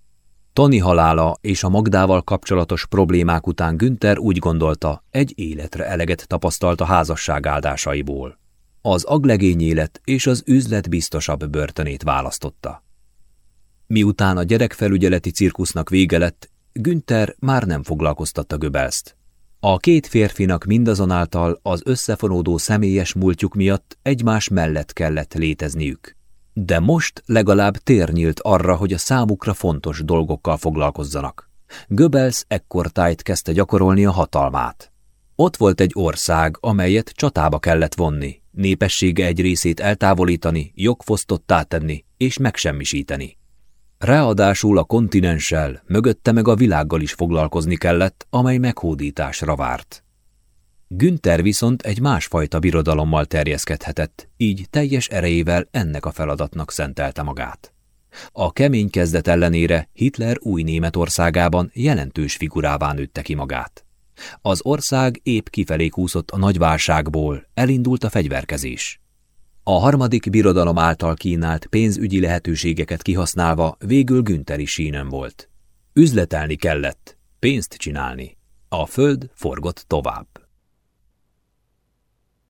Tony halála és a Magdával kapcsolatos problémák után Günther úgy gondolta, egy életre eleget tapasztalt a házasság áldásaiból. Az aglegény élet és az üzlet biztosabb börtönét választotta. Miután a gyerekfelügyeleti cirkusznak vége lett, Günther már nem foglalkoztatta Göbelszt. A két férfinak mindazonáltal az összefonódó személyes múltjuk miatt egymás mellett kellett létezniük. De most legalább tér nyílt arra, hogy a számukra fontos dolgokkal foglalkozzanak. Göbels ekkor tájt kezdte gyakorolni a hatalmát. Ott volt egy ország, amelyet csatába kellett vonni, népessége egy részét eltávolítani, jogfosztottá tenni és megsemmisíteni. Ráadásul a kontinenssel, mögötte meg a világgal is foglalkozni kellett, amely meghódításra várt. Günther viszont egy másfajta birodalommal terjeszkedhetett, így teljes erejével ennek a feladatnak szentelte magát. A kemény kezdet ellenére Hitler új Németországában jelentős figurává nőtte ki magát. Az ország épp kifelé kúszott a nagy válságból, elindult a fegyverkezés. A harmadik birodalom által kínált pénzügyi lehetőségeket kihasználva végül Günteri sínen volt. Üzletelni kellett, pénzt csinálni. A föld forgott tovább.